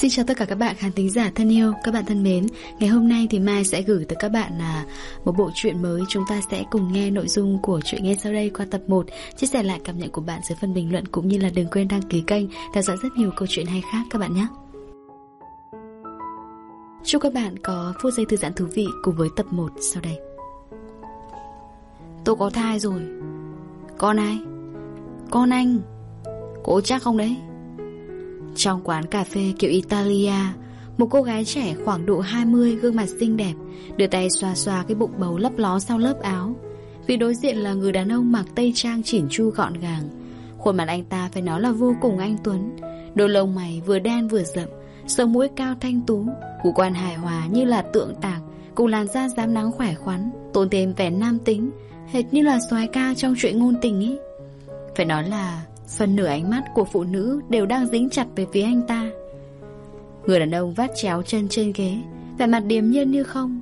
Xin chào tất cả các bạn khán thính giả thân yêu, các bạn thân mến. Ngày hôm nay thì Mai sẽ gửi tới các bạn là một bộ truyện mới. Chúng ta sẽ cùng nghe nội dung của truyện nghe sau đây qua tập 1, chia sẻ lại cảm nhận của bạn dưới phần bình luận cũng như là đừng quên đăng ký kênh, theo dõi rất nhiều câu chuyện hay khác các bạn nhé. Chúc các bạn có phút giây thư giãn thú vị cùng với tập 1 sau đây. Tôi có thai rồi. Con ai? Con anh. Cô chắc không đấy? Trong quán cà phê kiểu Italia, Một cô gái trẻ khoảng độ 20 Gương mặt xinh đẹp, Đưa tay xoa xoa cái bụng bầu lấp ló sau lớp áo. Vì đối diện là người đàn ông Mặc tây trang chỉn chu gọn gàng, Khuôn mặt anh ta phải nói là vô cùng anh Tuấn. Đôi lông mày vừa đen vừa rậm Sống mũi cao thanh tú, Ngũ quan hài hòa như là tượng tạc, Cùng làn da dám nắng khỏe khoắn, Tôn thêm vẻ nam tính, Hệt như là soái ca trong chuyện ngôn tình ý. Phải nói là Phần nửa ánh mắt của phụ nữ đều đang dính chặt về phía anh ta. Người đàn ông vắt chéo chân trên ghế, Vẻ mặt điềm nhiên như không,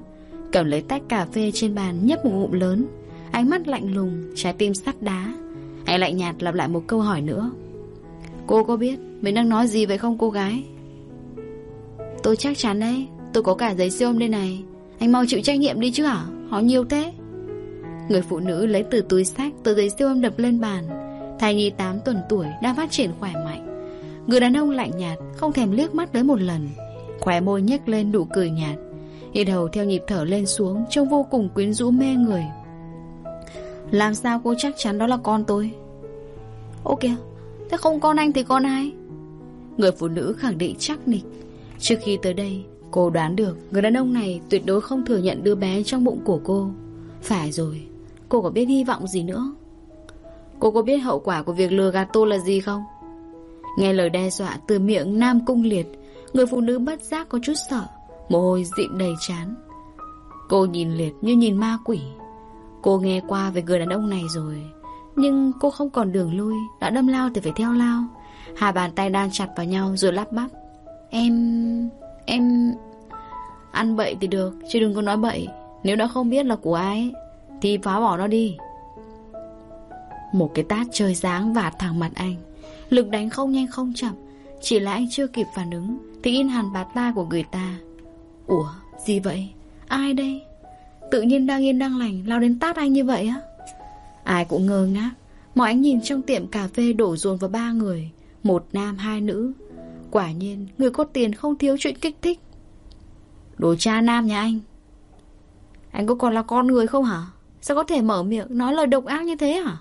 Cầm lấy tách cà phê trên bàn nhấp một ngụm lớn. Ánh mắt lạnh lùng, Trái tim sắt đá. Anh lạnh nhạt lặp lại một câu hỏi nữa. Cô có biết mình đang nói gì vậy không, cô gái? Tôi chắc chắn đấy, Tôi có cả giấy siêu âm đây này. Anh mau chịu trách nhiệm đi chứ hả? Họ nhiều thế. Người phụ nữ lấy từ túi sách Tờ giấy siêu âm đập lên bàn. Thai nhi 8 tuần tuổi đang phát triển khỏe mạnh. Người đàn ông lạnh nhạt, Không thèm liếc mắt tới một lần. Khỏe môi nhếch lên đủ cười nhạt. Nhịp đầu theo nhịp thở lên xuống, Trông vô cùng quyến rũ mê người. Làm sao cô chắc chắn đó là con tôi? Ô kìa, Thế không con anh thì con ai? Người phụ nữ khẳng định chắc nịch. Trước khi tới đây, Cô đoán được người đàn ông này tuyệt đối không thừa nhận đứa bé trong bụng của cô. Phải rồi, Cô có biết hy vọng gì nữa? Cô có biết hậu quả của việc lừa gạt tôi là gì không? Nghe lời đe dọa từ miệng Nam Cung Liệt, Người phụ nữ bất giác có chút sợ, Mồ hôi dịn đầy chán. Cô nhìn Liệt như nhìn ma quỷ. Cô nghe qua về người đàn ông này rồi, Nhưng cô không còn đường lui, Đã đâm lao thì phải theo lao. Hai bàn tay đan chặt vào nhau rồi lắp bắp. Em... em... Ăn bậy thì được, Chứ đừng có nói bậy. Nếu đã không biết là của ai, Thì phá bỏ nó đi một cái tát chơi dáng vạt thẳng mặt anh. Lực đánh không nhanh không chậm, Chỉ là anh chưa kịp phản ứng Thì in hẳn bạt tai của người ta. Ủa, gì vậy? Ai đây? Tự nhiên đang yên đang lành, Lao đến tát anh như vậy á? Ai cũng ngơ ngác, Mọi ánh nhìn trong tiệm cà phê đổ dồn vào ba người, Một nam hai nữ. Quả nhiên, người có tiền không thiếu chuyện kích thích. Đồ cha nam nhà anh. Anh có còn là con người không hả? Sao có thể mở miệng nói lời độc ác như thế hả?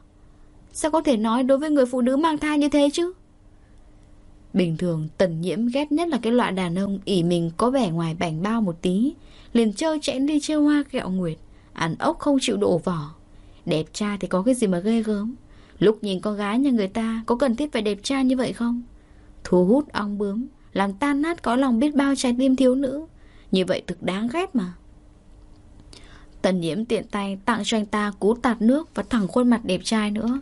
Sao có thể nói đối với người phụ nữ mang thai như thế chứ? Bình thường, tần nhiễm ghét nhất là cái loại đàn ông ỉ mình có vẻ ngoài bảnh bao một tí. Liền chơi chẽn đi chơi hoa kẹo nguyệt. Ăn ốc không chịu đổ vỏ. Đẹp trai thì có cái gì mà ghê gớm? Lúc nhìn con gái nhà người ta, Có cần thiết phải đẹp trai như vậy không? Thu hút ong bướm, Làm tan nát có lòng biết bao trái tim thiếu nữ. Như vậy thực đáng ghét mà. Tần nhiễm tiện tay tặng cho anh ta cú tạt nước Và thẳng khuôn mặt đẹp trai nữa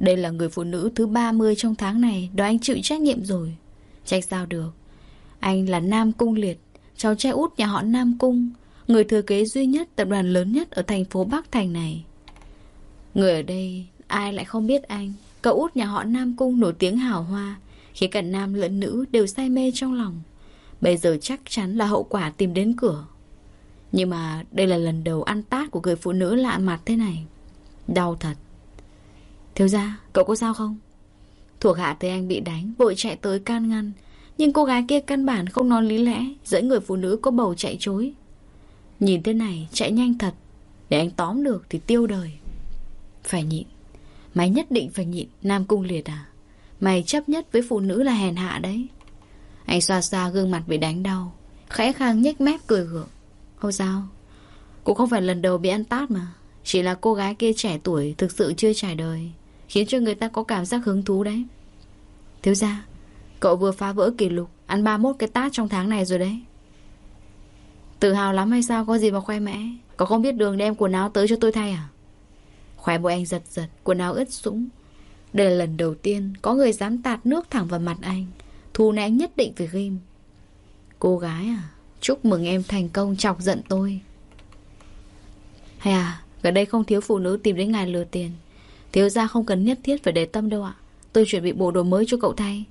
đây là người phụ nữ thứ 30 trong tháng này, Đó anh chịu trách nhiệm rồi. Trách sao được? Anh là Nam Cung Liệt, Cháu trai út nhà họ Nam Cung, Người thừa kế duy nhất tập đoàn lớn nhất Ở thành phố Bắc Thành này. Người ở đây, ai lại không biết anh? Cậu út nhà họ Nam Cung nổi tiếng hào hoa Khiến cả nam lẫn nữ đều say mê trong lòng. Bây giờ chắc chắn là hậu quả tìm đến cửa. Nhưng mà đây là lần đầu ăn tát của người phụ nữ lạ mặt thế này. Đau thật. Thiếu ra cậu có sao không? Thuộc hạ thấy anh bị đánh, vội chạy tới can ngăn. Nhưng cô gái kia căn bản không nói lý lẽ, dẫn người phụ nữ có bầu chạy chối. Nhìn thế này, chạy nhanh thật. Để anh tóm được thì tiêu đời. Phải nhịn. Mày nhất định phải nhịn, Nam Cung Liệt à? Mày chấp nhất với phụ nữ là hèn hạ đấy. Anh xoa xoa gương mặt bị đánh đau. Khẽ khang nhếch mép cười gượng. Không sao. Cũng không phải lần đầu bị ăn tát mà. Chỉ là cô gái kia trẻ tuổi thực sự chưa trải đời. Khiến cho người ta có cảm giác hứng thú đấy. Thiếu ra Cậu vừa phá vỡ kỷ lục, Ăn 31 cái tát trong tháng này rồi đấy. Tự hào lắm hay sao, Có gì mà khoe mẽ? Có không biết đường đem quần áo tới cho tôi thay à? Khóe môi anh giật giật, Quần áo ướt sũng. Đây là lần đầu tiên Có người dám tạt nước thẳng vào mặt anh Thù này anh nhất định phải ghim. Cô gái à Chúc mừng em thành công chọc giận tôi. Hay à Gần đây không thiếu phụ nữ tìm đến ngài lừa tiền. Thiếu gia không cần nhất thiết phải để tâm đâu ạ. Tôi chuẩn bị bộ đồ mới cho cậu thay.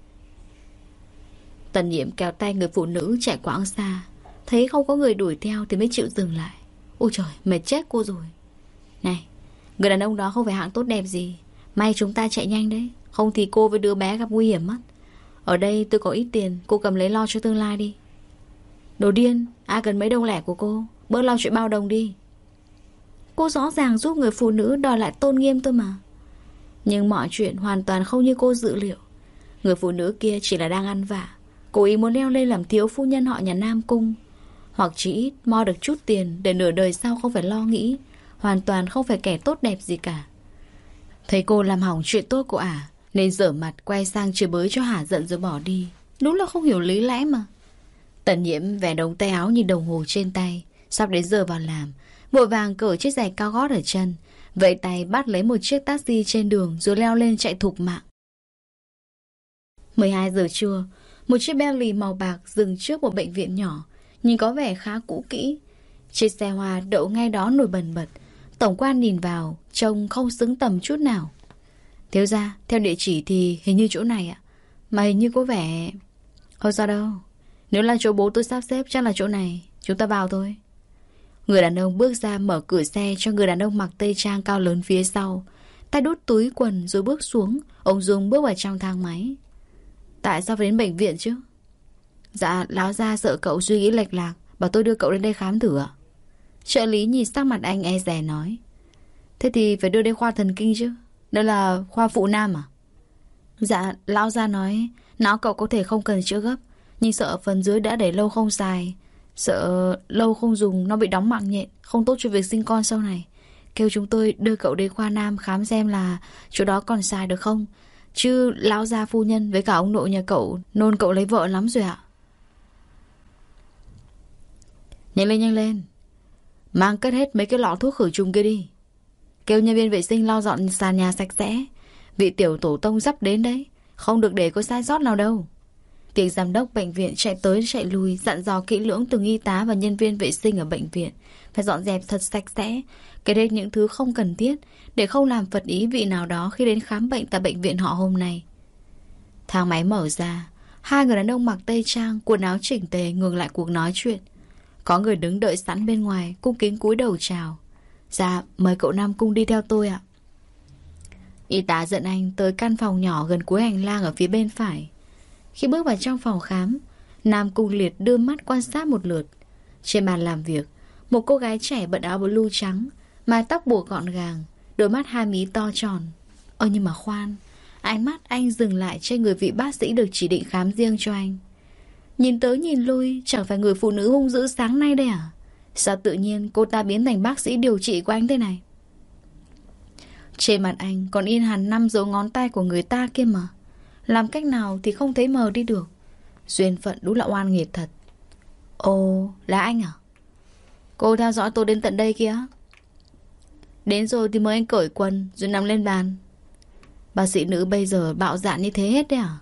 Tần nhiệm kéo tay người phụ nữ chạy quãng xa Thấy không có người đuổi theo Thì mới chịu dừng lại. Ôi trời, mệt chết cô rồi. Này, Người đàn ông đó không phải hạng tốt đẹp gì. May chúng ta chạy nhanh đấy. Không thì cô với đứa bé gặp nguy hiểm mất. Ở đây tôi có ít tiền, Cô cầm lấy lo cho tương lai đi. Đồ điên, Ai cần mấy đồng lẻ của cô? Bớt lo chuyện bao đồng đi. Cô rõ ràng giúp người phụ nữ đòi lại tôn nghiêm tôi mà. Nhưng mọi chuyện hoàn toàn không như cô dự liệu. Người phụ nữ kia chỉ là đang ăn vạ. Cô ý muốn leo lên làm thiếu phu nhân họ nhà Nam Cung. Hoặc chỉ ít mo được chút tiền Để nửa đời sau không phải lo nghĩ. Hoàn toàn không phải kẻ tốt đẹp gì cả. Thấy cô làm hỏng chuyện tốt của ả, Nên dở mặt quay sang chửi bới cho Hà giận rồi bỏ đi. Đúng là không hiểu lý lẽ mà. Tần nhiễm vẻ đống tay áo nhìn đồng hồ trên tay. Sắp đến giờ vào làm, Vội vàng cởi chiếc giày cao gót ở chân Vậy tay bắt lấy một chiếc taxi trên đường Rồi leo lên chạy thục mạng. 12 giờ trưa Một chiếc Bentley màu bạc dừng trước một bệnh viện nhỏ Nhìn có vẻ khá cũ kỹ. Chiếc xe hoa đậu ngay đó nổi bần bật Tổng quan nhìn vào Trông không xứng tầm chút nào. Thiếu ra, theo địa chỉ thì hình như chỗ này ạ Mà hình như có vẻ Không sao đâu Nếu là chỗ bố tôi sắp xếp chắc là chỗ này Chúng ta vào thôi. Người đàn ông bước ra mở cửa xe cho người đàn ông mặc tây trang cao lớn phía sau. Tay đút túi quần rồi bước xuống. Ông Dung bước vào trong thang máy. Tại sao phải đến bệnh viện chứ? Dạ láo ra sợ cậu suy nghĩ lệch lạc, Bảo tôi đưa cậu đến đây khám thử ạ. Trợ lý nhìn sắc mặt anh e rè nói. Thế thì phải đưa đến khoa thần kinh chứ? Đây là khoa phụ nam à? Dạ lão gia nói, Não cậu có thể không cần chữa gấp, Nhưng sợ phần dưới đã để lâu không xài Sợ lâu không dùng, Nó bị đóng mạng nhện. Không tốt cho việc sinh con sau này. Kêu chúng tôi đưa cậu đến khoa nam khám xem là Chỗ đó còn xài được không. Chứ lão gia phu nhân với cả ông nội nhà cậu Nôn cậu lấy vợ lắm rồi ạ. Nhanh lên nhanh lên. Mang cất hết mấy cái lọ thuốc khử trùng kia đi. Kêu nhân viên vệ sinh lau dọn sàn nhà sạch sẽ. Vị tiểu tổ tông sắp đến đấy. Không được để có sai sót nào đâu. Tiếng giám đốc bệnh viện chạy tới chạy lui, Dặn dò kỹ lưỡng từng y tá và nhân viên vệ sinh ở bệnh viện. Phải dọn dẹp thật sạch sẽ, Kể đến những thứ không cần thiết, Để không làm phật ý vị nào đó Khi đến khám bệnh tại bệnh viện họ hôm nay. Thang máy mở ra, Hai người đàn ông mặc tây trang, Quần áo chỉnh tề, ngừng lại cuộc nói chuyện. Có người đứng đợi sẵn bên ngoài, Cung kính cúi đầu chào. Dạ mời cậu Nam Cung đi theo tôi ạ. Y tá dẫn anh tới căn phòng nhỏ gần cuối hành lang ở phía bên phải. Khi bước vào trong phòng khám, Nam Cung Liệt đưa mắt quan sát một lượt. Trên bàn làm việc, Một cô gái trẻ bận áo blue trắng, Mái tóc buộc gọn gàng, Đôi mắt hai mí to tròn. Ơ, nhưng mà khoan, Ánh mắt anh dừng lại trên người vị bác sĩ được chỉ định khám riêng cho anh. Nhìn tới nhìn lui, Chẳng phải người phụ nữ hung dữ sáng nay đây à? Sao tự nhiên cô ta biến thành bác sĩ điều trị của anh thế này? Trên mặt anh còn in hẳn năm dấu ngón tay của người ta kia mà. Làm cách nào thì không thấy mờ đi được. Duyên phận đúng là oan nghiệt thật. Ồ, là anh à? Cô theo dõi tôi đến tận đây kia. Đến rồi thì mời anh cởi quần Rồi nằm lên bàn. Bác sĩ nữ bây giờ bạo dạn như thế hết đấy à?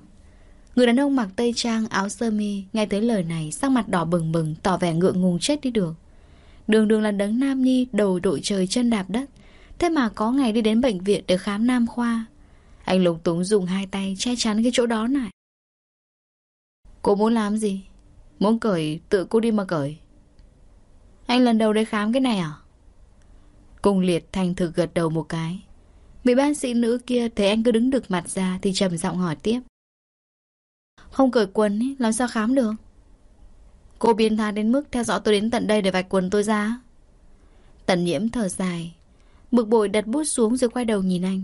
Người đàn ông mặc tây trang, áo sơ mi, Nghe tới lời này, sắc mặt đỏ bừng bừng, Tỏ vẻ ngượng ngùng chết đi được. Đường đường là đấng nam nhi, đầu đội trời chân đạp đất. Thế mà có ngày đi đến bệnh viện để khám nam khoa. Anh lúng túng dùng hai tay che chắn cái chỗ đó lại Cô muốn làm gì? Muốn cởi tự cô đi mà cởi. Anh lần đầu đến khám cái này à? Cùng liệt thành thực gật đầu một cái. Vị bác sĩ nữ kia thấy anh cứ đứng được mặt ra Thì trầm giọng hỏi tiếp. Không cởi quần ý, làm sao khám được? Cô biến thái đến mức theo dõi tôi đến tận đây để vạch quần tôi ra. Tần nhiễm thở dài. Bực bội đặt bút xuống rồi quay đầu nhìn anh.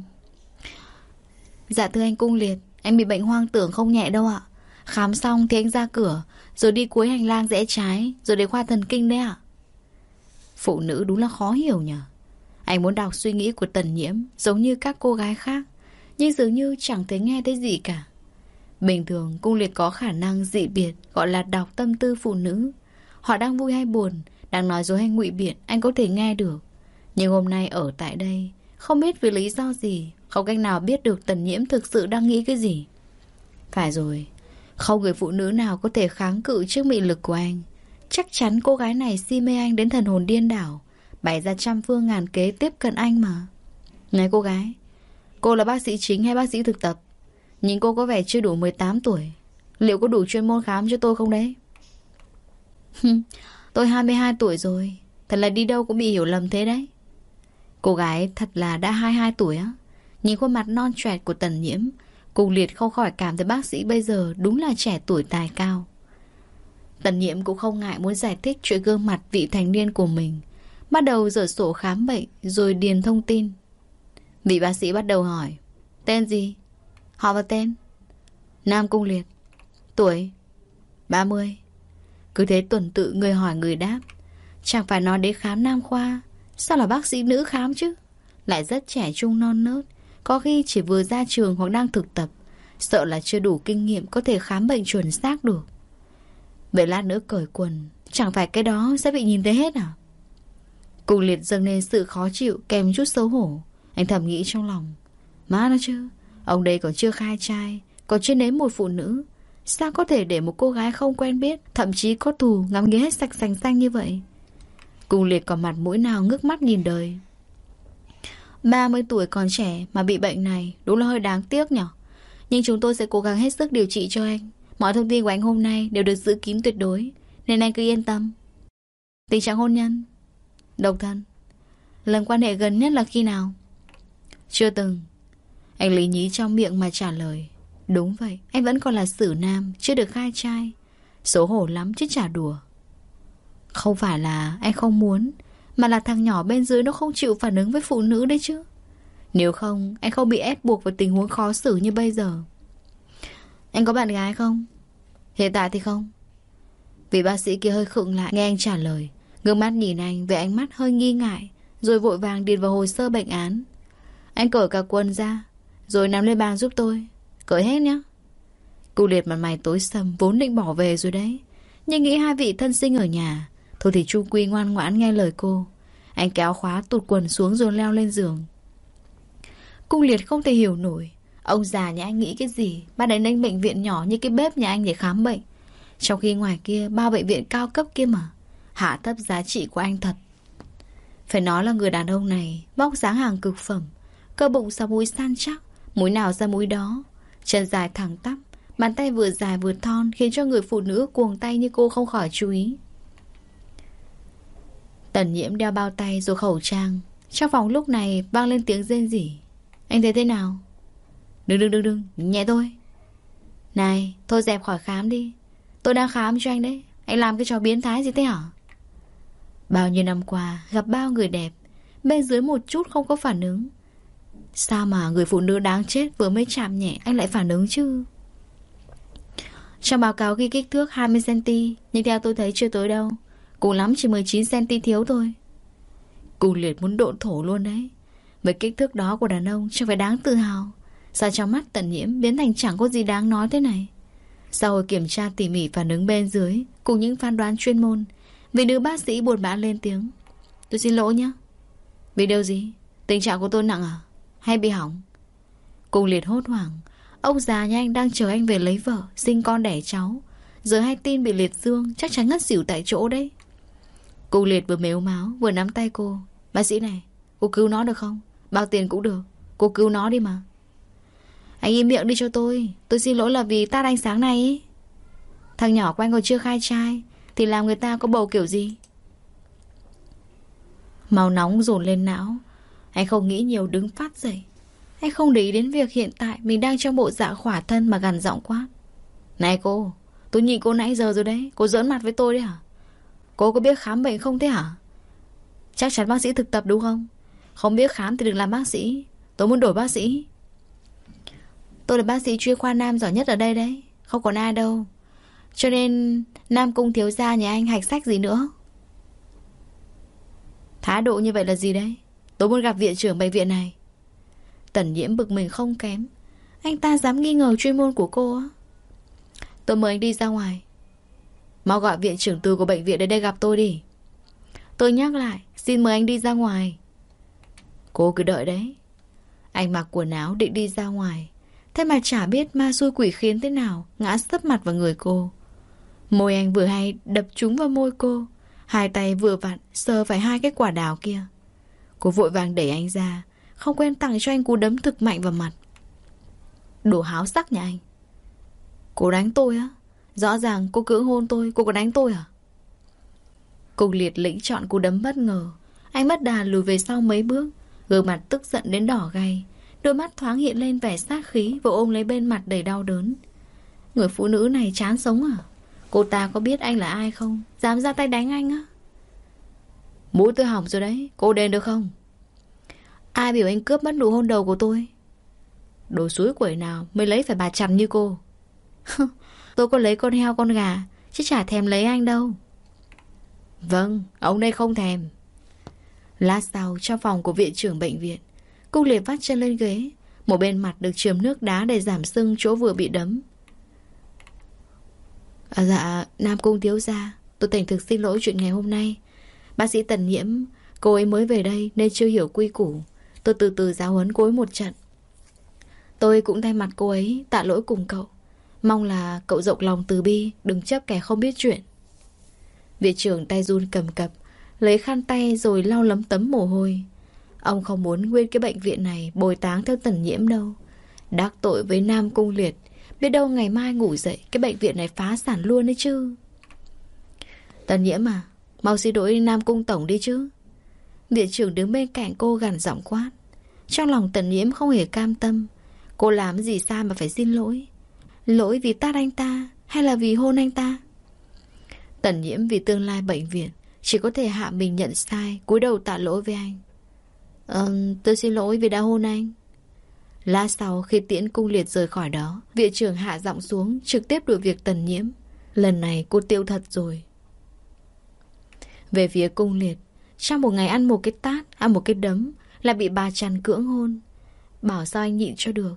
Dạ thưa anh cung liệt Anh bị bệnh hoang tưởng không nhẹ đâu ạ. Khám xong thì anh ra cửa, Rồi đi cuối hành lang rẽ trái, Rồi đến khoa thần kinh đấy ạ. Phụ nữ đúng là khó hiểu nhỉ Anh muốn đọc suy nghĩ của tần nhiễm Giống như các cô gái khác, Nhưng dường như chẳng thấy nghe thấy gì cả. Bình thường, cung liệt có khả năng dị biệt Gọi là đọc tâm tư phụ nữ. Họ đang vui hay buồn, Đang nói dối hay ngụy biện, Anh có thể nghe được. Nhưng hôm nay ở tại đây, Không biết vì lý do gì không cách nào biết được tần nhiễm thực sự đang nghĩ cái gì. Phải rồi, Không người phụ nữ nào có thể kháng cự trước mị lực của anh. Chắc chắn cô gái này si mê anh đến thần hồn điên đảo, Bày ra trăm phương ngàn kế tiếp cận anh mà. Này cô gái, Cô là bác sĩ chính hay bác sĩ thực tập? Nhìn cô có vẻ chưa đủ 18 tuổi. Liệu có đủ chuyên môn khám cho tôi không đấy? Tôi 22 tuổi rồi. Thật là đi đâu cũng bị hiểu lầm thế đấy. Cô gái thật là đã 22 tuổi á. Nhìn khuôn mặt non trẻ của tần nhiễm Cùng liệt không khỏi cảm thấy bác sĩ bây giờ Đúng là trẻ tuổi tài cao. Tần nhiễm cũng không ngại muốn giải thích Chuyện gương mặt vị thành niên của mình. Bắt đầu dở sổ khám bệnh, Rồi điền thông tin. Vị bác sĩ bắt đầu hỏi, Tên gì? Họ và tên, Nam Cung Liệt. Tuổi? 30 Cứ thế tuần tự người hỏi người đáp, Chẳng phải nói đến khám nam khoa, Sao là bác sĩ nữ khám chứ? Lại rất trẻ trung, non nớt có khi chỉ vừa ra trường hoặc đang thực tập, Sợ là chưa đủ kinh nghiệm Có thể khám bệnh chuẩn xác được. Vậy lát nữa cởi quần, Chẳng phải cái đó sẽ bị nhìn thấy hết à? Cùng liệt dâng lên sự khó chịu Kèm chút xấu hổ. Anh thầm nghĩ trong lòng. Má nó chứ, Ông đây còn chưa khai trai, Còn chưa nếm một phụ nữ. Sao có thể để một cô gái không quen biết, Thậm chí có thù ngắm nghía hết sạch sành xanh như vậy? Cùng liệt còn mặt mũi nào ngước mắt nhìn đời. 30 tuổi còn trẻ mà bị bệnh này Đúng là hơi đáng tiếc nhở. Nhưng chúng tôi sẽ cố gắng hết sức điều trị cho anh. Mọi thông tin của anh hôm nay đều được giữ kín tuyệt đối, Nên anh cứ yên tâm. Tình trạng hôn nhân, Độc thân, Lần quan hệ gần nhất là khi nào? Chưa từng. Anh lý nhí trong miệng mà trả lời, Đúng vậy, Anh vẫn còn là xử nam, Chưa được khai trai. Xấu hổ lắm chứ chả đùa. Không phải là anh không muốn mà là thằng nhỏ bên dưới nó không chịu phản ứng với phụ nữ đấy chứ. Nếu không, Anh không bị ép buộc vào tình huống khó xử như bây giờ. Anh có bạn gái không? Hiện tại thì không. Vị bác sĩ kia hơi khựng lại, nghe anh trả lời. Ngước mắt nhìn anh với ánh mắt hơi nghi ngại, Rồi vội vàng điền vào hồ sơ bệnh án. Anh cởi cả quần ra, Rồi nằm lên bàn giúp tôi. Cởi hết nhá. Cụ liệt mặt mày tối sầm, Vốn định bỏ về rồi đấy. Nhưng nghĩ hai vị thân sinh ở nhà Thôi thì Chu Quy ngoan ngoãn nghe lời cô. Anh kéo khóa tụt quần xuống rồi leo lên giường. Cung liệt không thể hiểu nổi. Ông già nhà anh nghĩ cái gì? Ba đến anh bệnh viện nhỏ như cái bếp nhà anh để khám bệnh. Trong khi ngoài kia, ba bệnh viện cao cấp kia mà. Hạ thấp giá trị của anh thật. Phải nói là người đàn ông này Bóc dáng hàng cực phẩm. Cơ bụng sau mũi săn chắc, Mũi nào ra mũi đó. Chân dài thẳng tắp, Bàn tay vừa dài vừa thon Khiến cho người phụ nữ cuồng tay như cô không khỏi chú ý. Tần nhiễm đeo bao tay rồi khẩu trang. Trong phòng lúc này vang lên tiếng rên rỉ. Anh thấy thế nào? Đừng đừng đừng đừng Nhẹ thôi. Này, thôi dẹp khỏi khám đi. Tôi đang khám cho anh đấy. Anh làm cái trò biến thái gì thế hả? Bao nhiêu năm qua, Gặp bao người đẹp, Bên dưới một chút không có phản ứng. Sao mà người phụ nữ đáng chết vừa mới chạm nhẹ, Anh lại phản ứng chứ? Trong báo cáo ghi kích thước 20cm Nhưng theo tôi thấy chưa tới đâu. Cùng lắm chỉ 19cm thiếu thôi. Cô liệt muốn độn thổ luôn đấy. Với kích thước đó của đàn ông Chẳng phải đáng tự hào. Sao trong mắt tận nhiễm biến thành chẳng có gì đáng nói thế này? Sau hồi kiểm tra tỉ mỉ phản ứng bên dưới, Cùng những phán đoán chuyên môn, Vị nữ bác sĩ buồn bã lên tiếng. Tôi xin lỗi nhé Vì điều gì? Tình trạng của tôi nặng à? Hay bị hỏng? Cùng liệt hốt hoảng. Ông già nhà anh đang chờ anh về lấy vợ, Sinh con đẻ cháu. Giờ hay tin bị liệt dương, Chắc chắn ngất xỉu tại chỗ đấy. Cô liệt vừa mếu máu, vừa nắm tay cô. Bác sĩ này, Cô cứu nó được không? Bao tiền cũng được. Cô cứu nó đi mà. Anh im miệng đi cho tôi. Tôi xin lỗi là vì tát anh sáng nay ý. Thằng nhỏ quanh còn chưa khai trai, Thì làm người ta có bầu kiểu gì? Màu nóng dồn lên não. Anh không nghĩ nhiều, đứng phát dậy. Anh không để ý đến việc hiện tại Mình đang trong bộ dạng khỏa thân mà gằn giọng quá Này cô, Tôi nhìn cô nãy giờ rồi đấy. Cô giỡn mặt với tôi đấy hả? Cô có biết khám bệnh không thế hả? Chắc chắn bác sĩ thực tập đúng không? Không biết khám thì đừng làm bác sĩ. Tôi muốn đổi bác sĩ. Tôi là bác sĩ chuyên khoa nam giỏi nhất ở đây đấy. Không còn ai đâu. Cho nên Nam Cung thiếu gia nhà anh hạch sách gì nữa? Thái độ như vậy là gì đấy? Tôi muốn gặp viện trưởng bệnh viện này. Tần nhiễm bực mình không kém. Anh ta dám nghi ngờ chuyên môn của cô á. Tôi mời anh đi ra ngoài. Mau gọi viện trưởng từ của bệnh viện đến đây gặp tôi đi. Tôi nhắc lại, Xin mời anh đi ra ngoài. Cô cứ đợi đấy. Anh mặc quần áo định đi ra ngoài. Thế mà chả biết ma xui quỷ khiến thế nào, Ngã sấp mặt vào người cô. Môi anh vừa hay đập trúng vào môi cô. Hai tay vừa vặn, Sờ phải hai cái quả đào kia. Cô vội vàng đẩy anh ra, Không quen tặng cho anh cú đấm thực mạnh vào mặt. Đồ háo sắc nhà anh. Cô đánh tôi á. Rõ ràng cô cưỡng hôn tôi, Cô có đánh tôi à? Cùng liệt lĩnh chọn cú đấm bất ngờ. Anh mất đà lùi về sau mấy bước, Gương mặt tức giận đến đỏ gay. Đôi mắt thoáng hiện lên vẻ sát khí Và ôm lấy bên mặt đầy đau đớn. Người phụ nữ này chán sống à? Cô ta có biết anh là ai không? Dám ra tay đánh anh á? Mũi tôi hỏng rồi đấy, Cô đền được không? Ai biểu anh cướp mất nụ hôn đầu của tôi? Đồ suối quẩy nào Mới lấy phải bà chằn như cô? Tôi có lấy con heo con gà Chứ chả thèm lấy anh đâu. Vâng Ông đây không thèm. Lát sau trong phòng của viện trưởng bệnh viện Cung liệt vắt chân lên ghế. Một bên mặt được chườm nước đá để giảm sưng chỗ vừa bị đấm. À, Dạ Nam Cung thiếu gia Tôi thành thực xin lỗi chuyện ngày hôm nay. Bác sĩ Tần Nhiễm Cô ấy mới về đây nên chưa hiểu quy củ. Tôi từ từ giáo huấn cô ấy một trận. Tôi cũng thay mặt cô ấy tạ lỗi cùng cậu. Mong là cậu rộng lòng từ bi, Đừng chấp kẻ không biết chuyện. Viện trưởng tay run cầm cập, Lấy khăn tay rồi lau lấm tấm mồ hôi. Ông không muốn nguyên cái bệnh viện này Bồi táng theo tần nhiễm đâu. Đắc tội với Nam Cung Liệt, Biết đâu ngày mai ngủ dậy Cái bệnh viện này phá sản luôn đấy chứ. Tần nhiễm à Mau xin lỗi Nam Cung Tổng đi chứ. Viện trưởng đứng bên cạnh cô gằn giọng quát. Trong lòng tần nhiễm không hề cam tâm. Cô làm gì sai mà phải xin lỗi. Lỗi vì tát anh ta Hay là vì hôn anh ta? Tần nhiễm vì tương lai bệnh viện Chỉ có thể hạ mình nhận sai cúi đầu tạ lỗi với anh. Ờ, tôi xin lỗi vì đã hôn anh. Lát sau khi tiễn cung liệt rời khỏi đó Viện trưởng hạ giọng xuống Trực tiếp đuổi việc tần nhiễm. Lần này cô tiêu thật rồi. Về phía cung liệt Trong một ngày ăn một cái tát Ăn một cái đấm Là bị bà chăn cưỡng hôn. Bảo sao anh nhịn cho được?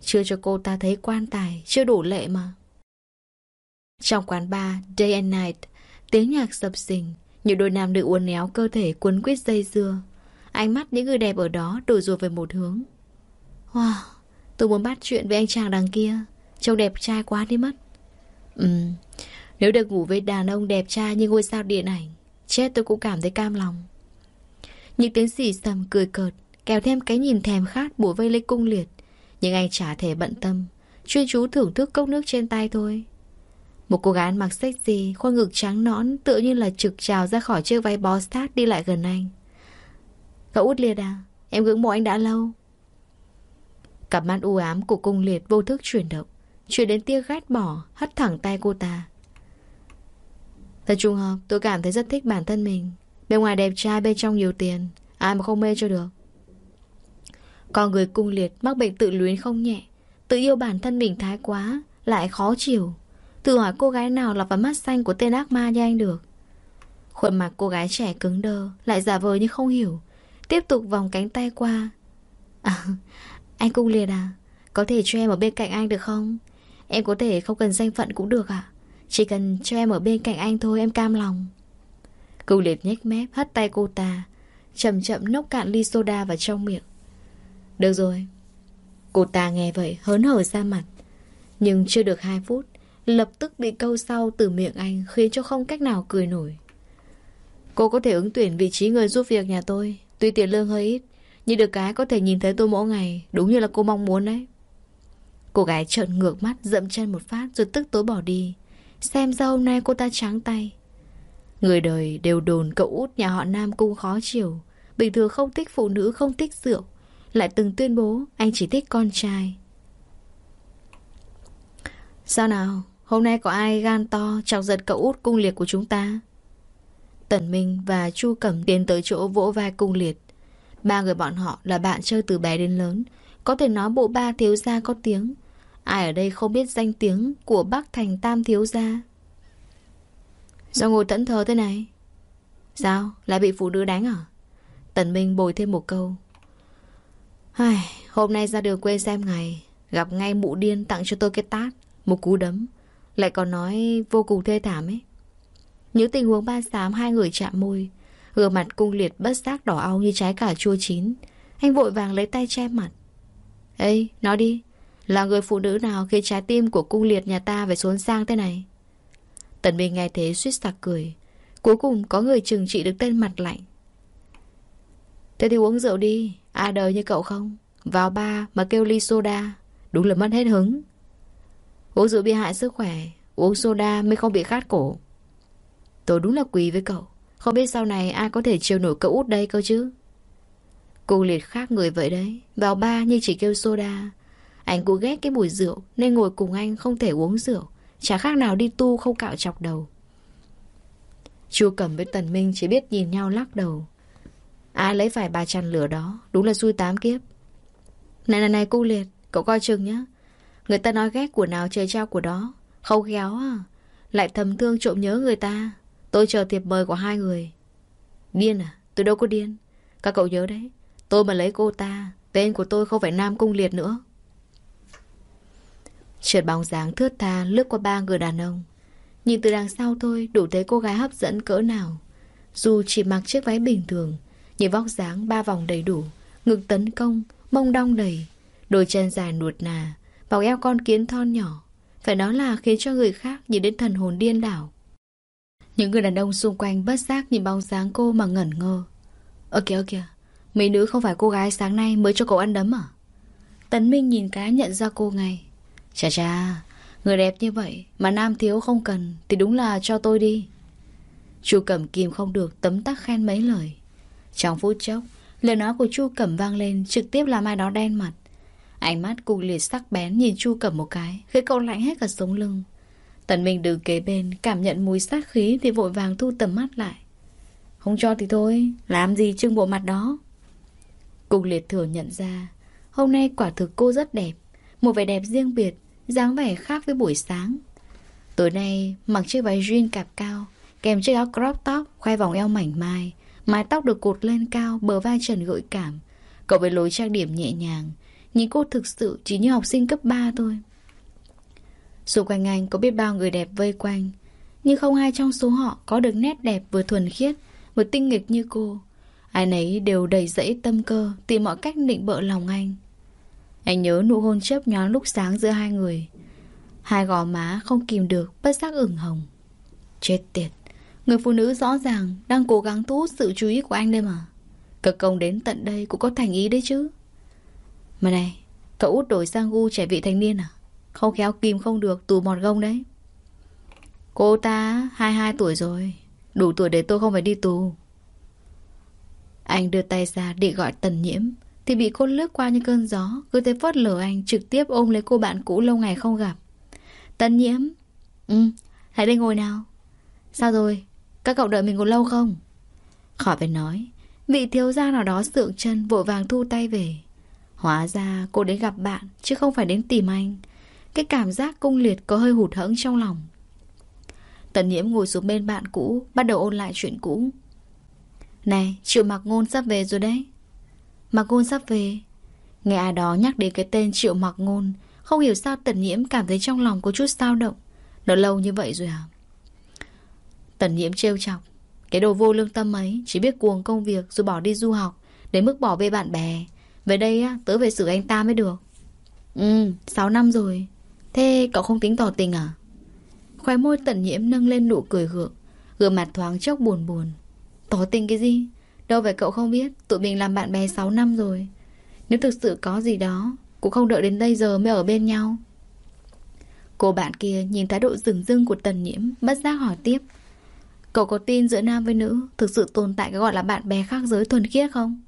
Chưa cho cô ta thấy quan tài, Chưa đủ lệ mà. Trong quán bar, Day and Night, Tiếng nhạc sập sình, Nhiều đôi nam nữ uốn éo cơ thể quấn quýt dây dưa. Ánh mắt những người đẹp ở đó đổ rùa về một hướng. Wow, Tôi muốn bắt chuyện với anh chàng đằng kia. Trông đẹp trai quá đi mất. Ừm, Nếu được ngủ với đàn ông đẹp trai như ngôi sao điện ảnh, Chết tôi cũng cảm thấy cam lòng. Những tiếng xỉ sầm cười cợt Kéo thêm cái nhìn thèm khát bủa vây lấy cung liệt. Nhưng anh chả thể bận tâm. Chuyên chú thưởng thức cốc nước trên tay thôi. Một cô gái mặc sexy Khoa ngực trắng nõn, Tựa như là trực trào ra khỏi chiếc váy bó sát Đi lại gần anh. Cậu út liệt à Em ngưỡng mộ anh đã lâu. Cặp mắt u ám của cung liệt vô thức chuyển động Chuyển đến tia ghét bỏ, Hất thẳng tay cô ta. Thật trùng hợp, tôi cảm thấy rất thích bản thân mình. Bên ngoài đẹp trai, bên trong nhiều tiền, Ai mà không mê cho được. Con người cung liệt mắc bệnh tự luyến không nhẹ. Tự yêu bản thân mình thái quá, Lại khó chịu. Tự hỏi cô gái nào lọt vào mắt xanh của tên ác ma như anh được. Khuôn mặt cô gái trẻ cứng đơ, Lại giả vờ như không hiểu. Tiếp tục vòng cánh tay qua. À anh cung liệt à? Có thể cho em ở bên cạnh anh được không? Em có thể không cần danh phận cũng được à Chỉ cần cho em ở bên cạnh anh thôi, Em cam lòng. Cung liệt nhếch mép, hất tay cô ta. Chậm chậm nốc cạn ly soda vào trong miệng. Được rồi. Cô ta nghe vậy hớn hở ra mặt. Nhưng chưa được 2 phút, Lập tức bị câu sau từ miệng anh Khiến cho không cách nào cười nổi. Cô có thể ứng tuyển vị trí người giúp việc nhà tôi, Tuy tiền lương hơi ít, Nhưng được cái có thể nhìn thấy tôi mỗi ngày, Đúng như là cô mong muốn đấy. Cô gái trợn ngược mắt, dậm chân một phát Rồi tức tối bỏ đi. Xem ra hôm nay cô ta trắng tay. Người đời đều đồn cậu út nhà họ Nam cung khó chịu. Bình thường không thích phụ nữ, không thích rượu. Lại từng tuyên bố Anh chỉ thích con trai Sao nào, Hôm nay có ai gan to Chọc giật cậu út cung liệt của chúng ta Tần Minh và Chu Cẩm tiến tới chỗ vỗ vai cung liệt. Ba người bọn họ là bạn chơi từ bé đến lớn. Có thể nói bộ ba thiếu gia có tiếng. Ai ở đây không biết danh tiếng của Bắc Thành Tam thiếu gia. Sao ngồi tẫn thờ thế này? Sao? Lại bị phụ nữ đánh à? Tần Minh bồi thêm một câu. Ai, hôm nay ra đường quên xem ngày. Gặp ngay mụ điên tặng cho tôi cái tát. Một cú đấm. Lại còn nói vô cùng thê thảm ấy. Những tình huống ba xám hai người chạm môi Gương mặt cung liệt bất giác đỏ au như trái cà chua chín Anh vội vàng lấy tay che mặt Ê, nói đi Là người phụ nữ nào khiến trái tim của cung liệt nhà ta phải xuống sang thế này Tần Minh nghe thế suýt sặc cười Cuối cùng có người trừng trị được tên mặt lạnh Thế thì uống rượu đi Ai đời như cậu không? Vào ba mà kêu ly soda. Đúng là mất hết hứng. Uống rượu bị hại sức khỏe. Uống soda mới không bị khát cổ. Tôi đúng là quý với cậu. Không biết sau này ai có thể chiều nổi cậu út đây cơ chứ? Cô liệt khác người vậy đấy. Vào ba nhưng chỉ kêu soda. Anh cũng ghét cái mùi rượu Nên ngồi cùng anh không thể uống rượu. Chả khác nào đi tu không cạo chọc đầu. Chu Cẩm với Tần Minh chỉ biết nhìn nhau lắc đầu. Ai lấy phải bà chăn lửa đó, Đúng là xui tám kiếp. Này này này, cô liệt, Cậu coi chừng nhá. Người ta nói ghét của nào trời trao của đó, khâu khéo à Lại thầm thương trộm nhớ người ta. Tôi chờ thiệp mời của hai người. Điên à? Tôi đâu có điên. Các cậu nhớ đấy. Tôi mà lấy cô ta, Tên của tôi không phải Nam Cung Liệt nữa. Trượt bóng dáng thướt tha lướt qua ba người đàn ông. Nhìn từ đằng sau thôi, đủ thấy cô gái hấp dẫn cỡ nào. Dù chỉ mặc chiếc váy bình thường nhưng vóc dáng ba vòng đầy đủ Ngực tấn công, mông đong đầy Đôi chân dài nuột nà Vòng eo con kiến thon nhỏ. Phải nói là khiến cho người khác nhìn đến thần hồn điên đảo. Những người đàn ông xung quanh bất giác nhìn bóng dáng cô mà ngẩn ngơ. Ơ kìa ơ kìa Mấy nữ không phải cô gái sáng nay mới cho cậu ăn đấm à? Tấn Minh nhìn cái nhận ra cô ngay. Chà chà Người đẹp như vậy mà nam thiếu không cần Thì đúng là cho tôi đi. Chu Cẩm kìm không được tấm tắc khen mấy lời. Trong phút chốc Lời nói của Chu Cẩm vang lên Trực tiếp làm ai đó đen mặt. Ánh mắt cụ liệt sắc bén nhìn Chu Cẩm một cái Khiến cậu lạnh hết cả sống lưng. Tần Minh đứng kế bên Cảm nhận mùi sát khí Thì vội vàng thu tầm mắt lại. Không cho thì thôi Làm gì trưng bộ mặt đó? Cục liệt thừa nhận ra Hôm nay quả thực cô rất đẹp Một vẻ đẹp riêng biệt dáng vẻ khác với buổi sáng. Tối nay, mặc chiếc váy jean cạp cao, kèm chiếc áo crop top, khoe vòng eo mảnh mai, mái tóc được cột lên cao, bờ vai trần gợi cảm. Cậu với lối trang điểm nhẹ nhàng, nhìn cô thực sự chỉ như học sinh cấp 3 thôi. Xung quanh anh có biết bao người đẹp vây quanh, nhưng không ai trong số họ có được nét đẹp vừa thuần khiết, vừa tinh nghịch như cô. Ai nấy đều đầy dẫy tâm cơ, tìm mọi cách định bợ lòng anh. Anh nhớ nụ hôn chớp nhón lúc sáng giữa hai người Hai gò má không kìm được Bất giác ửng hồng Chết tiệt Người phụ nữ rõ ràng đang cố gắng thu hút sự chú ý của anh đây mà. Cực công đến tận đây cũng có thành ý đấy chứ. Mà này Cậu út đổi sang gu trẻ vị thành niên à? Không khéo kìm không được tù mọt gông đấy. Cô ta 22 tuổi rồi Đủ tuổi để tôi không phải đi tù. Anh đưa tay ra để gọi tần nhiễm thì bị cô lướt qua như cơn gió Cứ thế phớt lờ anh trực tiếp ôm lấy cô bạn cũ lâu ngày không gặp. Tần nhiễm Ừ, hãy đây ngồi nào. Sao rồi, các cậu đợi mình còn lâu không? Khỏi phải nói, Vị thiếu gia nào đó sượng chân vội vàng thu tay về. Hóa ra cô đến gặp bạn, Chứ không phải đến tìm anh. Cái cảm giác cung liệt có hơi hụt hẫng trong lòng. Tần nhiễm ngồi xuống bên bạn cũ, Bắt đầu ôn lại chuyện cũ. Này, triệu mặc ngôn sắp về rồi đấy. Mặc ngôn sắp về. Nghe ai đó nhắc đến cái tên Triệu Mặc Ngôn, Không hiểu sao Tần Nhiễm cảm thấy trong lòng có chút sao động. Đã lâu như vậy rồi à? Tần Nhiễm trêu chọc. Cái đồ vô lương tâm ấy Chỉ biết cuồng công việc rồi bỏ đi du học Đến mức bỏ bê bạn bè. Về đây á, tớ về xử anh ta mới được. Ừ, 6 năm rồi. Thế cậu không tính tỏ tình à? Khoe môi tần nhiễm nâng lên nụ cười gượng Gương mặt thoáng chốc buồn buồn. Tỏ tình cái gì? Đâu phải cậu không biết Tụi mình làm bạn bè 6 năm rồi. Nếu thực sự có gì đó Cũng không đợi đến đây giờ mới ở bên nhau. Cô bạn kia nhìn thái độ rừng rưng của tần nhiễm Bất giác hỏi tiếp. Cậu có tin giữa nam với nữ Thực sự tồn tại cái gọi là bạn bè khác giới thuần khiết không?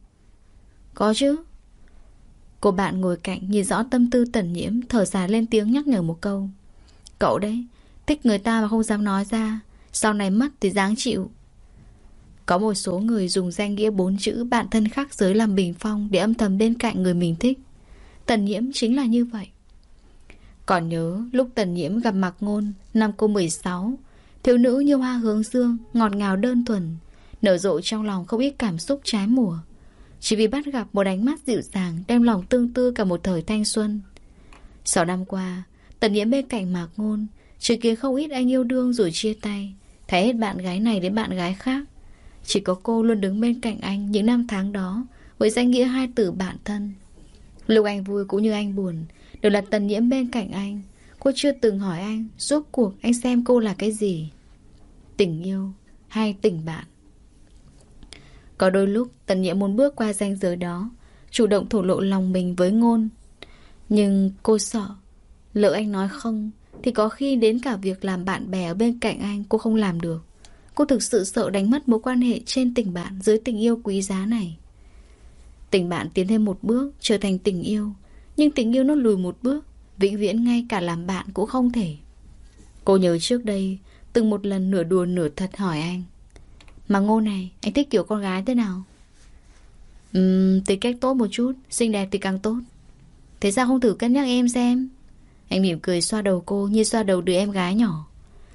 Có chứ Cô bạn ngồi cạnh nhìn rõ tâm tư tần nhiễm Thở dài lên tiếng nhắc nhở một câu Cậu đấy Thích người ta mà không dám nói ra Sau này mất thì dáng chịu có một số người dùng danh nghĩa bốn chữ bạn thân khác giới làm bình phong để âm thầm bên cạnh người mình thích. Tần nhiễm chính là như vậy. Còn nhớ lúc tần nhiễm gặp Mạc Ngôn năm cô 16, thiếu nữ như hoa hướng dương, ngọt ngào đơn thuần, nở rộ trong lòng không ít cảm xúc trái mùa. Chỉ vì bắt gặp một ánh mắt dịu dàng đem lòng tương tư cả một thời thanh xuân. Sáu năm qua, tần nhiễm bên cạnh Mạc Ngôn, chứng kiến không ít anh yêu đương rồi chia tay, thấy hết bạn gái này đến bạn gái khác. Chỉ có cô luôn đứng bên cạnh anh những năm tháng đó Với danh nghĩa hai từ bạn thân Lúc anh vui cũng như anh buồn Đều là tần nhiễm bên cạnh anh Cô chưa từng hỏi anh, Rốt cuộc anh xem cô là cái gì? Tình yêu hay tình bạn? Có đôi lúc, tần nhiệm muốn bước qua ranh giới đó, Chủ động thổ lộ lòng mình với ngôn. Nhưng cô sợ, Lỡ anh nói không, Thì có khi đến cả việc làm bạn bè ở bên cạnh anh Cô không làm được. Cô thực sự sợ đánh mất mối quan hệ trên tình bạn Dưới tình yêu quý giá này. Tình bạn tiến thêm một bước, Trở thành tình yêu. Nhưng tình yêu nó lùi một bước Vĩnh viễn ngay cả làm bạn cũng không thể. Cô nhớ trước đây Từng một lần nửa đùa nửa thật hỏi anh Mà ngô này Anh thích kiểu con gái thế nào? Ừm, tính cách tốt một chút Xinh đẹp thì càng tốt. Thế sao không thử cân nhắc em xem? Anh mỉm cười xoa đầu cô như xoa đầu đứa em gái nhỏ.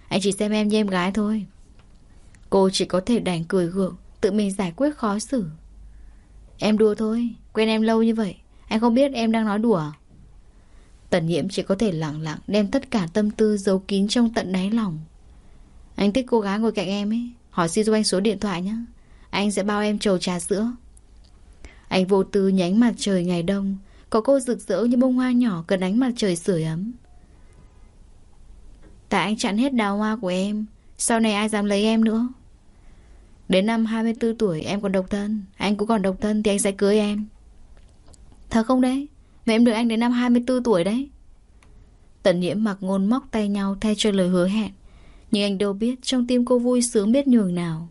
Anh chỉ xem em như em gái thôi. Cô chỉ có thể đành cười gượng Tự mình giải quyết khó xử. Em đùa thôi Quen em lâu như vậy Anh không biết em đang nói đùa à? Tần nhiễm chỉ có thể lặng lặng Đem tất cả tâm tư giấu kín trong tận đáy lòng. Anh thích cô gái ngồi cạnh em ấy. Hỏi xin giúp anh số điện thoại nhé Anh sẽ bao em trầu trà sữa. Anh vô tư nhánh mặt trời ngày đông. Có cô rực rỡ như bông hoa nhỏ Cần ánh mặt trời sưởi ấm. Tại anh chặn hết đào hoa của em, Sau này ai dám lấy em nữa? Đến năm 24 tuổi, em còn độc thân. Anh cũng còn độc thân thì anh sẽ cưới em. Thật không đấy? Mẹ em đợi anh đến năm 24 tuổi đấy. Tần nhiễm mặc ngôn móc tay nhau Thay cho lời hứa hẹn, Nhưng anh đâu biết trong tim cô vui sướng biết nhường nào.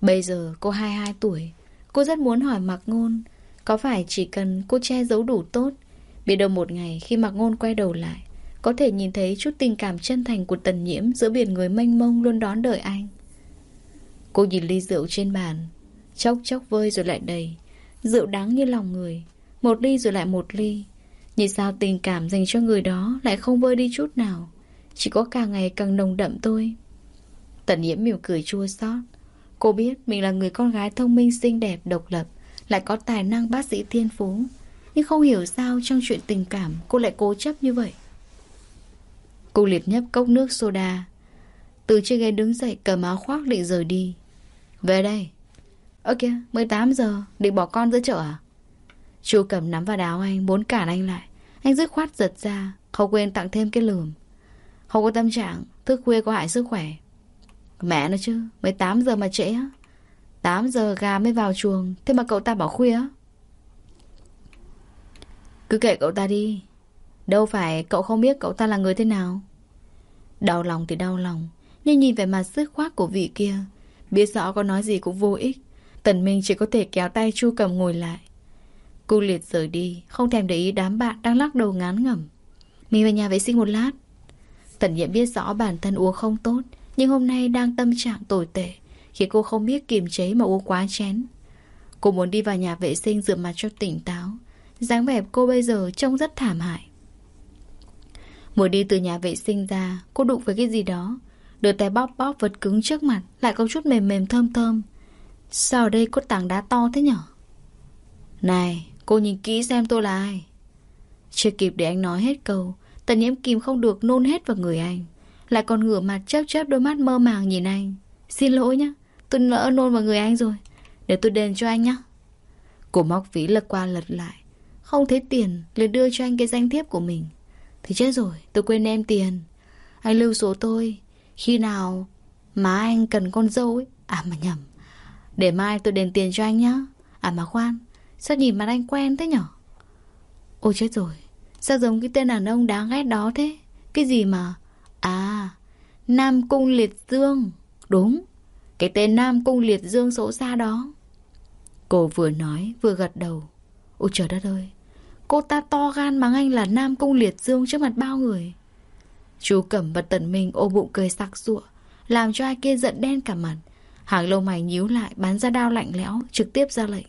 Bây giờ cô 22 tuổi, Cô rất muốn hỏi mặc ngôn Có phải chỉ cần cô che giấu đủ tốt, Biết đâu một ngày khi mặc ngôn quay đầu lại, Có thể nhìn thấy chút tình cảm chân thành của tần nhiễm Giữa biển người mênh mông luôn đón đợi anh. Cô nhìn ly rượu trên bàn, Chốc chốc vơi rồi lại đầy, Rượu đáng như lòng người. Một ly rồi lại một ly. Nhìn sao tình cảm dành cho người đó Lại không vơi đi chút nào. Chỉ có càng ngày càng nồng đậm thôi. Tần nhiễm mỉm cười chua xót. Cô biết mình là người con gái thông minh, xinh đẹp, độc lập, Lại có tài năng bác sĩ thiên phú. Nhưng không hiểu sao trong chuyện tình cảm Cô lại cố chấp như vậy. Cô liệt nhấp cốc nước soda. Từ trên ghế đứng dậy, cầm áo khoác định rời đi. Về đây. Ơ kìa 18 giờ, Định bỏ con giữa chợ à? Chu cầm nắm vào áo anh Muốn cản anh lại. Anh dứt khoát giật ra, Không quên tặng thêm cái lườm. Không có tâm trạng, Thức khuya có hại sức khỏe. Mẹ nó chứ 18 giờ mà trễ á. 8 giờ gà mới vào chuồng, Thế mà cậu ta bảo khuya á. Cứ kệ cậu ta đi, Đâu phải cậu không biết cậu ta là người thế nào. Đau lòng thì đau lòng, Nhưng nhìn vẻ mặt sức khoát của vị kia, Biết rõ có nói gì cũng vô ích. Tần Minh chỉ có thể kéo tay Chu Cầm ngồi lại. Cô liệt rời đi, Không thèm để ý đám bạn đang lắc đầu ngán ngẩm. Mình về nhà vệ sinh một lát. Tần nhiệm biết rõ bản thân uống không tốt, Nhưng hôm nay đang tâm trạng tồi tệ, Khiến cô không biết kiềm chế mà uống quá chén. Cô muốn đi vào nhà vệ sinh rửa mặt cho tỉnh táo. dáng vẻ cô bây giờ trông rất thảm hại. Mới đi từ nhà vệ sinh ra, Cô đụng với cái gì đó. Đưa tay bóp bóp vật cứng trước mặt, Lại có chút mềm mềm thơm thơm. Sao ở đây có tảng đá to thế nhở? Này cô nhìn kỹ xem tôi là ai. Chưa kịp để anh nói hết câu, Tần nhiễm kìm không được nôn hết vào người anh. Lại còn ngửa mặt chớp chớp đôi mắt mơ màng nhìn anh. Xin lỗi nhá, Tôi lỡ nôn vào người anh rồi. Để tôi đền cho anh nhá. Cô móc ví lật qua lật lại. Không thấy tiền, liền đưa cho anh cái danh thiếp của mình. Thì chết rồi, tôi quên em tiền. Anh lưu số tôi. Khi nào má anh cần con dâu ấy. À mà nhầm, Để mai tôi đền tiền cho anh nhá. À mà khoan Sao nhìn mặt anh quen thế nhở? Ôi chết rồi, Sao giống cái tên đàn ông đáng ghét đó thế? Cái gì mà? À Nam Cung Liệt Dương. Đúng, Cái tên Nam Cung Liệt Dương xấu xa đó. Cô vừa nói, vừa gật đầu. Ôi trời đất ơi, Cô ta to gan mắng anh là Nam Cung Liệt Dương trước mặt bao người. Chú Cẩm bật Tần mình ô bụng cười sặc sụa, Làm cho ai kia giận đen cả mặt. Hàng lông mày nhíu lại, bắn ra đao lạnh lẽo, Trực tiếp ra lệnh.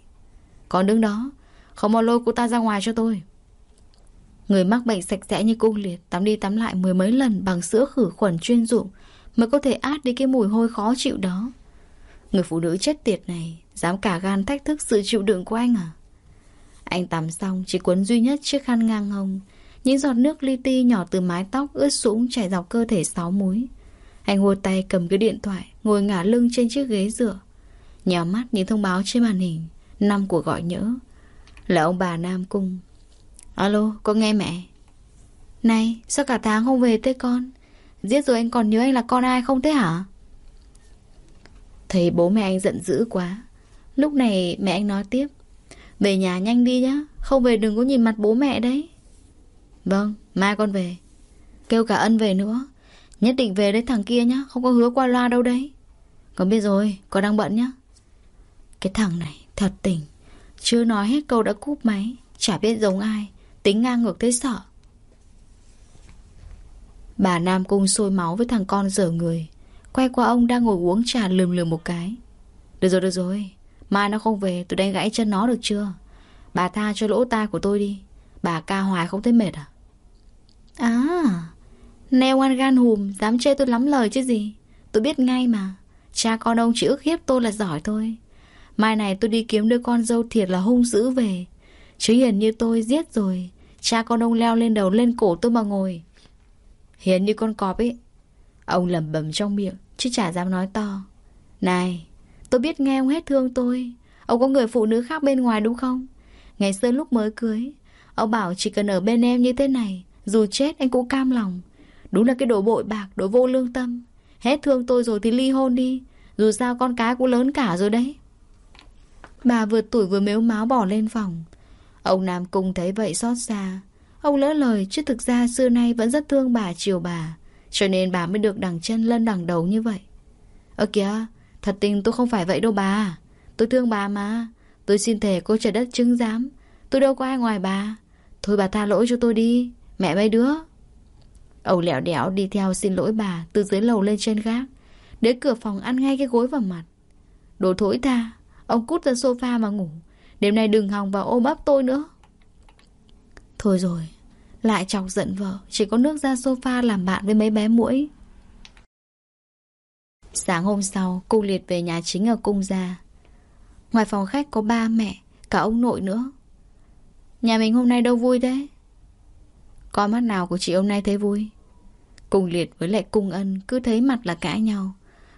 Còn đứng đó Không mau lôi cô ta ra ngoài cho tôi Người mắc bệnh sạch sẽ như cung liệt Tắm đi tắm lại mười mấy lần Bằng sữa khử khuẩn chuyên dụng Mới có thể át đi cái mùi hôi khó chịu đó Người phụ nữ chết tiệt này Dám cả gan thách thức sự chịu đựng của anh à Anh tắm xong Chỉ quấn duy nhất chiếc khăn ngang hông những giọt nước li ti nhỏ từ mái tóc ướt sũng chảy dọc cơ thể sáu múi. Anh hôi tay cầm cái điện thoại, ngồi ngả lưng trên chiếc ghế dựa. Nhào mắt nhìn thông báo trên màn hình, năm cuộc gọi nhỡ. Là ông bà Nam Cung. Alo, có nghe mẹ? Này, sao cả tháng không về tới con? Giết rồi anh còn nhớ anh là con ai không thế hả? Thấy bố mẹ anh giận dữ quá. Lúc này mẹ anh nói tiếp. Về nhà nhanh đi nhá, không về đừng có nhìn mặt bố mẹ đấy. Vâng, mai con về Kêu cả ân về nữa Nhất định về đấy thằng kia nhá Không có hứa qua loa đâu đấy Còn biết rồi, con đang bận nhá Cái thằng này thật tình, Chưa nói hết câu đã cúp máy, Chả biết giống ai, Tính ngang ngược tới sợ. Bà Nam Cung sôi máu với thằng con dở người, Quay qua ông đang ngồi uống trà lườm lườm một cái. Được rồi được rồi, Mai nó không về tôi đánh gãy chân nó được chưa? Bà tha cho lỗ tai của tôi đi, Bà ca hoài không thấy mệt à? À Neo ăn gan hùm, Dám chê tôi lắm lời chứ gì? Tôi biết ngay mà, Cha con ông chỉ ước hiếp tôi là giỏi thôi. Mai này tôi đi kiếm đứa con dâu thiệt là hung dữ về. Chứ hiền như tôi giết rồi. Cha con ông leo lên đầu lên cổ tôi mà ngồi. Hiền như con cọp ấy. Ông lẩm bẩm trong miệng Chứ chả dám nói to. Này tôi biết nghe ông hết thương tôi. Ông có người phụ nữ khác bên ngoài đúng không? Ngày xưa lúc mới cưới Ông bảo chỉ cần ở bên em như thế này Dù chết anh cũng cam lòng. Đúng là cái đồ bội bạc, đồ vô lương tâm. Hết thương tôi rồi thì ly hôn đi. Dù sao con cái cũng lớn cả rồi đấy. Bà vừa tuổi vừa mếu máu bỏ lên phòng. Ông Nam Cung thấy vậy xót xa. Ông lỡ lời, chứ thực ra xưa nay vẫn rất thương bà, chiều bà. Cho nên bà mới được đằng chân lân đằng đầu như vậy. Ơ kìa, Thật tình tôi không phải vậy đâu bà. Tôi thương bà mà. Tôi xin thề cô trời đất chứng giám. Tôi đâu có ai ngoài bà. Thôi bà tha lỗi cho tôi đi, Mẹ mấy đứa. Ông lẹo đẻo đi theo xin lỗi bà Từ dưới lầu lên trên gác, Đến cửa phòng ăn ngay cái gối vào mặt. Đồ thối tha. Ông cút ra sofa mà ngủ. Đêm nay đừng hòng vào ôm ấp tôi nữa. Thôi rồi, Lại chọc giận vợ. Chỉ có nước ra sofa làm bạn với mấy bé mũi Sáng hôm sau Cung liệt về nhà chính ở cung gia. Ngoài phòng khách có ba mẹ, Cả ông nội nữa. Nhà mình hôm nay đâu vui thế? Có mắt nào của chị hôm nay thấy vui? Cung liệt với lại cung ân Cứ thấy mặt là cãi nhau.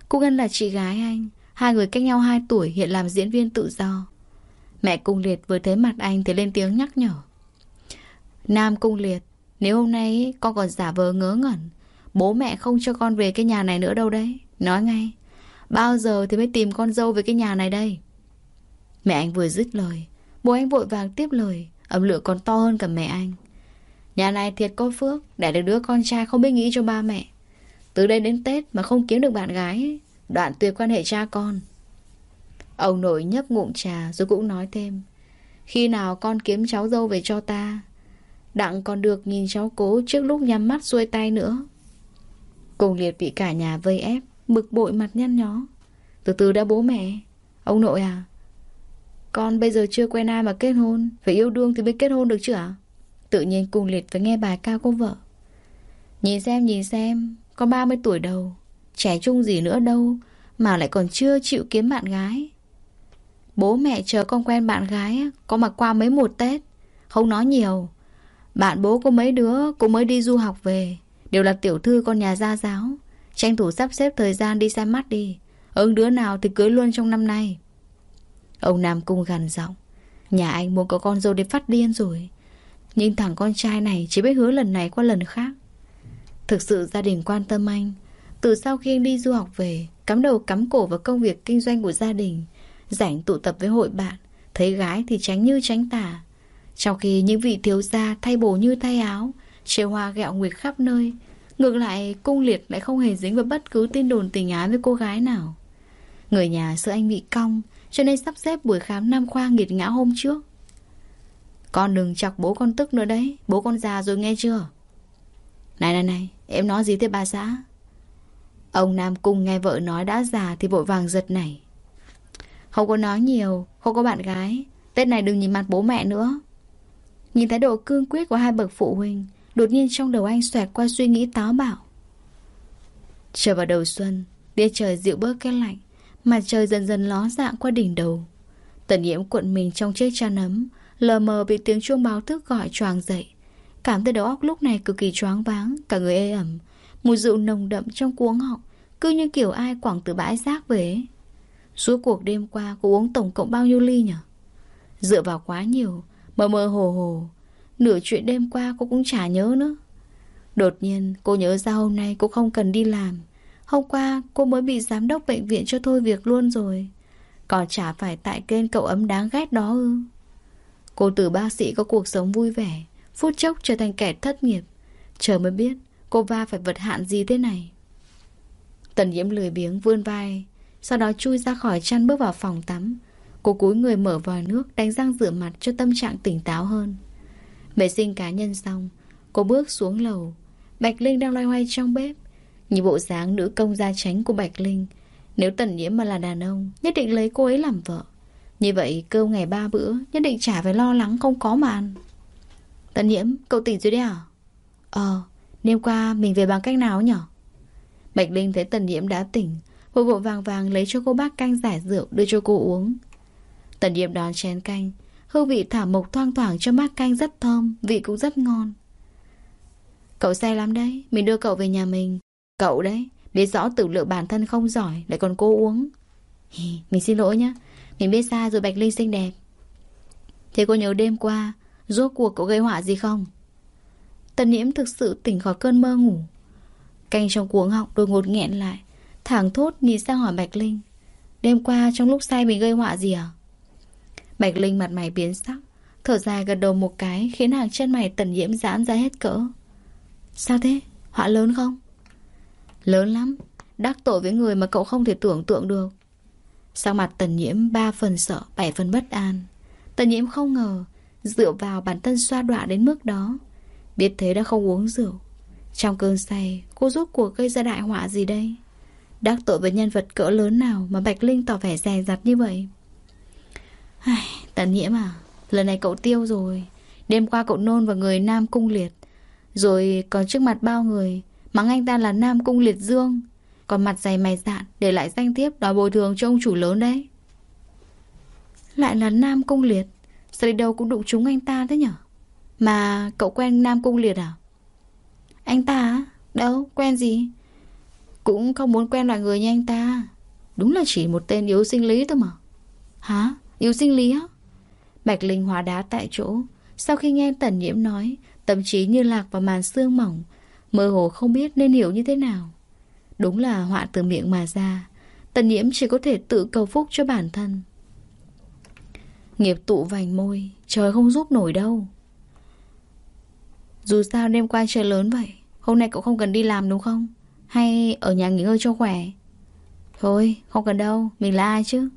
Cung ân là chị gái anh Hai người cách nhau 2 tuổi hiện làm diễn viên tự do. Mẹ cung liệt vừa thấy mặt anh Thì lên tiếng nhắc nhở. Nam cung liệt, Nếu hôm nay con còn giả vờ ngớ ngẩn, Bố mẹ không cho con về cái nhà này nữa đâu đấy. Nói ngay, Bao giờ thì mới tìm con dâu về cái nhà này đây? Mẹ anh vừa dứt lời, Bố anh vội vàng tiếp lời, Âm lượng còn to hơn cả mẹ anh. Nhà này thiệt có phước, Để được đứa con trai không biết nghĩ cho ba mẹ. Từ đây đến Tết mà không kiếm được bạn gái Đoạn tuyệt quan hệ cha con. Ông nội nhấp ngụm trà Rồi cũng nói thêm, Khi nào con kiếm cháu dâu về cho ta, Đặng còn được nhìn cháu cố Trước lúc nhắm mắt xuôi tay nữa. Cùng liệt bị cả nhà vây ép, Bực bội mặt nhăn nhó. Từ từ đã bố mẹ, Ông nội à. Con bây giờ chưa quen ai mà kết hôn, Phải yêu đương thì mới kết hôn được chứ ạ? Tự nhiên cùng liệt phải nghe bài ca của vợ. Nhìn xem nhìn xem, Con 30 tuổi đầu Trẻ trung gì nữa đâu, Mà lại còn chưa chịu kiếm bạn gái. Bố mẹ chờ con quen bạn gái Có mà qua mấy một Tết. Không nói nhiều. Bạn bố có mấy đứa cũng mới đi du học về. Đều là tiểu thư con nhà gia giáo. Tranh thủ sắp xếp thời gian đi xem mắt đi. Ứng đứa nào thì cưới luôn trong năm nay. Ông Nam Cung gằn giọng. Nhà anh muốn có con dâu đến phát điên rồi. Nhưng thằng con trai này chỉ biết hứa lần này qua lần khác. Thực sự gia đình quan tâm anh. Từ sau khi anh đi du học về, Cắm đầu cắm cổ vào công việc kinh doanh của gia đình Rảnh tụ tập với hội bạn, Thấy gái thì tránh như tránh tả Trong khi những vị thiếu gia thay bổ như thay áo Trêu hoa gẹo nguyệt khắp nơi, Ngược lại, cung liệt lại không hề dính vào bất cứ tin đồn tình ái với cô gái nào. Người nhà sợ anh bị cong, Cho nên sắp xếp buổi khám nam khoa nghiệt ngã hôm trước. Con đừng chọc bố con tức nữa đấy, Bố con già rồi nghe chưa? Này này này, Em nói gì thế bà xã? Ông Nam Cung nghe vợ nói đã già Thì vội vàng giật nảy. Không có nói nhiều, Không có bạn gái. Tết này đừng nhìn mặt bố mẹ nữa. Nhìn thái độ cương quyết của hai bậc phụ huynh, Đột nhiên trong đầu anh xoẹt qua suy nghĩ táo bạo. Trở vào đầu xuân tia trời dịu bớt cái lạnh, Mặt trời dần dần ló dạng qua đỉnh đầu. Tần nhiễm cuộn mình trong chiếc chăn ấm, Lờ mờ bị tiếng chuông báo thức gọi choàng dậy. Cảm thấy đầu óc lúc này cực kỳ choáng váng, Cả người ê ẩm Mùi rượu nồng đậm trong cuống họng, Cứ như kiểu ai quẳng từ bãi rác về Suốt cuộc đêm qua, cô uống tổng cộng bao nhiêu ly nhỉ Dựa vào quá nhiều Mơ mơ hồ hồ, Nửa chuyện đêm qua cô cũng chả nhớ nữa. Đột nhiên, cô nhớ ra hôm nay cô không cần đi làm. Hôm qua, cô mới bị giám đốc bệnh viện cho thôi việc luôn rồi. Còn chả phải tại kênh cậu ấm đáng ghét đó ư? Cô từ bác sĩ có cuộc sống vui vẻ, Phút chốc trở thành kẻ thất nghiệp. Chờ mới biết Cô va phải vật hạn gì thế này? Tần nhiễm lười biếng vươn vai Sau đó chui ra khỏi chăn bước vào phòng tắm. Cô cúi người mở vòi nước Đánh răng rửa mặt cho tâm trạng tỉnh táo hơn. Vệ sinh cá nhân xong Cô bước xuống lầu. Bạch Linh đang loay hoay trong bếp. Như bộ dáng nữ công gia tránh của Bạch Linh Nếu tần nhiễm mà là đàn ông Nhất định lấy cô ấy làm vợ. Như vậy cơm ngày ba bữa Nhất định chả phải lo lắng không có mà ăn Tần nhiễm, cậu tỉnh rồi đấy à? Ờ, đêm qua mình về bằng cách nào nhở? Bạch Linh thấy tần nhiễm đã tỉnh, Vội vội vàng vàng lấy cho cô bác canh giải rượu Đưa cho cô uống. Tần nhiễm đón chén canh, Hương vị thảo mộc thoang thoảng cho bát canh rất thơm, Vị cũng rất ngon. Cậu say lắm đấy, Mình đưa cậu về nhà mình. Cậu đấy, Biết rõ tự lượng bản thân không giỏi, Lại còn cô uống. Mình xin lỗi nhá, Mình biết sai rồi Bạch Linh xinh đẹp. Thế cô nhớ đêm qua, Rốt cuộc cậu gây họa gì không? Tần nhiễm thực sự tỉnh khỏi cơn mơ ngủ. Canh trong cuống họng đôi ngột nghẹn lại Thẳng thốt nhìn sang hỏi Bạch Linh. Đêm qua trong lúc say mình gây họa gì à? Bạch Linh mặt mày biến sắc, Thở dài gật đầu một cái Khiến hàng chân mày tần nhiễm giãn ra hết cỡ. Sao thế? Họa lớn không? Lớn lắm, Đắc tội với người mà cậu không thể tưởng tượng được. Sang mặt tần nhiễm ba phần sợ, Bảy phần bất an. Tần nhiễm không ngờ, Dựa vào bản thân xoa đọa đến mức đó Biết thế đã không uống rượu. Trong cơn say Cô rốt cuộc gây ra đại họa gì đây? Đắc tội với nhân vật cỡ lớn nào Mà Bạch Linh tỏ vẻ dè dặt như vậy? Ai, Tần nhiễm à Lần này cậu tiêu rồi. Đêm qua cậu nôn vào người Nam Cung Liệt. Rồi còn trước mặt bao người Mắng anh ta là Nam Cung Liệt Dương. Còn mặt dày mày dạn Để lại danh thiếp đòi bồi thường cho ông chủ lớn đấy. Lại là Nam Cung Liệt. Sao đi đâu cũng đụng trúng anh ta thế nhở? Mà cậu quen Nam Cung Liệt à? Anh ta Đâu, quen gì? Cũng không muốn quen loại người như anh ta. Đúng là chỉ một tên yếu sinh lý thôi mà. Hả? Yếu sinh lý á? Bạch Linh hóa đá tại chỗ. Sau khi nghe Tần Nhiễm nói, Tâm trí như lạc vào màn xương mỏng, Mơ hồ không biết nên hiểu như thế nào. Đúng là họa từ miệng mà ra. Tần Nhiễm chỉ có thể tự cầu phúc cho bản thân. Nghiệp tụ vành môi, Trời không giúp nổi đâu. Dù sao đêm qua trời lớn vậy Hôm nay cậu không cần đi làm đúng không? Hay ở nhà nghỉ ngơi cho khỏe? Thôi không cần đâu Mình là ai chứ?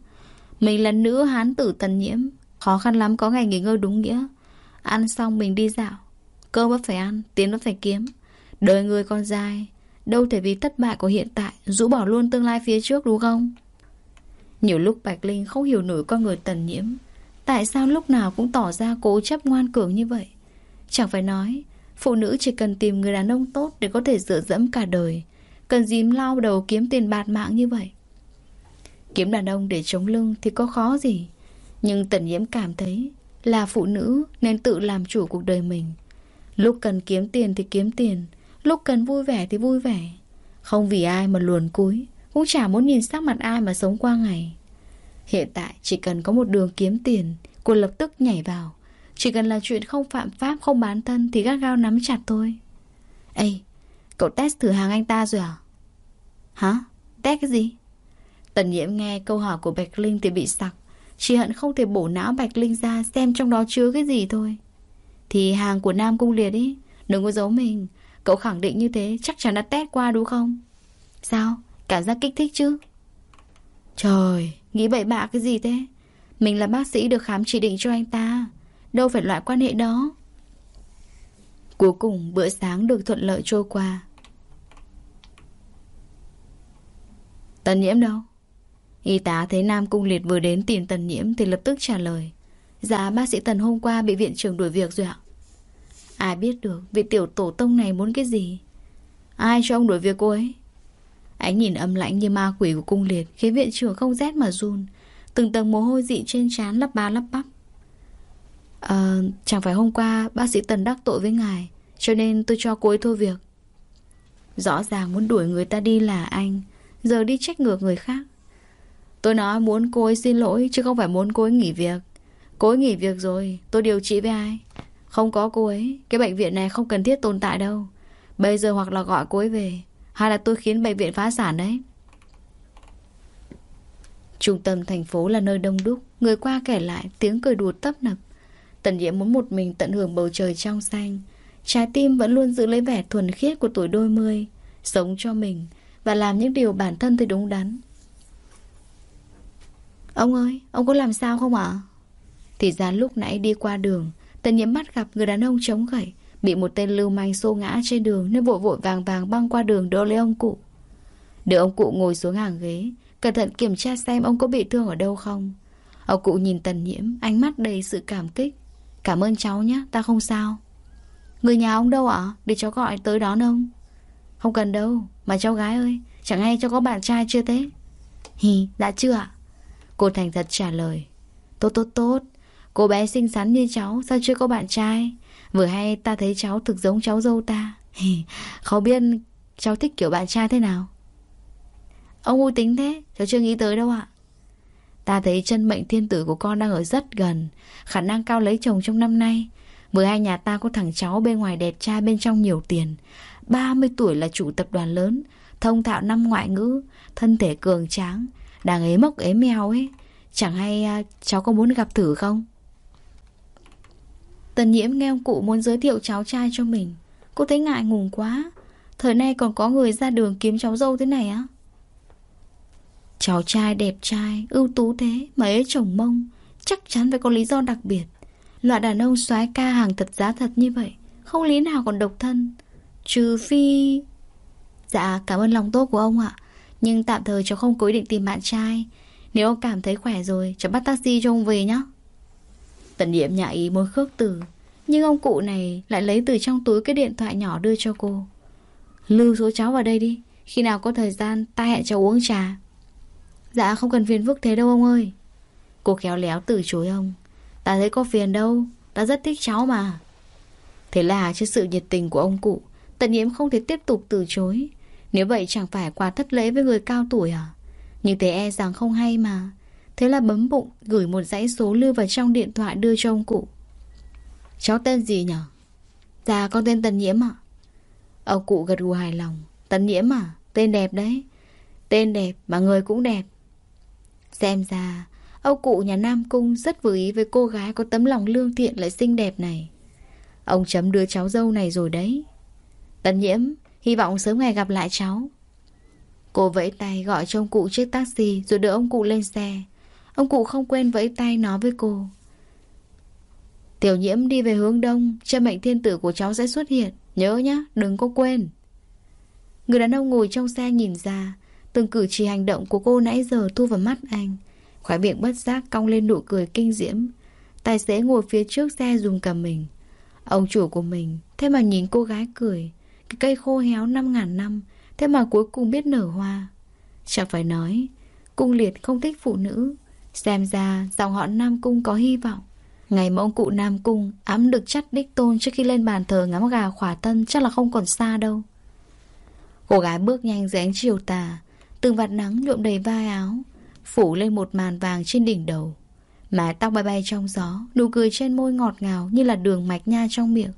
Mình là nữ hán tử tần nhiễm Khó khăn lắm có ngày nghỉ ngơi đúng nghĩa. Ăn xong mình đi dạo Cơm vẫn phải ăn, tiền vẫn phải kiếm. Đời người còn dài Đâu thể vì thất bại của hiện tại Rũ bỏ luôn tương lai phía trước đúng không? Nhiều lúc Bạch Linh không hiểu nổi con người tần nhiễm Tại sao lúc nào cũng tỏ ra cố chấp ngoan cường như vậy? Chẳng phải nói Phụ nữ chỉ cần tìm người đàn ông tốt Để có thể dựa dẫm cả đời. Cần dím lao đầu kiếm tiền bạt mạng như vậy? Kiếm đàn ông để chống lưng Thì có khó gì. Nhưng tần nhiễm cảm thấy Là phụ nữ nên tự làm chủ cuộc đời mình. Lúc cần kiếm tiền thì kiếm tiền, Lúc cần vui vẻ thì vui vẻ. Không vì ai mà luồn cúi, Cũng chả muốn nhìn sắc mặt ai mà sống qua ngày. Hiện tại chỉ cần có một đường kiếm tiền, Cô lập tức nhảy vào. Chỉ cần là chuyện không phạm pháp, không bán thân Thì gắt gao nắm chặt thôi. Ê, Cậu test thử hàng anh ta rồi à? Hả? Test cái gì? Tần nhiễm nghe câu hỏi của Bạch Linh thì bị sặc. Chỉ hận không thể bổ não Bạch Linh ra Xem trong đó chứa cái gì thôi. Thì hàng của Nam Cung Liệt ý, Đừng có giấu mình. Cậu khẳng định như thế, chắc chắn đã test qua đúng không? Sao? Cảm giác kích thích chứ? Trời, Nghĩ bậy bạ cái gì thế? Mình là bác sĩ được khám chỉ định cho anh ta. Đâu phải loại quan hệ đó. Cuối cùng, bữa sáng được thuận lợi trôi qua. Tần nhiễm đâu? Y tá thấy Nam Cung Liệt vừa đến tìm Tần nhiễm Thì lập tức trả lời. Dạ bác sĩ Tần hôm qua bị viện trưởng đuổi việc rồi ạ. Ai biết được, Vị tiểu tổ tông này muốn cái gì? Ai cho ông đuổi việc cô ấy? Ánh nhìn âm lãnh như ma quỷ của cung liệt Khiến viện trưởng không rét mà run. Từng tầng mồ hôi dị trên trán lắp ba lắp bắp à, Chẳng phải hôm qua Bác sĩ Tần đắc tội với ngài Cho nên tôi cho cô ấy thôi việc. Rõ ràng muốn đuổi người ta đi là anh Giờ đi trách ngược người khác. Tôi nói muốn cô ấy xin lỗi Chứ không phải muốn cô ấy nghỉ việc. Cô ấy nghỉ việc rồi Tôi điều trị với ai? Không có cô ấy Cái bệnh viện này không cần thiết tồn tại đâu. Bây giờ hoặc là gọi cô ấy về hay là tôi khiến bệnh viện phá sản đấy. Trung tâm thành phố là nơi đông đúc. Người qua kể lại tiếng cười đùa tấp nập. Tần Diễm muốn một mình tận hưởng bầu trời trong xanh. Trái tim vẫn luôn giữ lấy vẻ thuần khiết của tuổi đôi mươi Sống cho mình Và làm những điều bản thân thấy đúng đắn. Ông ơi, ông có làm sao không ạ? Thì ra lúc nãy đi qua đường Tần nhiễm bắt gặp người đàn ông chống gậy Bị một tên lưu manh xô ngã trên đường Nên vội vội vàng vàng băng qua đường đỡ lấy ông cụ. Đưa ông cụ ngồi xuống hàng ghế Cẩn thận kiểm tra xem ông có bị thương ở đâu không. Ông cụ nhìn tần nhiễm Ánh mắt đầy sự cảm kích. Cảm ơn cháu nhé, ta không sao. Người nhà ông đâu ạ? Để cháu gọi tới đón ông. Không cần đâu Mà cháu gái ơi Chẳng hay cháu có bạn trai chưa thế? Hì, đã chưa ạ? Cô thành thật trả lời. Tốt tốt tốt. Cô bé xinh xắn như cháu Sao chưa có bạn trai? Vừa hay ta thấy cháu thực giống cháu dâu ta. Hì, Không biết cháu thích kiểu bạn trai thế nào. Ông vui tính thế Cháu chưa nghĩ tới đâu ạ. Ta thấy chân mệnh thiên tử của con đang ở rất gần Khả năng cao lấy chồng trong năm nay. Vừa hai nhà ta có thằng cháu bên ngoài đẹp trai bên trong nhiều tiền. 30 tuổi là chủ tập đoàn lớn Thông thạo năm ngoại ngữ Thân thể cường tráng Đang ế mốc ế mèo ấy. Chẳng hay à, cháu có muốn gặp thử không? Tần nhiễm nghe ông cụ muốn giới thiệu cháu trai cho mình. Cô thấy ngại ngùng quá. Thời nay còn có người ra đường kiếm cháu dâu thế này á? Cháu trai đẹp trai, ưu tú thế Mà ấy chồng mông Chắc chắn phải có lý do đặc biệt. Loại đàn ông soái ca hàng thật giá thật như vậy Không lý nào còn độc thân. Trừ phi... Dạ cảm ơn lòng tốt của ông ạ. Nhưng tạm thời cháu không có ý định tìm bạn trai. Nếu ông cảm thấy khỏe rồi Cháu bắt taxi cho ông về nhé Tần nhiệm nhà ý muốn khước từ Nhưng ông cụ này lại lấy từ trong túi cái điện thoại nhỏ đưa cho cô. Lưu số cháu vào đây đi Khi nào có thời gian ta hẹn cháu uống trà. Dạ không cần phiền phức thế đâu ông ơi. Cô khéo léo từ chối ông. Ta thấy có phiền đâu. Ta rất thích cháu mà. Thế là trước sự nhiệt tình của ông cụ Tận nhiễm không thể tiếp tục từ chối. Nếu vậy chẳng phải quá thất lễ với người cao tuổi à? Như thế e rằng không hay mà. Thế là bấm bụng, Gửi một dãy số lưu vào trong điện thoại đưa cho ông cụ. Cháu tên gì nhở? Dạ con tên Tần Nhiễm ạ. Ông cụ gật gù hài lòng. Tần Nhiễm à Tên đẹp đấy. Tên đẹp mà người cũng đẹp. Xem ra Ông cụ nhà Nam Cung rất vừa ý với cô gái có tấm lòng lương thiện lại xinh đẹp này. Ông chấm đưa cháu dâu này rồi đấy. Tần nhiễm, hy vọng sớm ngày gặp lại cháu. Cô vẫy tay gọi cho ông cụ chiếc taxi rồi đưa ông cụ lên xe. Ông cụ không quên vẫy tay nói với cô. Tiểu nhiễm đi về hướng đông, chân mệnh thiên tử của cháu sẽ xuất hiện. Nhớ nhá, đừng có quên. Người đàn ông ngồi trong xe nhìn ra, từng cử chỉ hành động của cô nãy giờ thu vào mắt anh. Khóe miệng bất giác cong lên nụ cười kinh diễm. Tài xế ngồi phía trước xe dùng cả mình. Ông chủ của mình Thế mà nhìn cô gái cười. Cái cây khô héo năm ngàn năm Thế mà cuối cùng biết nở hoa. Chẳng phải nói Cung liệt không thích phụ nữ. Xem ra dòng họ Nam Cung có hy vọng. Ngày mà ông cụ Nam Cung ám được chắt đích tôn trước khi lên bàn thờ ngắm gà khỏa tân chắc là không còn xa đâu. Cô gái bước nhanh dưới ánh chiều tà, từng vạt nắng nhuộm đầy vai áo, phủ lên một màn vàng trên đỉnh đầu. Mái tóc bay bay trong gió, nụ cười trên môi ngọt ngào như là đường mạch nha trong miệng.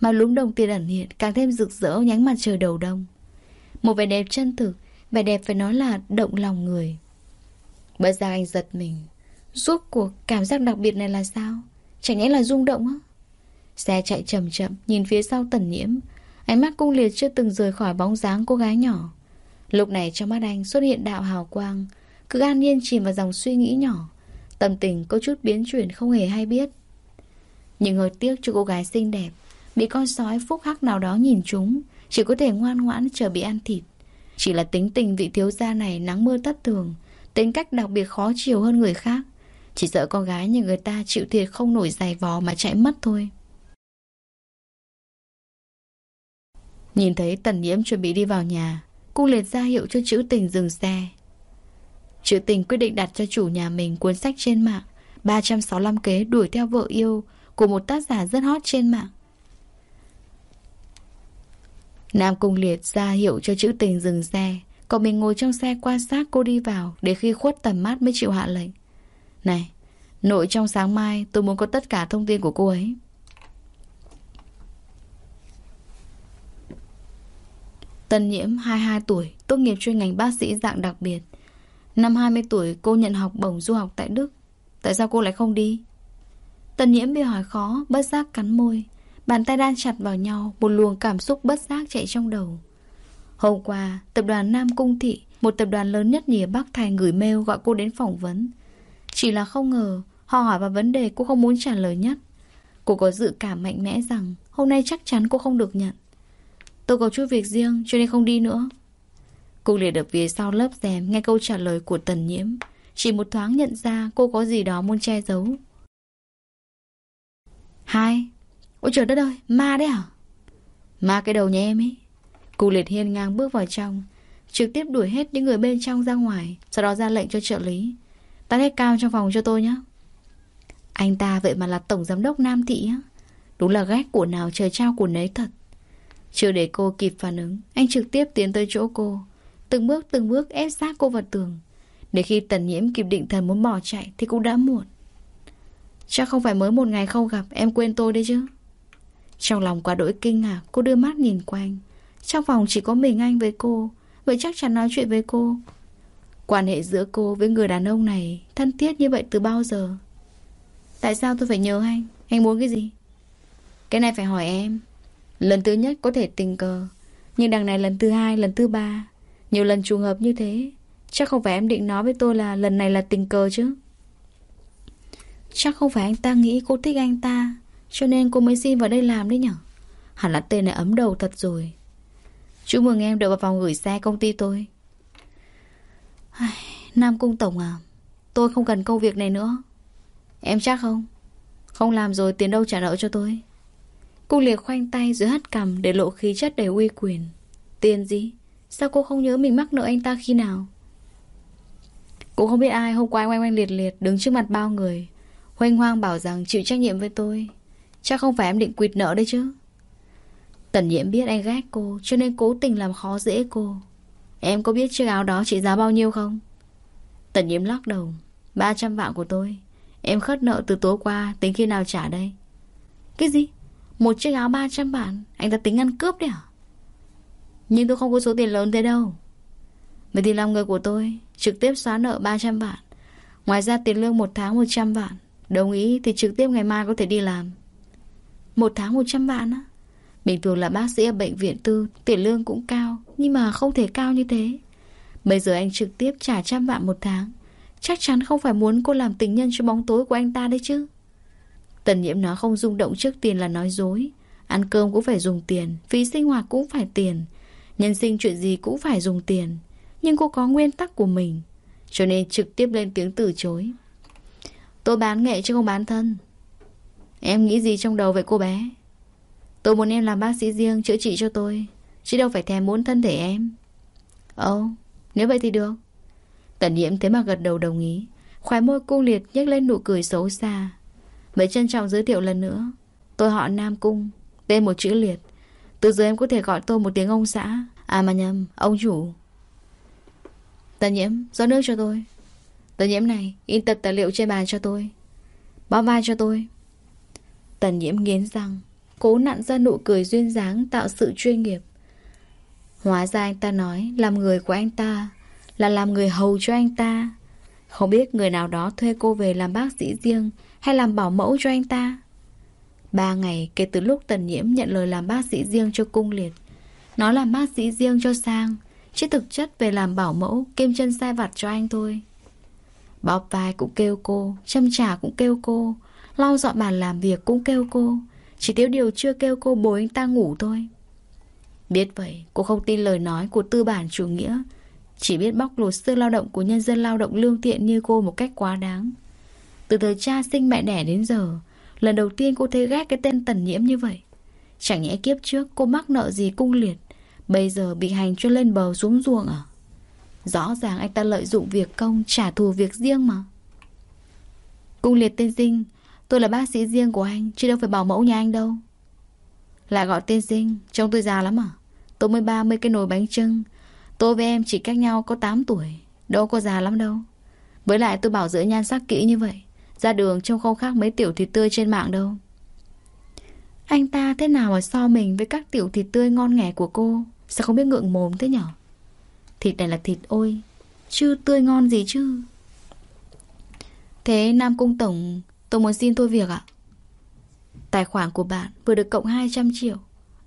Mà lúng đồng tiền ẩn hiện càng thêm rực rỡ nhánh mặt trời đầu đông. Một vẻ đẹp chân thực, vẻ đẹp phải nói là động lòng người. Bất ra anh giật mình. Suốt cuộc cảm giác đặc biệt này là sao? Chẳng nhẽ là rung động á? Xe chạy chậm chậm, nhìn phía sau tần nhiễm. Ánh mắt cung liệt chưa từng rời khỏi bóng dáng cô gái nhỏ. Lúc này trong mắt anh xuất hiện đạo hào quang, cứ an nhiên chìm vào dòng suy nghĩ nhỏ. Tâm tình có chút biến chuyển không hề hay biết. Nhưng hơi tiếc cho cô gái xinh đẹp Bị con sói phúc hắc nào đó nhìn chúng Chỉ có thể ngoan ngoãn chờ bị ăn thịt. Chỉ là tính tình vị thiếu gia này nắng mưa tất thường Tính cách đặc biệt khó chiều hơn người khác. Chỉ sợ con gái như người ta chịu thiệt không nổi giày vò mà chạy mất thôi. Nhìn thấy tần nhiễm chuẩn bị đi vào nhà Cung liệt ra hiệu cho chữ tình dừng xe. Chữ tình quyết định đặt cho chủ nhà mình cuốn sách trên mạng 365 kế đuổi theo vợ yêu Của một tác giả rất hot trên mạng. Nam Cung Liệt ra hiệu cho chữ tình dừng xe, Còn mình ngồi trong xe quan sát cô đi vào Để khi khuất tầm mắt mới chịu hạ lệnh. Này, Nội trong sáng mai tôi muốn có tất cả thông tin của cô ấy. Tân nhiễm 22 tuổi, Tốt nghiệp chuyên ngành bác sĩ dạng đặc biệt. Năm 20 tuổi, cô nhận học bổng du học tại Đức. Tại sao cô lại không đi? Tân nhiễm bị hỏi khó, Bất giác cắn môi. Bàn tay đan chặt vào nhau, Một luồng cảm xúc bất giác chạy trong đầu. Hôm qua, tập đoàn Nam Cung Thị, Một tập đoàn lớn nhất nhì Bắc Thành gửi mail gọi cô đến phỏng vấn. Chỉ là không ngờ, Họ hỏi vào vấn đề cô không muốn trả lời nhất. Cô có dự cảm mạnh mẽ rằng, Hôm nay chắc chắn cô không được nhận. Tôi có chút việc riêng cho nên không đi nữa. Cô liệt ở phía sau lớp rèm Nghe câu trả lời của tần nhiễm. Chỉ một thoáng nhận ra cô có gì đó muốn che giấu. Hai Ôi trời đất ơi, ma đấy à? Ma cái đầu nhà em ấy. Cô liệt hiên ngang bước vào trong Trực tiếp đuổi hết những người bên trong ra ngoài Sau đó ra lệnh cho trợ lý. Tắt hết cao trong phòng cho tôi nhé Anh ta vậy mà là tổng giám đốc Nam Thị á. Đúng là ghét của nào trời trao của nấy thật. Chưa để cô kịp phản ứng, Anh trực tiếp tiến tới chỗ cô, Từng bước từng bước ép sát cô vào tường. Để khi tần nhiễm kịp định thần muốn bỏ chạy Thì cũng đã muộn. Chắc không phải mới một ngày không gặp, Em quên tôi đấy chứ. Trong lòng quá đỗi kinh ngạc, Cô đưa mắt nhìn quanh. Trong phòng chỉ có mình anh với cô, Vậy chắc chắn nói chuyện với cô. Quan hệ giữa cô với người đàn ông này Thân thiết như vậy từ bao giờ? Tại sao tôi phải nhớ anh? Anh muốn cái gì? Cái này phải hỏi em. Lần thứ nhất có thể tình cờ Nhưng đằng này lần thứ hai, lần thứ ba. Nhiều lần trùng hợp như thế Chắc không phải em định nói với tôi là lần này là tình cờ chứ. Chắc không phải anh ta nghĩ cô thích anh ta Cho nên cô mới xin vào đây làm đấy nhở? Hẳn là tên này ấm đầu thật rồi. Chúc mừng em được vào phòng gửi xe công ty tôi. Ai, Nam Cung Tổng à Tôi không cần công việc này nữa. Em chắc không? Không làm rồi tiền đâu trả nợ cho tôi? Cô liệt khoanh tay dưới hất cằm Để lộ khí chất đầy uy quyền. Tiền gì Sao cô không nhớ mình mắc nợ anh ta khi nào? Cô không biết ai hôm qua oanh oanh liệt liệt Đứng trước mặt bao người Hoanh hoang bảo rằng chịu trách nhiệm với tôi. Chắc không phải em định quỵt nợ đấy chứ. Tần nhiễm biết anh ghét cô, Cho nên cố tình làm khó dễ cô. Em có biết chiếc áo đó trị giá bao nhiêu không? Tần nhiễm lắc đầu. 300 vạn của tôi, Em khất nợ từ tối qua, Tính khi nào trả đây? Cái gì? Một chiếc áo 300 vạn Anh ta tính ăn cướp đấy à? Nhưng tôi không có số tiền lớn thế đâu. Vậy thì làm người của tôi, Trực tiếp xóa nợ 300 vạn Ngoài ra tiền lương một tháng 100 vạn Đồng ý thì trực tiếp ngày mai có thể đi làm. Một tháng 100 vạn á? Bình thường là bác sĩ ở bệnh viện tư, Tiền lương cũng cao, Nhưng mà không thể cao như thế. Bây giờ anh trực tiếp trả trăm vạn một tháng. Chắc chắn không phải muốn cô làm tình nhân cho bóng tối của anh ta đấy chứ. Tần nhiễm nó không rung động trước tiền là nói dối. Ăn cơm cũng phải dùng tiền, Phí sinh hoạt cũng phải tiền. Nhân sinh chuyện gì cũng phải dùng tiền, Nhưng cô có nguyên tắc của mình. Cho nên trực tiếp lên tiếng từ chối. Tôi bán nghệ chứ không bán thân. Em nghĩ gì trong đầu vậy cô bé? Tôi muốn em làm bác sĩ riêng, chữa trị cho tôi, Chứ đâu phải thèm muốn thân thể em. Ồ, Nếu vậy thì được. Tần nhiễm thế mà gật đầu đồng ý. Khoái môi cung liệt nhếch lên nụ cười xấu xa. Mới trân trọng giới thiệu lần nữa. Tôi họ Nam Cung Tên một chữ liệt. Từ giờ em có thể gọi tôi một tiếng ông xã. À mà nhầm, ông chủ. Tần nhiễm, rót nước cho tôi. Tần nhiễm này, in tập tài liệu trên bàn cho tôi. Bó vai cho tôi. Tần nhiễm nghiến răng Cố nặn ra nụ cười duyên dáng Tạo sự chuyên nghiệp. Hóa ra anh ta nói Làm người của anh ta Là làm người hầu cho anh ta. Không biết người nào đó thuê cô về làm bác sĩ riêng hay làm bảo mẫu cho anh ta? Ba ngày kể từ lúc Tần Nhiễm nhận lời làm bác sĩ riêng cho cung liệt. Nó làm bác sĩ riêng cho Sang, Chứ thực chất về làm bảo mẫu Kim chân sai vặt cho anh thôi. Bóp vai cũng kêu cô Châm trà cũng kêu cô, Lau dọn bàn làm việc cũng kêu cô, Chỉ thiếu điều chưa kêu cô bồi anh ta ngủ thôi. Biết vậy, Cô không tin lời nói của tư bản chủ nghĩa, Chỉ biết bóc lột xương lao động Của nhân dân lao động lương thiện như cô Một cách quá đáng. Từ thời cha sinh mẹ đẻ đến giờ, Lần đầu tiên cô thấy ghét cái tên tần nhiễm như vậy. Chẳng nhẽ kiếp trước cô mắc nợ gì cung liệt, Bây giờ bị hành cho lên bờ xuống ruộng à? Rõ ràng anh ta lợi dụng việc công, trả thù việc riêng mà. Cung liệt tên sinh, Tôi là bác sĩ riêng của anh, Chứ đâu phải bảo mẫu nhà anh đâu. Lại gọi tên sinh, Trông tôi già lắm à? Tôi mới 30 cái nồi bánh trưng Tôi với em chỉ cách nhau có 8 tuổi, Đâu có già lắm đâu. Với lại tôi bảo dưỡng nhan sắc kỹ như vậy ra đường trông không khác mấy tiểu thịt tươi trên mạng đâu. Anh ta thế nào mà so mình với các tiểu thịt tươi ngon nghẻ của cô? Sao không biết ngượng mồm thế nhở? Thịt này là thịt ôi, Chứ tươi ngon gì chứ? Thế Nam Cung Tổng, Tôi muốn xin thôi việc ạ. Tài khoản của bạn vừa được cộng 200 triệu.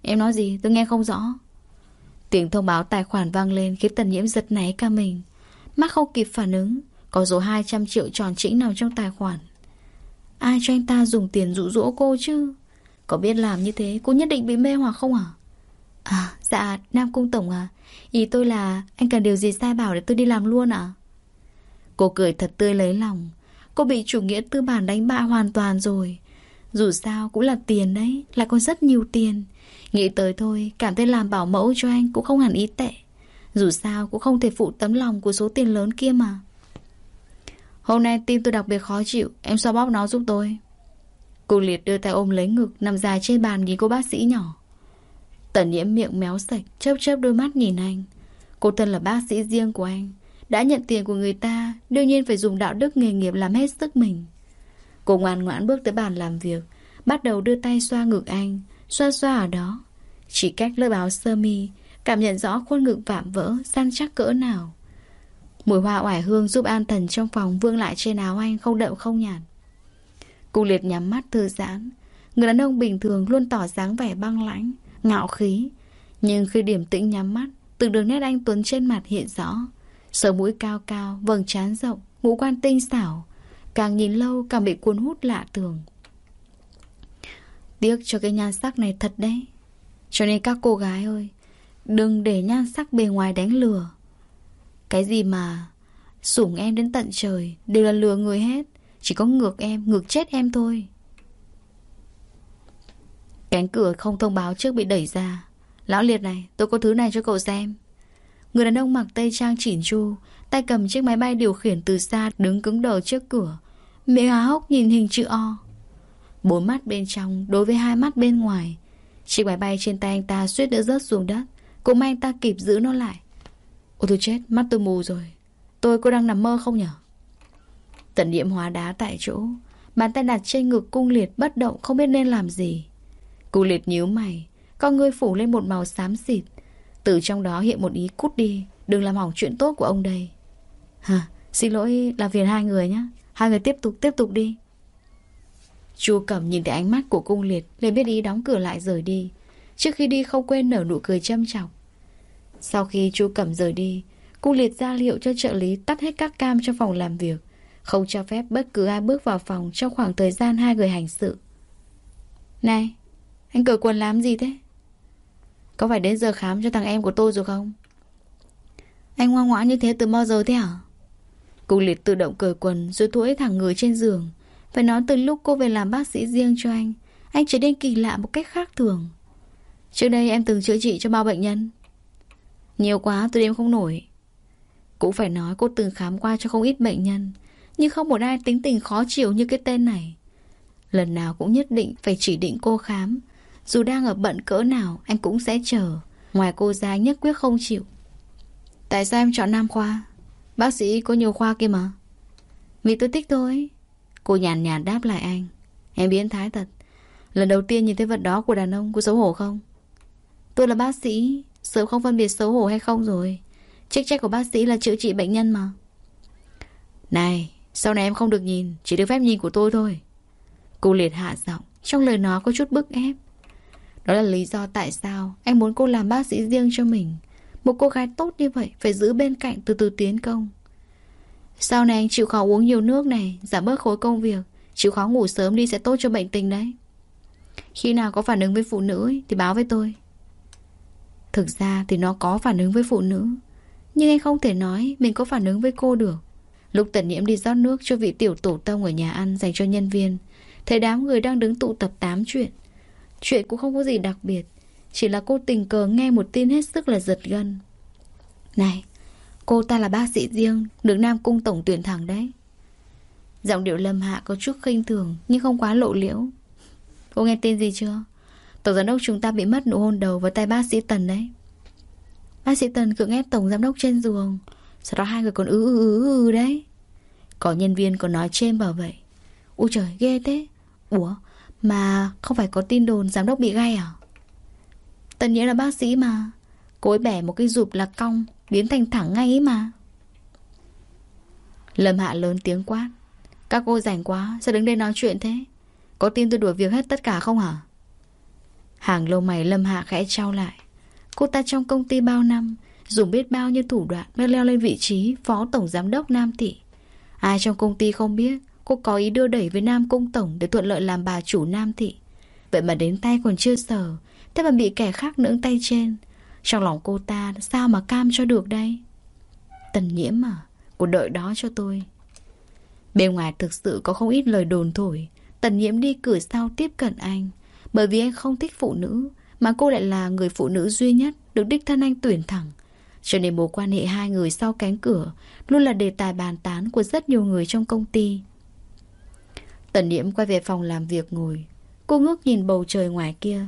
Em nói gì? Tôi nghe không rõ. Tiếng thông báo tài khoản vang lên Khiến tần nhiễm giật náy cả mình. Mắt không kịp phản ứng. Có số 200 triệu tròn trĩnh nào trong tài khoản? Ai cho anh ta dùng tiền dụ dỗ cô chứ? Có biết làm như thế Cô nhất định bị mê hoặc không à À dạ Nam Cung Tổng à. Ý tôi là anh cần điều gì sai bảo để tôi đi làm luôn à Cô cười thật tươi lấy lòng. Cô bị chủ nghĩa tư bản đánh bại hoàn toàn rồi. Dù sao cũng là tiền đấy, Lại còn rất nhiều tiền. Nghĩ tới thôi, Cảm thấy làm bảo mẫu cho anh cũng không hẳn ý tệ. Dù sao cũng không thể phụ tấm lòng của số tiền lớn kia mà. Hôm nay tim tôi đặc biệt khó chịu, Em xoa bóp nó giúp tôi. Cô liệt đưa tay ôm lấy ngực, Nằm dài trên bàn nhìn cô bác sĩ nhỏ. Tần nhiễm miệng méo sạch, Chớp chớp đôi mắt nhìn anh. Cô thân là bác sĩ riêng của anh, Đã nhận tiền của người ta, Đương nhiên phải dùng đạo đức nghề nghiệp làm hết sức mình. Cô ngoan ngoãn bước tới bàn làm việc, Bắt đầu đưa tay xoa ngực anh, Xoa xoa ở đó. Chỉ cách lớp áo sơ mi, Cảm nhận rõ khuôn ngực vạm vỡ, Săn chắc cỡ nào. Mùi hoa oải hương giúp an thần trong phòng Vương lại trên áo anh không đậm không nhạt. Cụ liệt nhắm mắt thư giãn. Người đàn ông bình thường luôn tỏ dáng vẻ băng lãnh Ngạo khí. Nhưng khi điểm tĩnh nhắm mắt Từng đường nét anh Tuấn trên mặt hiện rõ. Sờ mũi cao cao, vầng trán rộng Ngũ quan tinh xảo. Càng nhìn lâu càng bị cuốn hút lạ thường. Tiếc cho cái nhan sắc này thật đấy. Cho nên các cô gái ơi Đừng để nhan sắc bề ngoài đánh lừa. Cái gì mà Sủng em đến tận trời Đều là lừa người hết. Chỉ có ngược em, ngược chết em thôi. Cánh cửa không thông báo trước bị đẩy ra. Lão liệt này, tôi có thứ này cho cậu xem. Người đàn ông mặc tây trang chỉn chu Tay cầm chiếc máy bay điều khiển từ xa Đứng cứng đầu trước cửa. Miệng há hốc nhìn hình chữ O. Bốn mắt bên trong đối với hai mắt bên ngoài. Chiếc máy bay trên tay anh ta suýt nữa rớt xuống đất. Cũng may anh ta kịp giữ nó lại. Ôi tôi chết, mắt tôi mù rồi. Tôi có đang nằm mơ không nhở? Tận niệm hóa đá tại chỗ. Bàn tay đặt trên ngực cung liệt bất động Không biết nên làm gì. Cung liệt nhíu mày Con ngươi phủ lên một màu xám xịt. Từ trong đó hiện một ý cút đi Đừng làm hỏng chuyện tốt của ông đây. Hả, xin lỗi làm phiền hai người nhé Hai người tiếp tục tiếp tục đi. Chu Cẩm nhìn thấy ánh mắt của cung liệt liền biết ý đóng cửa lại rời đi. Trước khi đi không quên nở nụ cười châm chọc. Sau khi chu Cẩm rời đi Cung liệt ra liệu cho trợ lý tắt hết các cam trong phòng làm việc, Không cho phép bất cứ ai bước vào phòng Trong khoảng thời gian hai người hành sự. Này, Anh cởi quần làm gì thế? Có phải đến giờ khám cho thằng em của tôi rồi không? Anh ngoan ngoãn như thế từ bao giờ thế hả? Cung liệt tự động cởi quần Rồi thuỗi thẳng người trên giường. Phải nói từ lúc cô về làm bác sĩ riêng cho anh Anh trở nên kỳ lạ một cách khác thường. Trước đây em từng chữa trị cho bao bệnh nhân nhiều quá tôi đêm không nổi. Cũng phải nói cô từng khám qua cho không ít bệnh nhân, Nhưng không một ai tính tình khó chịu như cái tên này. Lần nào cũng nhất định phải chỉ định cô khám. Dù đang ở bận cỡ nào, Anh cũng sẽ chờ. Ngoài cô ra nhất quyết không chịu. Tại sao em chọn Nam Khoa? Bác sĩ có nhiều khoa kia mà. Vì tôi thích thôi. Cô nhàn nhạt đáp lại anh. Em biến thái thật. Lần đầu tiên nhìn thấy vật đó của đàn ông Cô xấu hổ không? Tôi là bác sĩ sớm không phân biệt xấu hổ hay không rồi? Chức trách của bác sĩ là chữa trị bệnh nhân mà. Này Sau này em không được nhìn Chỉ được phép nhìn của tôi thôi. Cô liệt hạ giọng Trong lời nói có chút bức ép. Đó là lý do tại sao Anh muốn cô làm bác sĩ riêng cho mình. Một cô gái tốt như vậy Phải giữ bên cạnh từ từ tiến công. Sau này anh chịu khó uống nhiều nước này Giảm bớt khối công việc Chịu khó ngủ sớm đi sẽ tốt cho bệnh tình đấy. Khi nào có phản ứng với phụ nữ ấy, Thì báo với tôi. Thực ra thì nó có phản ứng với phụ nữ. Nhưng anh không thể nói Mình có phản ứng với cô được. Lúc tần nhiễm đi rót nước cho vị tiểu tổ tông Ở nhà ăn dành cho nhân viên, Thấy đám người đang đứng tụ tập tám chuyện. Chuyện cũng không có gì đặc biệt, Chỉ là cô tình cờ nghe một tin hết sức là giật gân. Này, Cô ta là bác sĩ riêng, Được Nam Cung Tổng tuyển thẳng đấy. Giọng điệu lâm hạ có chút khinh thường, Nhưng không quá lộ liễu. Cô nghe tên gì chưa? Tổng giám đốc chúng ta bị mất nụ hôn đầu vào tay bác sĩ Tần đấy. Bác sĩ Tần cưỡng ép tổng giám đốc trên giường. Sau đó hai người còn ứ ứ ứ ứ đấy. Có nhân viên còn nói trên bảo vậy u trời, ghê thế. Ủa, mà không phải có tin đồn giám đốc bị gai à? Tần nghĩa là bác sĩ mà. Cô ấy bẻ một cái rụp là cong, Biến thành thẳng ngay ấy mà. Lâm Hạ lớn tiếng quát. Các cô rảnh quá, Sao đứng đây nói chuyện thế? Có tin tôi đuổi việc hết tất cả không hả? Hàng lông mày lâm hạ khẽ trao lại. Cô ta trong công ty bao năm Dùng biết bao nhiêu thủ đoạn Mới leo lên vị trí phó tổng giám đốc Nam Thị. Ai trong công ty không biết, Cô có ý đưa đẩy với Nam Cung Tổng Để thuận lợi làm bà chủ Nam Thị. Vậy mà đến tay còn chưa sờ, Thế mà bị kẻ khác nưỡng tay trên. Trong lòng cô ta, sao mà cam cho được đây? Tần nhiễm à Cô đợi đó cho tôi. Bên ngoài thực sự có không ít lời đồn thổi. Tần nhiễm đi cửa sau tiếp cận anh. Bởi vì anh không thích phụ nữ, Mà cô lại là người phụ nữ duy nhất Được đích thân anh tuyển thẳng. Cho nên mối quan hệ hai người sau cánh cửa Luôn là đề tài bàn tán của rất nhiều người trong công ty. Tần Niệm quay về phòng làm việc ngồi. Cô ngước nhìn bầu trời ngoài kia.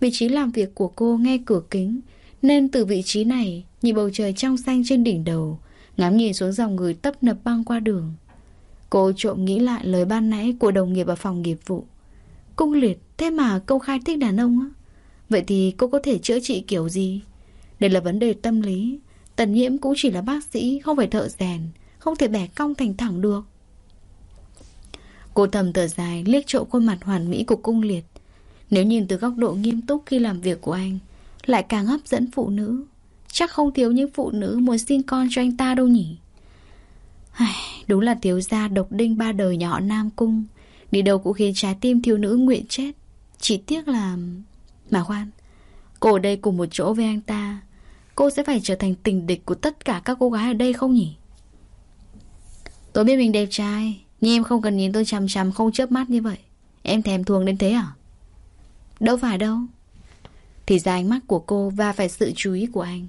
Vị trí làm việc của cô ngay cửa kính, Nên từ vị trí này Nhìn bầu trời trong xanh trên đỉnh đầu, Ngắm nhìn xuống dòng người tấp nập băng qua đường. Cô trộm nghĩ lại lời ban nãy Của đồng nghiệp ở phòng nghiệp vụ. Cung liệt thế mà công khai thích đàn ông á? Vậy thì cô có thể chữa trị kiểu gì? Đây là vấn đề tâm lý. Tần nhiễm cũng chỉ là bác sĩ, Không phải thợ rèn, Không thể bẻ cong thành thẳng được. Cô thầm thở dài, liếc trộm khuôn mặt hoàn mỹ của cung liệt. Nếu nhìn từ góc độ nghiêm túc khi làm việc của anh, Lại càng hấp dẫn phụ nữ. Chắc không thiếu những phụ nữ muốn sinh con cho anh ta đâu nhỉ? Đúng là thiếu gia độc đinh ba đời nhỏ Nam Cung. Đi đâu cũng khiến trái tim thiếu nữ nguyện chết. Chỉ tiếc là... Mà khoan, Cô ở đây cùng một chỗ với anh ta, Cô sẽ phải trở thành tình địch của tất cả các cô gái ở đây không nhỉ? Tôi biết mình đẹp trai, Nhưng em không cần nhìn tôi chằm chằm không chớp mắt như vậy. Em thèm thuồng đến thế à? Đâu phải đâu. Thì ra ánh mắt của cô và phải sự chú ý của anh.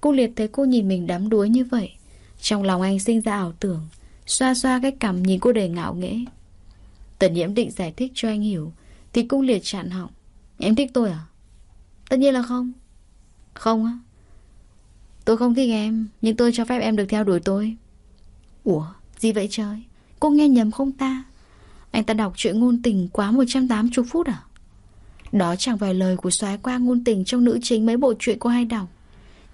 Cô liệt thấy cô nhìn mình đắm đuối như vậy. Trong lòng anh sinh ra ảo tưởng, Xoa xoa cái cằm nhìn cô đầy ngạo nghễ. Tần nhiễm định giải thích cho anh hiểu thì cung liệt chặn họng. Em thích tôi à? Tất nhiên là không. Không á. Tôi không thích em, Nhưng tôi cho phép em được theo đuổi tôi. Ủa, gì vậy trời? Cô nghe nhầm không ta? Anh ta đọc chuyện ngôn tình quá 180 phút à? Đó chẳng phải lời của soái qua ngôn tình Trong nữ chính mấy bộ truyện cô hay đọc.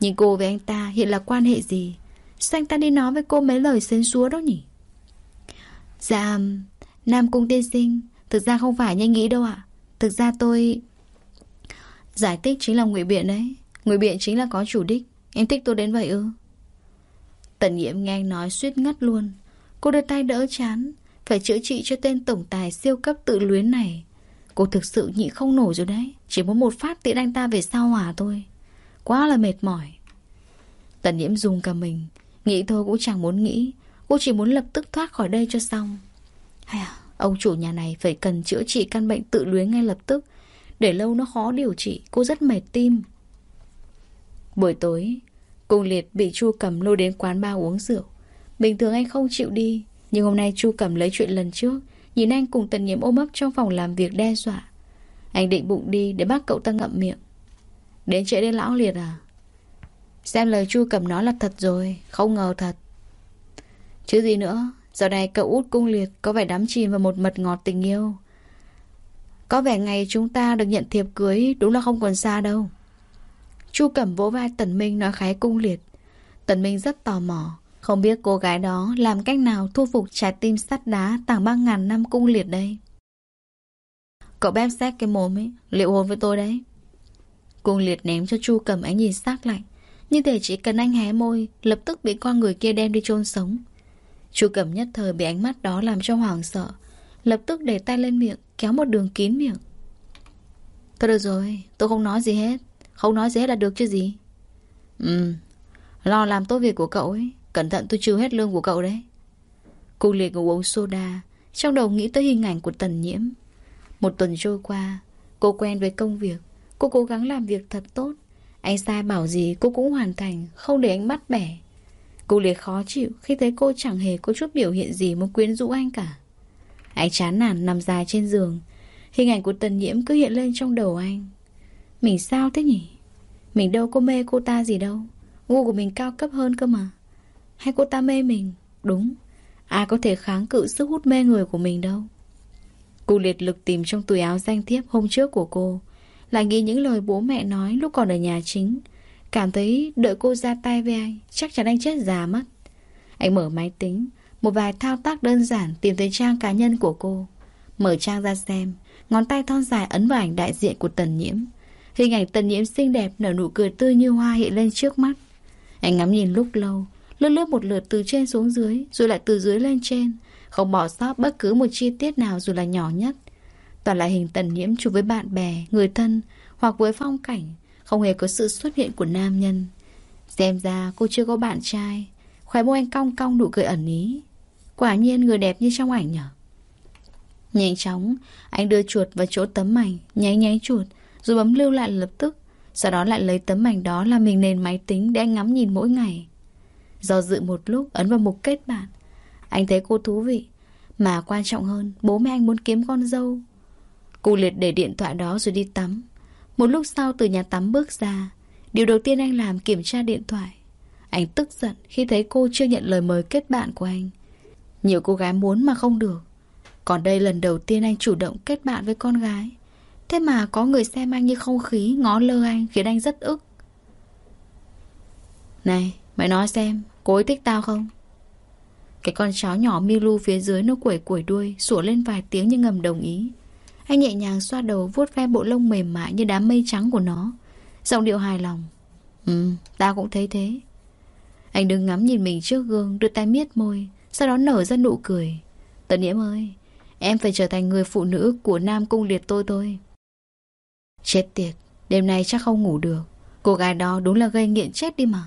Nhưng cô với anh ta hiện là quan hệ gì? Sao anh ta đi nói với cô mấy lời xến xúa đó nhỉ? Dạ Nam Cung tiên sinh Thực ra không phải như anh nghĩ đâu ạ. Thực ra tôi Giải thích chính là ngụy biện đấy. Ngụy biện chính là có chủ đích. Em thích tôi đến vậy ư? Tần nhiệm nghe anh nói suýt ngất luôn. Cô đưa tay đỡ chán Phải chữa trị cho tên tổng tài siêu cấp tự luyến này. Cô thực sự nhịn không nổi rồi đấy. Chỉ muốn một phát tiễn anh ta về sao hỏa thôi Quá là mệt mỏi. Tần nhiễm dùng cả mình. Nghĩ thôi cũng chẳng muốn nghĩ. Cô chỉ muốn lập tức thoát khỏi đây cho xong. Hay à, Ông chủ nhà này phải cần chữa trị căn bệnh tự luyến ngay lập tức. Để lâu nó khó điều trị, Cô rất mệt tim. Buổi tối Cung liệt bị Chu Cầm lôi đến quán bar uống rượu. Bình thường anh không chịu đi, Nhưng hôm nay Chu Cầm lấy chuyện lần trước, Nhìn anh cùng tần nhiễm ôm ấp trong phòng làm việc đe dọa. Anh định bụng đi để bắt cậu ta ngậm miệng. Đến trễ đến lão liệt à? Xem lời Chu Cầm nói là thật rồi, Không ngờ thật. Chứ gì nữa Giờ này cậu út cung liệt có vẻ đắm chìm vào một mật ngọt tình yêu. Có vẻ ngày chúng ta được nhận thiệp cưới Đúng là không còn xa đâu. Chu Cẩm vỗ vai Tần Minh nói khái cung liệt. Tần Minh rất tò mò, Không biết cô gái đó làm cách nào thu phục trái tim sắt đá tảng ba ngàn năm cung liệt đây. Cậu bép xét cái mồm ấy, Liệu hôn với tôi đấy. Cung liệt ném cho Chu Cẩm ánh nhìn sắc lạnh. Như thể chỉ cần anh hé môi, Lập tức bị con người kia đem đi chôn sống. Chu Cẩm nhất thời bị ánh mắt đó làm cho hoàng sợ, Lập tức để tay lên miệng, Kéo một đường kín miệng. Thôi được rồi, Tôi không nói gì hết, Không nói gì hết là được chứ gì? Ừ Lo làm tốt việc của cậu ấy, Cẩn thận tôi trừ hết lương của cậu đấy. Cô liệt ngủ uống soda, Trong đầu nghĩ tới hình ảnh của tần nhiễm. Một tuần trôi qua, Cô quen với công việc, Cô cố gắng làm việc thật tốt. Anh sai bảo gì cô cũng hoàn thành, Không để anh bắt bẻ. Cô liệt khó chịu, khi thấy cô chẳng hề có chút biểu hiện gì muốn quyến rũ anh cả. Anh chán nản nằm dài trên giường. Hình ảnh của tần nhiễm cứ hiện lên trong đầu anh. Mình sao thế nhỉ? Mình đâu có mê cô ta gì đâu. Gu của mình cao cấp hơn cơ mà. Hay cô ta mê mình? Đúng. Ai có thể kháng cự sức hút mê người của mình đâu. Cô liệt lực tìm trong túi áo danh thiếp hôm trước của cô. Lại nghĩ những lời bố mẹ nói lúc còn ở nhà chính. Cảm thấy đợi cô ra tay với anh, Chắc chắn anh chết già mất. Anh mở máy tính, Một vài thao tác đơn giản tìm tới trang cá nhân của cô. Mở trang ra xem, Ngón tay thon dài ấn vào ảnh đại diện của tần nhiễm. Hình ảnh tần nhiễm xinh đẹp Nở nụ cười tươi như hoa hiện lên trước mắt. Anh ngắm nhìn lúc lâu, Lướt lướt một lượt từ trên xuống dưới, Rồi lại từ dưới lên trên, Không bỏ sót bất cứ một chi tiết nào dù là nhỏ nhất. Toàn là hình tần nhiễm chụp với bạn bè, Người thân Hoặc với phong cảnh không hề có sự xuất hiện của nam nhân. Xem ra cô chưa có bạn trai. Khóe môi anh cong cong nụ cười ẩn ý. Quả nhiên người đẹp như trong ảnh nhở? Nhanh chóng, Anh đưa chuột vào chỗ tấm ảnh Nháy nháy chuột, Rồi bấm lưu lại lập tức. Sau đó lại lấy tấm ảnh đó làm mình nền máy tính Để anh ngắm nhìn mỗi ngày. Do dự một lúc, ấn vào mục kết bạn. Anh thấy cô thú vị. Mà quan trọng hơn, Bố mẹ anh muốn kiếm con dâu. Cô liệt để điện thoại đó rồi đi tắm. Một lúc sau từ nhà tắm bước ra, Điều đầu tiên anh làm kiểm tra điện thoại. Anh tức giận khi thấy cô chưa nhận lời mời kết bạn của anh. Nhiều cô gái muốn mà không được. Còn đây lần đầu tiên anh chủ động kết bạn với con gái. Thế mà có người xem anh như không khí, Ngó lơ anh, khiến anh rất ức. Này, mày nói xem, Cô ấy thích tao không? Cái con chó nhỏ Milu phía dưới nó quẩy quẩy đuôi, Sủa lên vài tiếng như ngầm đồng ý. Anh nhẹ nhàng xoa đầu vuốt ve bộ lông mềm mại như đám mây trắng của nó. Giọng điệu hài lòng. Ừ, ta cũng thấy thế. Anh đứng ngắm nhìn mình trước gương Đưa tay miết môi Sau đó nở ra nụ cười. Tần Nhiễm ơi Em phải trở thành người phụ nữ của Nam Cung Liệt tôi thôi. Chết tiệt Đêm nay chắc không ngủ được. Cô gái đó đúng là gây nghiện chết đi mà.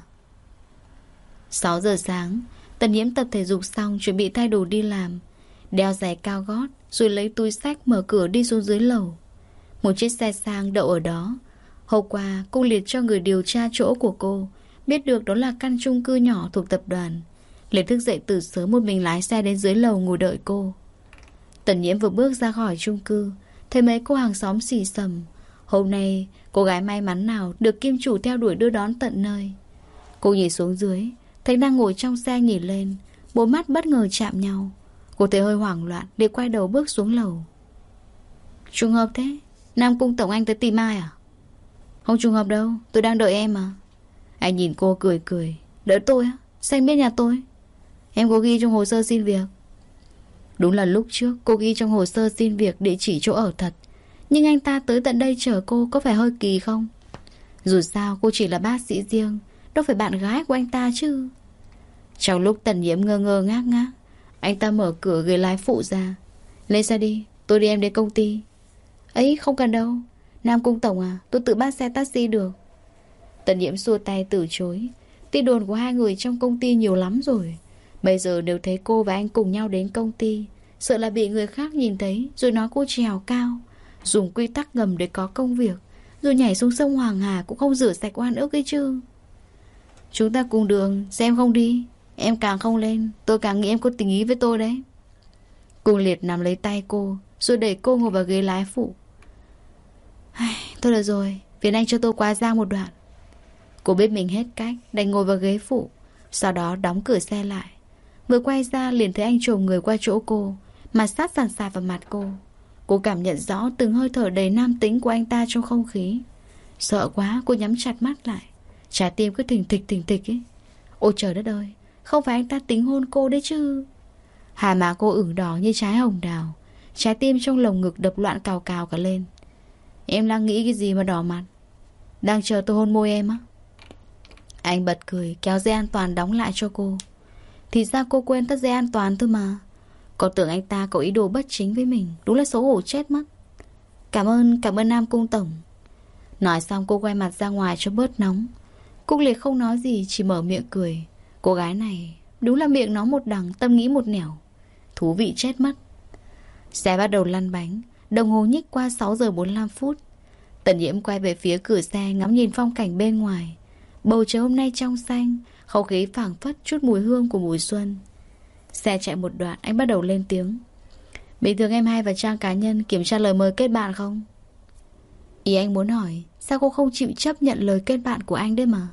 6 giờ sáng Tần Nhiễm tập thể dục xong Chuẩn bị thay đồ đi làm. Đeo giày cao gót rồi lấy túi sách mở cửa đi xuống dưới lầu. Một chiếc xe sang đậu ở đó. Hôm qua, cô liệt cho người điều tra chỗ của cô, Biết được đó là căn chung cư nhỏ thuộc tập đoàn. Liệt thức dậy từ sớm một mình lái xe đến dưới lầu ngồi đợi cô. Tần nhiễm vừa bước ra khỏi chung cư, Thấy mấy cô hàng xóm xì sầm Hôm nay, cô gái may mắn nào Được kim chủ theo đuổi đưa đón tận nơi. Cô nhìn xuống dưới, Thấy đang ngồi trong xe nhìn lên Bốn mắt bất ngờ chạm nhau. Cô thấy hơi hoảng loạn để quay đầu bước xuống lầu. Trùng hợp thế, Nam Cung Tổng Anh tới tìm ai à? Không trùng hợp đâu, Tôi đang đợi em mà. Anh nhìn cô cười cười. Đợi tôi á? Sao anh biết nhà tôi? Em có ghi trong hồ sơ xin việc. Đúng là lúc trước, cô ghi trong hồ sơ xin việc địa chỉ chỗ ở thật. Nhưng anh ta tới tận đây chờ cô có phải hơi kỳ không? Dù sao, cô chỉ là bác sĩ riêng. Đâu phải bạn gái của anh ta chứ. Trong lúc tần nhiễm ngơ ngơ ngác ngác anh ta mở cửa ghế lái phụ ra. Lên xe đi, Tôi đi em đến công ty. Ấy, không cần đâu. Nam Cung Tổng à Tôi tự bắt xe taxi được. Tần nhiễm xua tay từ chối. Tin đồn của hai người trong công ty nhiều lắm rồi. Bây giờ nếu thấy cô và anh cùng nhau đến công ty, Sợ là bị người khác nhìn thấy, Rồi nói cô trèo cao. Dùng quy tắc ngầm để có công việc, Rồi nhảy xuống sông Hoàng Hà Cũng không rửa sạch oan ức ấy chứ. Chúng ta cùng đường, Xem không đi. Em càng không lên, Tôi càng nghĩ em có tình ý với tôi đấy. Cung liệt nắm lấy tay cô, Rồi đẩy cô ngồi vào ghế lái phụ. Thôi được rồi Phiền anh cho tôi qua ra một đoạn. Cô biết mình hết cách, Đành ngồi vào ghế phụ, Sau đó đóng cửa xe lại. Vừa quay ra liền thấy anh trồm người qua chỗ cô, Mặt sát sàn sạt vào mặt cô. Cô cảm nhận rõ từng hơi thở đầy nam tính của anh ta trong không khí. Sợ quá, cô nhắm chặt mắt lại. Trái tim cứ thình thịch thình thịch ấy. Ôi trời đất ơi không phải anh ta tính hôn cô đấy chứ? Hà má cô ửng đỏ như trái hồng đào. Trái tim trong lồng ngực đập loạn cào cào cả lên. Em đang nghĩ cái gì mà đỏ mặt? Đang chờ tôi hôn môi em á. Anh bật cười Kéo dây an toàn đóng lại cho cô. Thì ra cô quên tắt dây an toàn thôi mà. Còn tưởng anh ta có ý đồ bất chính với mình Đúng là xấu hổ chết mất. Cảm ơn, cảm ơn Nam Cung Tổng. Nói xong cô quay mặt ra ngoài cho bớt nóng. Cúc liệt không nói gì Chỉ mở miệng cười. Cô gái này Đúng là miệng nó một đằng, Tâm nghĩ một nẻo. Thú vị chết mất Xe bắt đầu lăn bánh, Đồng hồ nhích qua 6 giờ 45 phút. Tần nhiễm quay về phía cửa xe Ngắm nhìn phong cảnh bên ngoài. Bầu trời hôm nay trong xanh, Không khí phảng phất chút mùi hương của mùi xuân. Xe chạy một đoạn, Anh bắt đầu lên tiếng. Bình thường em hai và trang cá nhân Kiểm tra lời mời kết bạn không? Ý anh muốn hỏi, Sao cô không chịu chấp nhận lời kết bạn của anh đấy mà?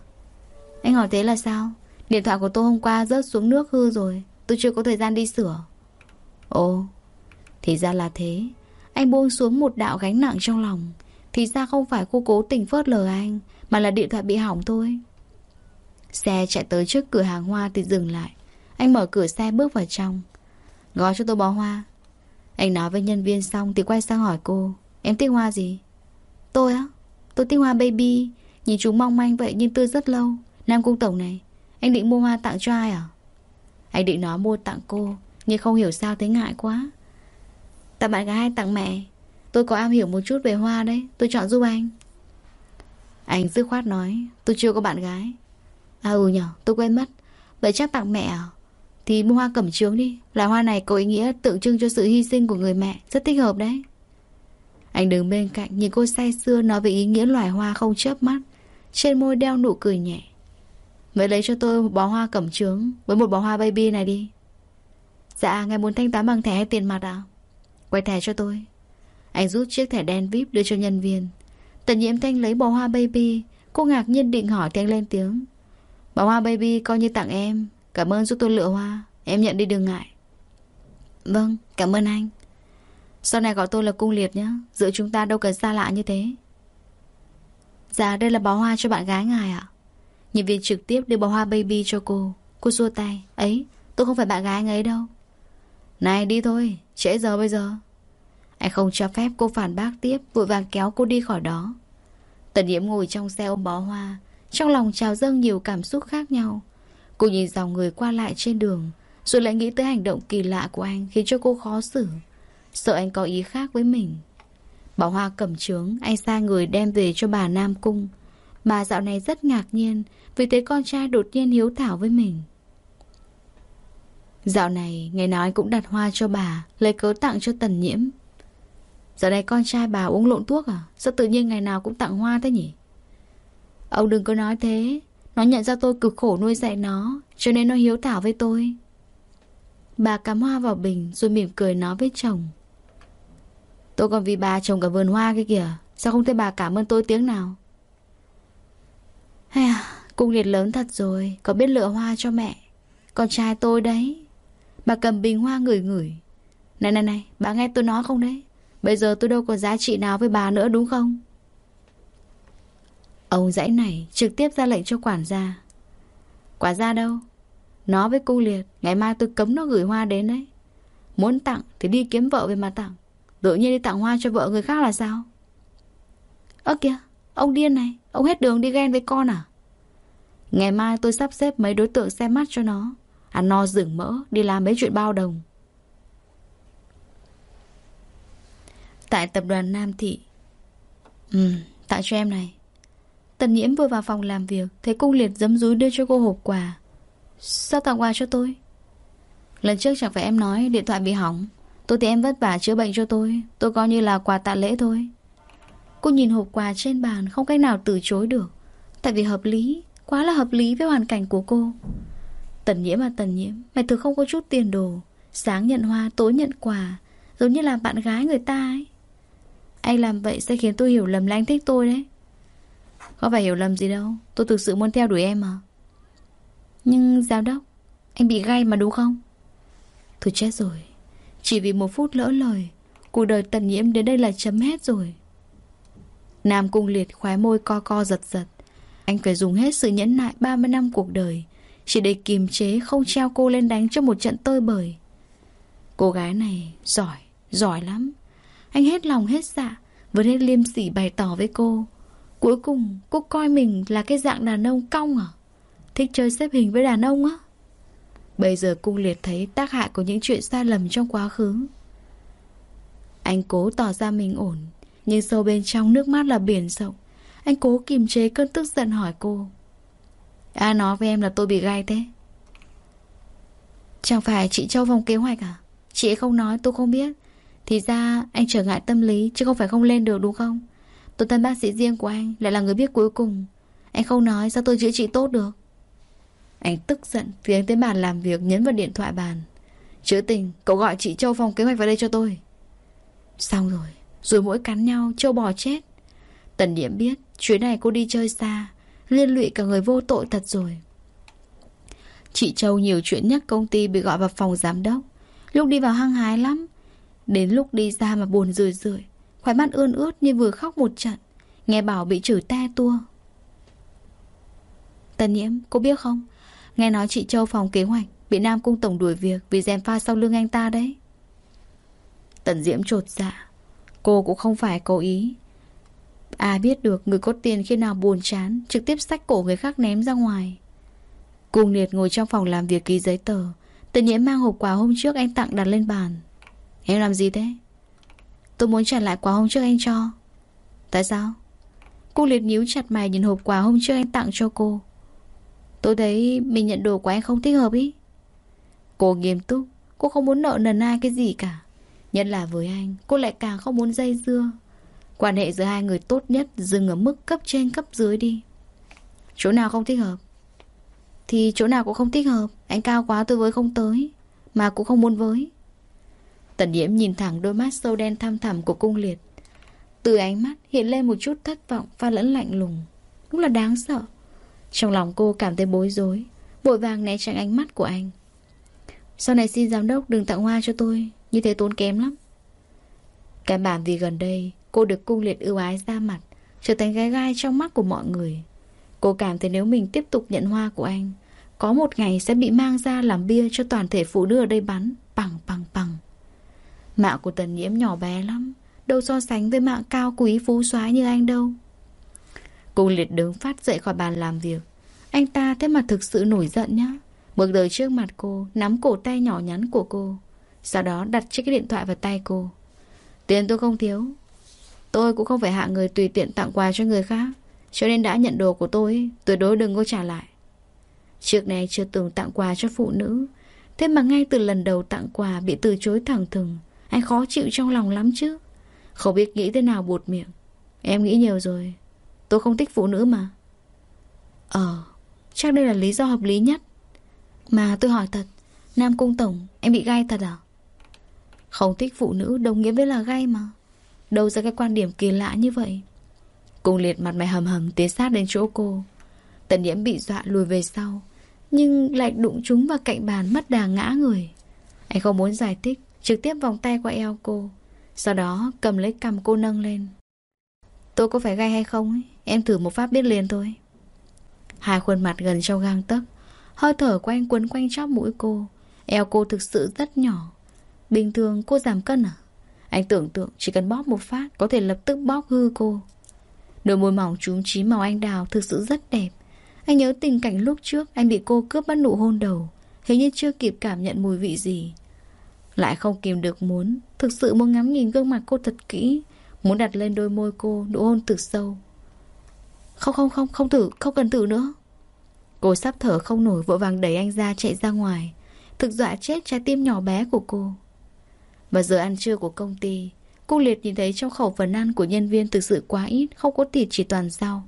Anh hỏi thế là sao? Điện thoại của tôi hôm qua rớt xuống nước hư rồi. Tôi chưa có thời gian đi sửa. Ồ, Thì ra là thế. Anh buông xuống một đạo gánh nặng trong lòng. Thì ra không phải cô cố tình phớt lờ anh, Mà là điện thoại bị hỏng thôi. Xe chạy tới trước cửa hàng hoa thì dừng lại. Anh mở cửa xe bước vào trong. Gói cho tôi bó hoa. Anh nói với nhân viên xong thì quay sang hỏi cô, Em thích hoa gì? Tôi á? Tôi thích hoa baby. Nhìn chúng mong manh vậy nhưng tươi rất lâu. Nam Cung Tổng này anh định mua hoa tặng cho ai à? Anh định nói mua tặng cô, Nhưng không hiểu sao thấy ngại quá. Tặng bạn gái hay tặng mẹ? Tôi có am hiểu một chút về hoa đấy, Tôi chọn giúp anh. Anh dứt khoát nói, Tôi chưa có bạn gái. À ừ nhở tôi quên mất. Vậy chắc tặng mẹ à? Thì mua hoa cẩm trướng đi Loại hoa này có ý nghĩa tượng trưng cho sự hy sinh của người mẹ, Rất thích hợp đấy. Anh đứng bên cạnh, nhìn cô say sưa Nói về ý nghĩa loài hoa không chớp mắt. Trên môi đeo nụ cười nhẹ. Vậy lấy cho tôi một bó hoa cẩm trướng Với một bó hoa baby này đi. Dạ ngài muốn thanh toán bằng thẻ hay tiền mặt à Quay thẻ cho tôi. Anh rút chiếc thẻ đen VIP đưa cho nhân viên. Tần nhiễm thanh lấy bó hoa baby. Cô ngạc nhiên định hỏi thì anh lên tiếng. Bó hoa baby coi như tặng em. Cảm ơn giúp tôi lựa hoa. Em nhận đi đừng ngại. Vâng cảm ơn anh. Sau này gọi tôi là cung liệt nhé. Giữa chúng ta đâu cần xa lạ như thế. Dạ đây là bó hoa cho bạn gái ngài ạ. Nhân viên trực tiếp đưa bó hoa baby cho cô. Cô xua tay. Ấy, tôi không phải bạn gái anh ấy đâu. Này, đi thôi. Trễ giờ bây giờ. Anh không cho phép cô phản bác tiếp. Vội vàng kéo cô đi khỏi đó. Tần nhiễm ngồi trong xe ôm bó hoa. Trong lòng trào dâng nhiều cảm xúc khác nhau. Cô nhìn dòng người qua lại trên đường, Rồi lại nghĩ tới hành động kỳ lạ của anh Khiến cho cô khó xử. Sợ anh có ý khác với mình. Bó hoa cẩm trướng, Anh sai người đem về cho bà Nam Cung. Bà dạo này rất ngạc nhiên, Vì thấy con trai đột nhiên hiếu thảo với mình. Dạo này Ngày nào anh cũng đặt hoa cho bà, Lấy cớ tặng cho tần nhiễm. Dạo này con trai bà uống lộn thuốc à? Sao tự nhiên ngày nào cũng tặng hoa thế nhỉ? Ông đừng có nói thế. Nó nhận ra tôi cực khổ nuôi dạy nó, Cho nên nó hiếu thảo với tôi. Bà cắm hoa vào bình, Rồi mỉm cười nói với chồng. Tôi còn vì bà trồng cả vườn hoa kia kìa. Sao không thấy bà cảm ơn tôi tiếng nào? Cung liệt lớn thật rồi, Có biết lựa hoa cho mẹ? Con trai tôi đấy. Bà cầm bình hoa ngửi ngửi. Này này này, bà nghe tôi nói không đấy? Bây giờ tôi đâu có giá trị nào với bà nữa, đúng không? Ông dãy này trực tiếp ra lệnh cho quản gia. Quản gia đâu? Nó với cung liệt, Ngày mai tôi cấm nó gửi hoa đến đấy. Muốn tặng thì đi kiếm vợ về mà tặng. Tự nhiên đi tặng hoa cho vợ người khác là sao? Ơ kìa, Ông điên này, Ông hết đường đi ghen với con à? Ngày mai tôi sắp xếp mấy đối tượng xem mắt cho nó. Ăn no rừng mỡ, Đi làm mấy chuyện bao đồng. Tại tập đoàn Nam Thị. Ừ Tặng cho em này. Tần nhiễm vừa vào phòng làm việc, Thấy cung liệt dấm dúi đưa cho cô hộp quà. Sao tặng quà cho tôi? Lần trước chẳng phải em nói điện thoại bị hỏng. Tôi thì em vất vả chữa bệnh cho tôi. Tôi coi như là quà tạ lễ thôi. Cô nhìn hộp quà trên bàn, Không cách nào từ chối được. Tại vì hợp lý. Quá là hợp lý với hoàn cảnh của cô. Tần nhiễm à tần nhiễm, Mày thực không có chút tiền đồ Sáng nhận hoa tối nhận quà, Giống như là bạn gái người ta ấy. Anh làm vậy sẽ khiến tôi hiểu lầm là anh thích tôi đấy. Có phải hiểu lầm gì đâu, Tôi thực sự muốn theo đuổi em mà. Nhưng giám đốc, Anh bị gay mà đúng không? Tôi chết rồi, Chỉ vì một phút lỡ lời, Cuộc đời tần nhiễm đến đây là chấm hết rồi. Nam cung liệt khóe môi co co giật giật. Anh phải dùng hết sự nhẫn nại 30 năm cuộc đời Chỉ để kiềm chế không treo cô lên đánh cho một trận tơi bời. Cô gái này giỏi, giỏi lắm. Anh hết lòng hết dạ Vẫn hết liêm sỉ bày tỏ với cô. Cuối cùng cô coi mình là cái dạng đàn ông cong à? Thích chơi xếp hình với đàn ông á? Bây giờ cung liệt thấy tác hại của những chuyện sai lầm trong quá khứ. Anh cố tỏ ra mình ổn Nhưng sâu bên trong nước mắt là biển rộng. Anh cố kiềm chế cơn tức giận hỏi cô. Ai nói với em là tôi bị gai thế. Chẳng phải chị Châu vòng kế hoạch à? Chị ấy không nói, tôi không biết. Thì ra anh trở ngại tâm lý, Chứ không phải không lên được, đúng không? Tôi thân bác sĩ riêng của anh, Lại là người biết cuối cùng. Anh không nói, sao tôi chữa trị tốt được? Anh tức giận tiến tới bàn làm việc, nhấn vào điện thoại bàn. Chữ tình, Cậu gọi chị Châu phòng kế hoạch vào đây cho tôi. Xong rồi Rồi mỗi cắn nhau Châu bò chết. Tần Niệm biết Chuyến này cô đi chơi xa Liên lụy cả người vô tội thật rồi. Chị Châu nhiều chuyện nhắc công ty bị gọi vào phòng giám đốc. Lúc đi vào hăng hái lắm Đến lúc đi ra mà buồn rười rượi Khóe mắt ươn ướt như vừa khóc một trận Nghe bảo bị chửi te tua. Tần nhiễm, cô biết không? Nghe nói chị Châu phòng kế hoạch Bị Nam Cung Tổng đuổi việc Vì dèm pha sau lưng anh ta đấy. Tần Diễm trột dạ. Cô cũng không phải cố ý. Ai biết được người có tiền khi nào buồn chán, Trực tiếp xách cổ người khác ném ra ngoài. Cung liệt ngồi trong phòng làm việc ký giấy tờ, Tự nhiễm mang hộp quà hôm trước anh tặng đặt lên bàn. Em làm gì thế? Tôi muốn trả lại quà hôm trước anh cho. Tại sao? Cung liệt nhíu chặt mày nhìn hộp quà hôm trước anh tặng cho cô. Tôi thấy mình nhận đồ của anh không thích hợp ý. Cô nghiêm túc, Cô không muốn nợ nần ai cái gì cả. Nhất là với anh, Cô lại càng không muốn dây dưa. Quan hệ giữa hai người tốt nhất Dừng ở mức cấp trên, cấp dưới đi. Chỗ nào không thích hợp? Thì chỗ nào cũng không thích hợp. Anh cao quá tôi với không tới, Mà cũng không muốn với. Tần nhiễm nhìn thẳng đôi mắt sâu đen thăm thẳm của cung liệt. Từ ánh mắt hiện lên một chút thất vọng Pha lẫn lạnh lùng. Đúng là đáng sợ. Trong lòng cô cảm thấy bối rối, Vội vàng né tránh ánh mắt của anh. Sau này xin giám đốc đừng tặng hoa cho tôi, Như thế tốn kém lắm. Cái bản vì gần đây Cô được cung liệt ưu ái ra mặt, Trở thành gái gai trong mắt của mọi người. Cô cảm thấy nếu mình tiếp tục nhận hoa của anh, Có một ngày sẽ bị mang ra làm bia cho toàn thể phụ nữ ở đây bắn, Bằng bằng bằng. Mạng của tần nhiễm nhỏ bé lắm, Đâu so sánh với mạng cao quý phú soái như anh đâu. Cung liệt đứng phát dậy khỏi bàn làm việc. Anh ta thế mà thực sự nổi giận nhá. Bước tới trước mặt cô, Nắm cổ tay nhỏ nhắn của cô, Sau đó đặt chiếc điện thoại vào tay cô. Tiền tôi không thiếu Tôi cũng không phải hạ người tùy tiện tặng quà cho người khác, Cho nên đã nhận đồ của tôi, Tuyệt đối đừng có trả lại. Trước này chưa từng tặng quà cho phụ nữ, Thế mà ngay từ lần đầu tặng quà Bị từ chối thẳng thừng, Anh khó chịu trong lòng lắm chứ. Không biết nghĩ thế nào buột miệng. Em nghĩ nhiều rồi, Tôi không thích phụ nữ mà. Ờ Chắc đây là lý do hợp lý nhất. Mà tôi hỏi thật, Nam Cung Tổng, Em bị gai thật à? Không thích phụ nữ đồng nghĩa với là gai mà. Đâu ra cái quan điểm kỳ lạ như vậy. Cung liệt mặt mày hầm hầm tiến sát đến chỗ cô. Tần nhiễm bị dọa lùi về sau, Nhưng lại đụng chúng vào cạnh bàn mất đà ngã người. Anh không muốn giải thích, Trực tiếp vòng tay qua eo cô, Sau đó cầm lấy cầm cô nâng lên. Tôi có phải gay hay không ấy? Em thử một pháp biết liền thôi. Hai khuôn mặt gần trong gang tấc, Hơi thở của anh quấn quanh chóp mũi cô. Eo cô thực sự rất nhỏ. Bình thường cô giảm cân à? Anh tưởng tượng chỉ cần bóp một phát, Có thể lập tức bóp hư cô. Đôi môi mỏng trúng chí màu anh đào Thực sự rất đẹp. Anh nhớ tình cảnh lúc trước Anh bị cô cướp bắt nụ hôn đầu. Hình như chưa kịp cảm nhận mùi vị gì. Lại không kìm được muốn, Thực sự muốn ngắm nhìn gương mặt cô thật kỹ, Muốn đặt lên đôi môi cô Nụ hôn từ sâu. Không không không không thử, Không cần thử nữa. Cô sắp thở không nổi, vội vàng đẩy anh ra, chạy ra ngoài. Thực dọa chết trái tim nhỏ bé của cô và giờ ăn trưa của công ty Cung liệt nhìn thấy trong khẩu phần ăn của nhân viên thực sự quá ít, Không có thịt, chỉ toàn rau.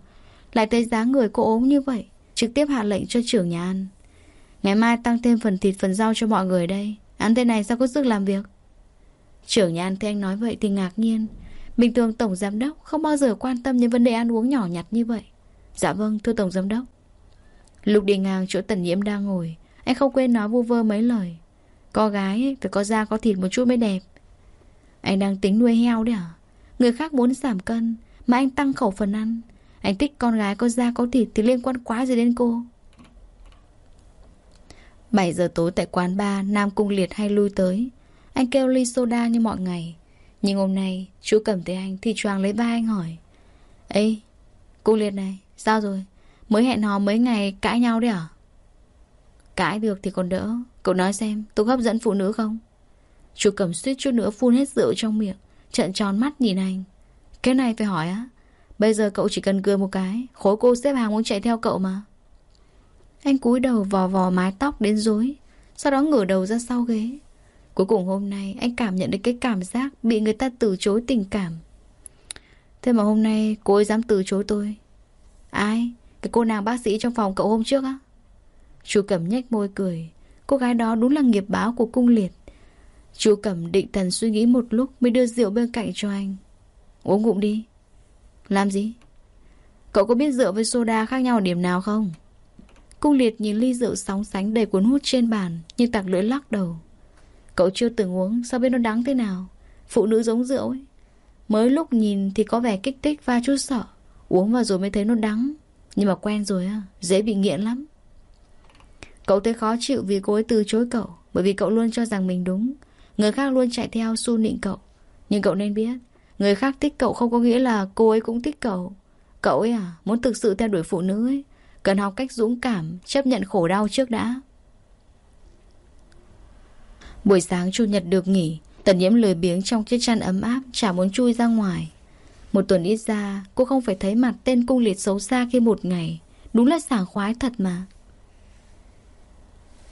Lại thấy giá người cô ốm như vậy, Trực tiếp hạ lệnh cho trưởng nhà ăn. Ngày mai tăng thêm phần thịt, phần rau cho mọi người đây. Ăn thế này sao có sức làm việc? Trưởng nhà ăn thấy anh nói vậy thì ngạc nhiên. Bình thường tổng giám đốc Không bao giờ quan tâm đến vấn đề ăn uống nhỏ nhặt như vậy. Dạ vâng thưa tổng giám đốc. Lúc đi ngang chỗ tần nhiễm đang ngồi. Anh không quên nói vu vơ mấy lời có gái phải có da có thịt một chút mới đẹp. Anh đang tính nuôi heo đấy à? Người khác muốn giảm cân, Mà anh tăng khẩu phần ăn. Anh thích con gái có da có thịt Thì liên quan quá gì đến cô. 7 giờ tối tại quán bar, Nam Cung Liệt hay lui tới. Anh kêu ly soda như mọi ngày. Nhưng hôm nay, chú cầm tới anh Thì choàng lấy vai anh hỏi. Ê, Cung Liệt này, Sao rồi? Mới hẹn hò mấy ngày, cãi nhau đấy à? Cãi được thì còn đỡ. Cậu nói xem, tôi hấp dẫn phụ nữ không? Chú cầm suýt chút nữa phun hết rượu trong miệng Trận tròn mắt nhìn anh. Cái này phải hỏi á, Bây giờ cậu chỉ cần cười một cái, Khối cô xếp hàng muốn chạy theo cậu mà. Anh cúi đầu vò vò mái tóc đến rối, Sau đó ngửa đầu ra sau ghế. Cuối cùng hôm nay, anh cảm nhận được cái cảm giác Bị người ta từ chối tình cảm. Thế mà hôm nay cô ấy dám từ chối tôi. Ai? Cái cô nàng bác sĩ trong phòng cậu hôm trước á? Chú cầm nhếch môi cười Cô gái đó đúng là nghiệp báo của cung liệt. Chú cẩm định thần suy nghĩ một lúc Mới đưa rượu bên cạnh cho anh. Uống ngụm đi. Làm gì? Cậu có biết rượu với soda khác nhau ở điểm nào không? Cung liệt nhìn ly rượu sóng sánh đầy cuốn hút trên bàn, Nhưng tặc lưỡi lắc đầu. Cậu chưa từng uống, Sao biết nó đắng thế nào? Phụ nữ giống rượu ấy. Mới lúc nhìn thì có vẻ kích thích và chút sợ Uống vào rồi mới thấy nó đắng. Nhưng mà quen rồi á, Dễ bị nghiện lắm. Cậu thấy khó chịu vì cô ấy từ chối cậu, Bởi vì cậu luôn cho rằng mình đúng. Người khác luôn chạy theo su nịnh cậu. Nhưng cậu nên biết, Người khác thích cậu không có nghĩa là cô ấy cũng thích cậu. Cậu ấy à Muốn thực sự theo đuổi phụ nữ ấy, Cần học cách dũng cảm, Chấp nhận khổ đau trước đã. Buổi sáng Chủ nhật được nghỉ, Tần nhiễm lười biếng trong chiếc chăn ấm áp, Chả muốn chui ra ngoài. Một tuần ít ra, Cô không phải thấy mặt tên cung liệt xấu xa khi một ngày. Đúng là sảng khoái thật mà.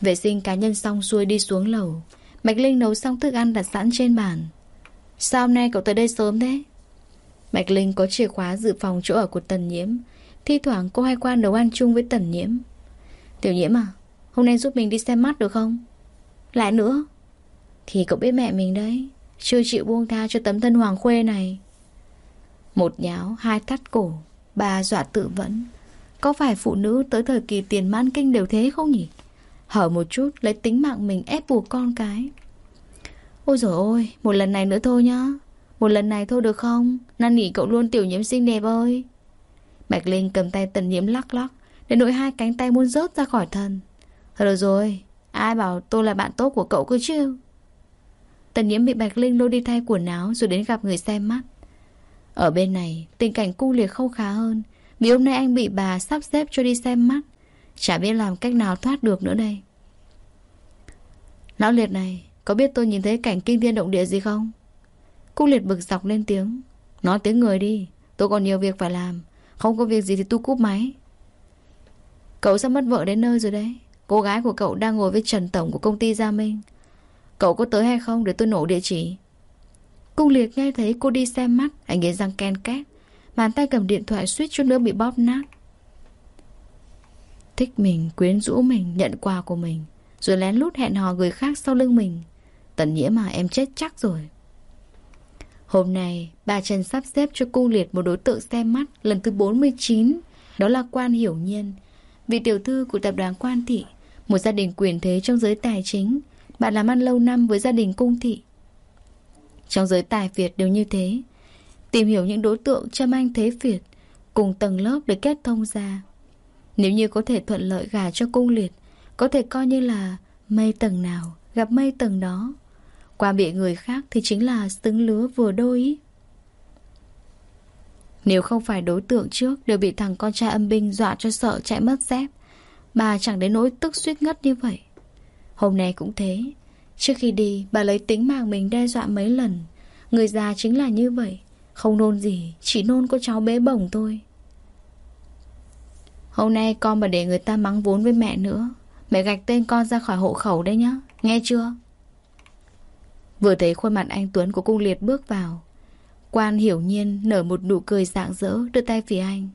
Vệ sinh cá nhân xong xuôi đi xuống lầu. Bạch Linh nấu xong thức ăn đặt sẵn trên bàn. Sao hôm nay cậu tới đây sớm thế? bạch Linh có chìa khóa dự phòng chỗ ở của Tần Nhiễm. Thi thoảng cô hay qua nấu ăn chung với Tần Nhiễm. Tiểu Nhiễm à Hôm nay giúp mình đi xem mắt được không? Lại nữa. Thì cậu biết mẹ mình đấy, Chưa chịu buông tha cho tấm thân hoàng khuê này. Một nháo, Hai thắt cổ, Ba dọa tự vẫn. Có phải phụ nữ tới thời kỳ tiền man kinh đều thế không nhỉ? Hở một chút, lấy tính mạng mình ép buộc con cái. Ôi rồi ôi Một lần này nữa thôi nhá. Một lần này thôi được không? Năn nỉ cậu luôn tiểu nhiễm xinh đẹp ơi. Bạch Linh cầm tay tần nhiễm lắc lắc, Để nỗi hai cánh tay muốn rớt ra khỏi thân. Thôi được rồi, Ai bảo tôi là bạn tốt của cậu cơ chứ? Tần nhiễm bị Bạch Linh lôi đi thay quần áo Rồi đến gặp người xem mắt. Ở bên này, tình cảnh cung liệt không khá hơn. Vì hôm nay anh bị bà sắp xếp cho đi xem mắt. Chả biết làm cách nào thoát được nữa đây. Lão liệt này, Có biết tôi nhìn thấy cảnh kinh thiên động địa gì không? Cung liệt bực dọc lên tiếng. Nói tiếng người đi, Tôi còn nhiều việc phải làm. Không có việc gì thì tôi cúp máy. Cậu sắp mất vợ đến nơi rồi đấy. Cô gái của cậu đang ngồi với Trần Tổng của công ty Gia Minh. Cậu có tới hay không để tôi nổ địa chỉ? Cung liệt nghe thấy cô đi xem mắt, Anh ấy răng ken két. Bàn tay cầm điện thoại suýt chút nữa bị bóp nát. Thích mình, quyến rũ mình, nhận quà của mình Rồi lén lút hẹn hò người khác sau lưng mình. Tần nghĩa mà em chết chắc rồi. Hôm nay bà Trần sắp xếp cho cung liệt một đối tượng xem mắt lần thứ 49 Đó là quan hiểu nhiên. Vị tiểu thư của tập đoàn quan thị Một gia đình quyền thế trong giới tài chính Bạn làm ăn lâu năm với gia đình cung thị. Trong giới tài Việt đều như thế. Tìm hiểu những đối tượng châm anh thế Việt Cùng tầng lớp để kết thông ra nếu như có thể thuận lợi gả cho cung liệt, Có thể coi như là mây tầng nào Gặp mây tầng đó. Qua bị người khác thì chính là xứng lứa vừa đôi Nếu không phải đối tượng trước Đều bị thằng con trai âm binh dọa cho sợ chạy mất dép, Bà chẳng đến nỗi tức suýt ngất như vậy. Hôm nay cũng thế. Trước khi đi, bà lấy tính mạng mình đe dọa mấy lần. Người già chính là như vậy. Không nôn gì, Chỉ nôn có cháu bé bổng thôi. Hôm nay con mà để người ta mắng vốn với mẹ nữa. Mẹ gạch tên con ra khỏi hộ khẩu đấy nhá. Nghe chưa? Vừa thấy khuôn mặt anh Tuấn của cung liệt bước vào. Quan hiểu nhiên nở một nụ cười rạng rỡ, đưa tay phía anh.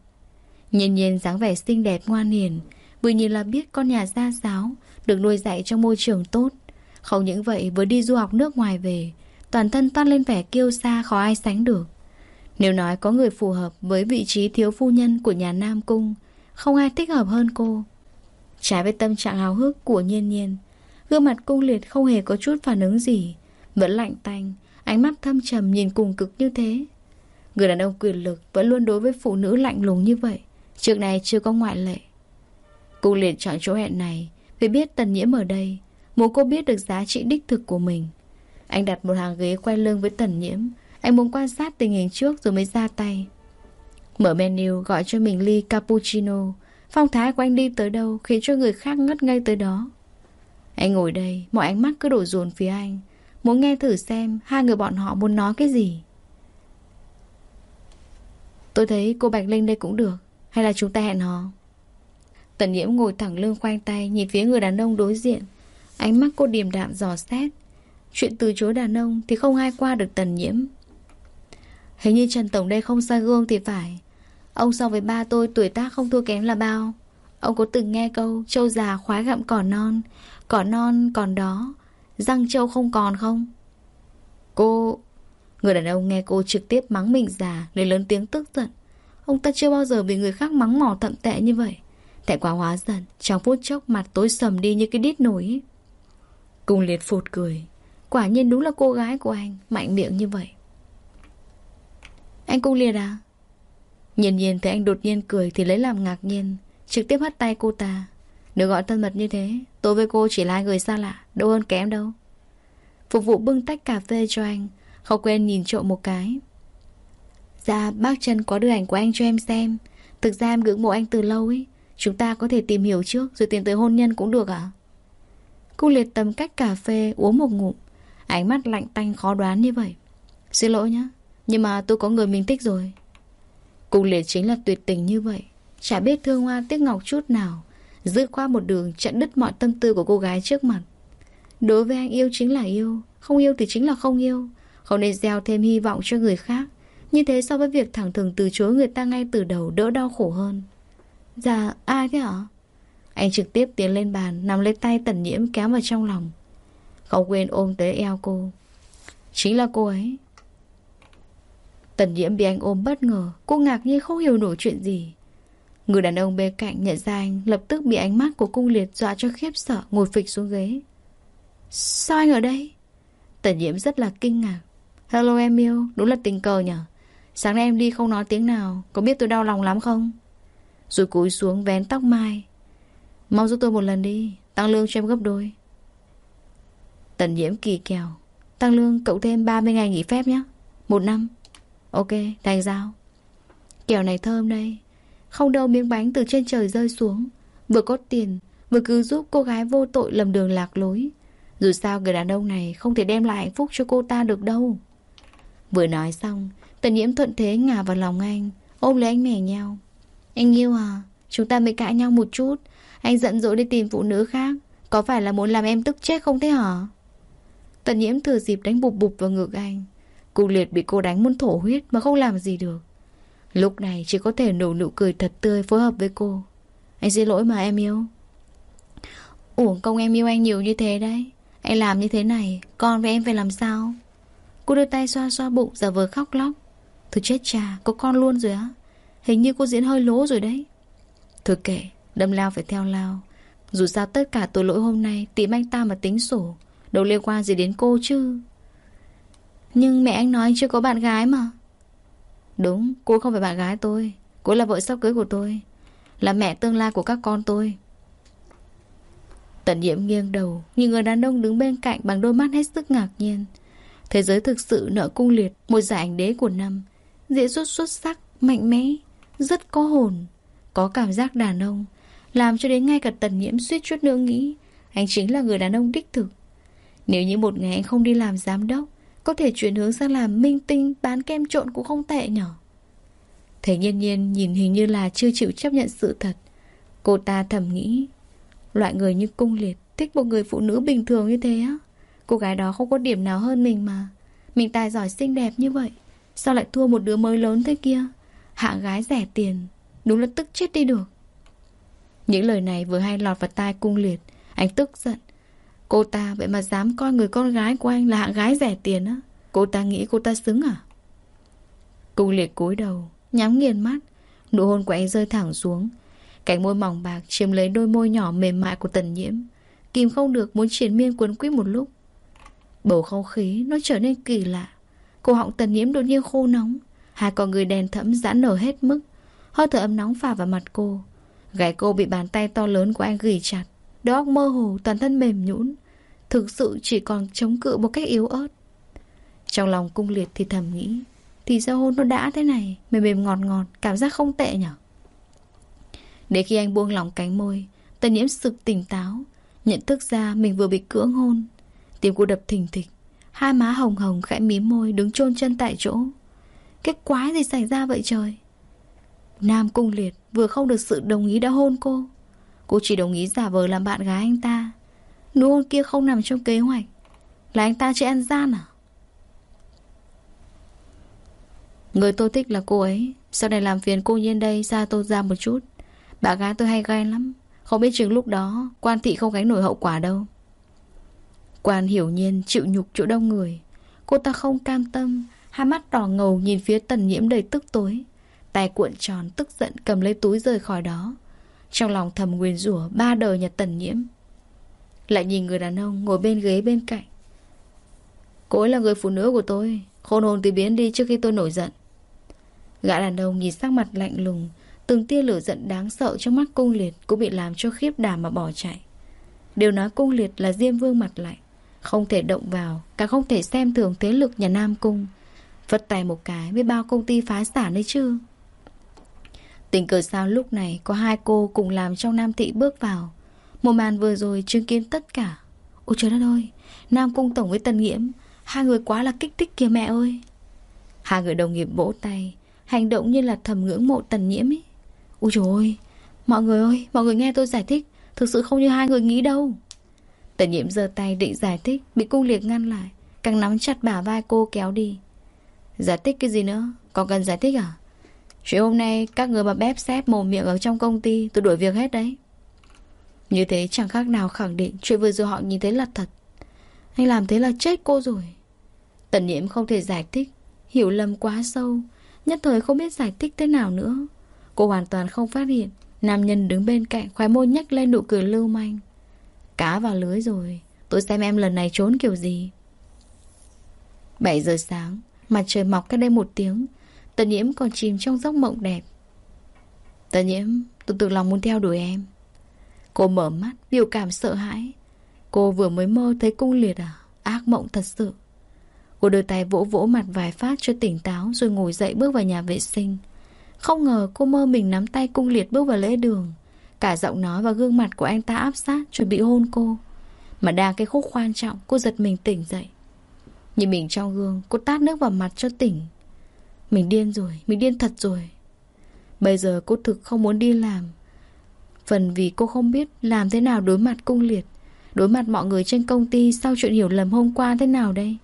Nhiên nhiên dáng vẻ xinh đẹp ngoan hiền, Vừa nhìn là biết con nhà gia giáo, Được nuôi dạy trong môi trường tốt. Không những vậy, vừa đi du học nước ngoài về, Toàn thân toát lên vẻ kiêu xa khó ai sánh được. Nếu nói có người phù hợp với vị trí thiếu phu nhân của nhà Nam Cung không ai thích hợp hơn cô. Trái với tâm trạng hào hức của nhiên nhiên, Gương mặt cung liệt không hề có chút phản ứng gì, Vẫn lạnh tanh, Ánh mắt thâm trầm nhìn cùng cực như thế. Người đàn ông quyền lực Vẫn luôn đối với phụ nữ lạnh lùng như vậy, Trước này chưa có ngoại lệ. Cung liệt chọn chỗ hẹn này Vì biết tần nhiễm ở đây, Muốn cô biết được giá trị đích thực của mình. Anh đặt một hàng ghế quay lưng với tần nhiễm, Anh muốn quan sát tình hình trước rồi mới ra tay. Mở menu gọi cho mình ly cappuccino. Phong thái của anh đi tới đâu Khiến cho người khác ngất ngây tới đó. Anh ngồi đây, Mọi ánh mắt cứ đổ dồn phía anh. Muốn nghe thử xem Hai người bọn họ muốn nói cái gì. Tôi thấy cô Bạch Linh đây cũng được, Hay là chúng ta hẹn hò? Tần nhiễm ngồi thẳng lưng khoanh tay Nhìn phía người đàn ông đối diện. Ánh mắt cô điềm đạm dò xét. Chuyện từ chối đàn ông Thì không ai qua được tần nhiễm. Hình như Trần Tổng đây không xa gương thì phải. Ông so với ba tôi tuổi tác không thua kém là bao. Ông có từng nghe câu Trâu già khoái gặm cỏ non Cỏ non còn đó, Răng trâu không còn không? Cô, Người đàn ông nghe cô trực tiếp mắng mình già Lấy lớn tiếng tức giận. Ông ta chưa bao giờ bị người khác mắng mỏ thậm tệ như vậy. Tại quá hóa giận, Trong phút chốc mặt tối sầm đi như cái đít nổi. Cùng liệt phụt cười. Quả nhiên đúng là cô gái của anh, Mạnh miệng như vậy. Anh cung liệt à? Nhìn nhìn thấy anh đột nhiên cười Thì lấy làm ngạc nhiên. Trực tiếp hất tay cô ta. Nếu gọi thân mật như thế, Tôi với cô chỉ là người xa lạ, Đâu hơn kém đâu. Phục vụ bưng tách cà phê cho anh Không quên nhìn trộm một cái. Dạ bác chân có đưa ảnh của anh cho em xem. Thực ra em ngưỡng mộ anh từ lâu ấy Chúng ta có thể tìm hiểu trước Rồi tiến tới hôn nhân cũng được à Cô liệt tầm cách cà phê, uống một ngụm. Ánh mắt lạnh tanh khó đoán như vậy. Xin lỗi nhé Nhưng mà tôi có người mình thích rồi. Cung liệt chính là tuyệt tình như vậy. Chả biết thương hoa tiếc ngọc chút nào dư qua một đường chặn đứt mọi tâm tư của cô gái trước mặt. Đối với anh yêu chính là yêu, Không yêu thì chính là không yêu. Không nên gieo thêm hy vọng cho người khác. Như thế so với việc thẳng thừng từ chối người ta ngay từ đầu đỡ đau khổ hơn. Dạ ai thế hả? Anh trực tiếp tiến lên bàn Nằm lấy tay tần nhiễm kéo vào trong lòng. Không quên ôm tới eo cô. Chính là cô ấy. Tần nhiễm bị anh ôm bất ngờ Cô ngạc nhiên không hiểu nổi chuyện gì. Người đàn ông bên cạnh nhận ra anh Lập tức bị ánh mắt của cung liệt dọa cho khiếp sợ Ngồi phịch xuống ghế. Sao anh ở đây? Tần nhiễm rất là kinh ngạc. Hello em yêu, đúng là tình cờ nhở Sáng nay em đi không nói tiếng nào Có biết tôi đau lòng lắm không? Rồi cúi xuống vén tóc mai. Mau giúp tôi một lần đi Tăng lương cho em gấp đôi. Tần nhiễm kỳ kèo. Tăng lương cậu thêm 30 ngày nghỉ phép nhé Một năm. Ok, thành giao Kẹo này thơm đây. Không đâu miếng bánh từ trên trời rơi xuống. Vừa có tiền Vừa cứ giúp cô gái vô tội lầm đường lạc lối. Dù sao người đàn ông này Không thể đem lại hạnh phúc cho cô ta được đâu. Vừa nói xong Tần nhiễm thuận thế ngả vào lòng anh Ôm lấy anh mẻ nhau Anh yêu à Chúng ta mới cãi nhau một chút. Anh giận dỗi đi tìm phụ nữ khác Có phải là muốn làm em tức chết không thế hả? Tần nhiễm thừa dịp đánh bụp bụp vào ngực anh. Cụ liệt bị cô đánh muốn thổ huyết Mà không làm gì được. Lúc này chỉ có thể nổ nụ cười thật tươi phối hợp với cô. Anh xin lỗi mà em yêu. Uổng công em yêu anh nhiều như thế đấy. Anh làm như thế này, Con với em phải làm sao? Cô đưa tay xoa xoa bụng, giả vờ khóc lóc. Thôi chết cha, có con luôn rồi á. Hình như cô diễn hơi lố rồi đấy. Thôi kệ, Đâm lao phải theo lao. Dù sao tất cả tội lỗi hôm nay Tìm anh ta mà tính sổ. Đâu liên quan gì đến cô chứ? Nhưng mẹ anh nói chưa có bạn gái mà. Đúng Cô không phải bạn gái tôi. Cô là vợ sắp cưới của tôi. Là mẹ tương lai của các con tôi. Tần nhiễm nghiêng đầu Nhìn người đàn ông đứng bên cạnh Bằng đôi mắt hết sức ngạc nhiên. Thế giới thực sự nợ cung liệt Một giải ảnh đế của năm. Diễn xuất xuất sắc, mạnh mẽ Rất có hồn. Có cảm giác đàn ông Làm cho đến ngay cả tần nhiễm suýt chút nữa nghĩ Anh chính là người đàn ông đích thực. Nếu như một ngày anh không đi làm giám đốc có thể chuyển hướng sang làm minh tinh, Bán kem trộn cũng không tệ nhở? Thế nhiên nhiên, nhìn hình như là Chưa chịu chấp nhận sự thật. Cô ta thầm nghĩ, Loại người như cung liệt Thích một người phụ nữ bình thường như thế á? Cô gái đó không có điểm nào hơn mình mà. Mình tài giỏi xinh đẹp như vậy, Sao lại thua một đứa mới lớn thế kia? Hạng gái rẻ tiền, Đúng là tức chết đi được. Những lời này vừa hay lọt vào tai cung liệt, Anh tức giận. Cô ta, vậy mà dám coi người con gái của anh là hạng gái rẻ tiền á. Cô ta nghĩ cô ta xứng à? Cung liệt cúi đầu, Nhắm nghiền mắt. Nụ hôn của anh rơi thẳng xuống. Cánh môi mỏng bạc chiếm lấy đôi môi nhỏ mềm mại của tần nhiễm. Kìm không được muốn triển miên cuốn quýt một lúc. Bầu không khí nó trở nên kỳ lạ. Cổ họng tần nhiễm đột nhiên khô nóng. Hai con người đèn thẫm giãn nở hết mức. Hơi thở ấm nóng phả vào mặt cô. Gái cô bị bàn tay to lớn của anh gỉ chặt. Đầu óc mơ hồ toàn thân mềm nhũn, Thực sự chỉ còn chống cự một cách yếu ớt. Trong lòng cung liệt thì thầm nghĩ, Thì sao hôn nó đã thế này, Mềm mềm ngọt ngọt, Cảm giác không tệ nhở? Để khi anh buông lỏng cánh môi, Tần nhiễm sực tỉnh táo, Nhận thức ra mình vừa bị cưỡng hôn. Tim cô đập thình thịch, Hai má hồng hồng khẽ mím môi Đứng chôn chân tại chỗ. Cái quái gì xảy ra vậy trời? Nam cung liệt vừa không được sự đồng ý đã hôn cô. Cô chỉ đồng ý giả vờ làm bạn gái anh ta. Nụ hôn kia không nằm trong kế hoạch. Là anh ta chơi ăn gian à? Người tôi thích là cô ấy. Sau này làm phiền cô nhiên đây Xa tôi ra một chút. Bà gái tôi hay ghen lắm. Không biết chừng lúc đó, Quan thị không gánh nổi hậu quả đâu. Quan hiểu nhiên chịu nhục chỗ đông người. Cô ta không cam tâm. Hai mắt đỏ ngầu nhìn phía tần nhiễm đầy tức tối. Tay cuộn tròn, tức giận cầm lấy túi rời khỏi đó. Trong lòng thầm nguyên rủa ba đời nhà tần nhiễm. Lại nhìn người đàn ông ngồi bên ghế bên cạnh. Cô ấy là người phụ nữ của tôi, Khôn hồn thì biến đi trước khi tôi nổi giận. Gã đàn ông nhìn sắc mặt lạnh lùng, Từng tia lửa giận đáng sợ trong mắt cung liệt Cũng bị làm cho khiếp đảm mà bỏ chạy. Điều nói cung liệt là Diêm Vương mặt lạnh, Không thể động vào, Càng không thể xem thường thế lực nhà Nam Cung. Phật tay một cái với bao công ty phá sản đấy chứ? Tình cờ sao lúc này Có hai cô cùng làm trong Nam Thị bước vào. Một màn vừa rồi chứng kiến tất cả. Ôi trời đất ơi, Nam Cung Tổng với Tần Nghiễm, Hai người quá là kích thích kìa mẹ ơi. Hai người đồng nghiệp vỗ tay, Hành động như là thầm ngưỡng mộ Tần Nhiễm ấy Ôi trời ơi, Mọi người ơi, Mọi người nghe tôi giải thích, Thực sự không như hai người nghĩ đâu. Tần Nhiễm giơ tay định giải thích, Bị cung liệt ngăn lại, Càng nắm chặt bả vai cô kéo đi. Giải thích cái gì nữa? Còn cần giải thích à? Chuyện hôm nay các người mà bép xếp mồm miệng ở trong công ty, Tôi đuổi việc hết đấy. Như thế chẳng khác nào khẳng định Chuyện vừa rồi họ nhìn thấy là thật. Anh làm thế là chết cô rồi. Tần nhiễm không thể giải thích, Hiểu lầm quá sâu, Nhất thời không biết giải thích thế nào nữa. Cô hoàn toàn không phát hiện, Nam nhân đứng bên cạnh khoái môi nhếch lên nụ cười lưu manh. Cá vào lưới rồi, Tôi xem em lần này trốn kiểu gì. 7 giờ sáng, Mặt trời mọc cách đây một tiếng Tần nhiễm còn chìm trong giấc mộng đẹp. Tần nhiễm, Tôi tự lòng muốn theo đuổi em. Cô mở mắt, biểu cảm sợ hãi. Cô vừa mới mơ thấy cung liệt à? Ác mộng thật sự. Cô đưa tay vỗ vỗ mặt vài phát cho tỉnh táo Rồi ngồi dậy bước vào nhà vệ sinh. Không ngờ cô mơ mình nắm tay cung liệt bước vào lễ đường. Cả giọng nói và gương mặt của anh ta áp sát Chuẩn bị hôn cô. Mà đang cái khúc quan trọng, Cô giật mình tỉnh dậy. Nhìn mình trong gương, Cô tát nước vào mặt cho tỉnh. Mình điên rồi, Mình điên thật rồi. Bây giờ cô thực không muốn đi làm. Phần vì cô không biết làm thế nào đối mặt cung liệt, Đối mặt mọi người trên công ty Sau chuyện hiểu lầm hôm qua thế nào đây.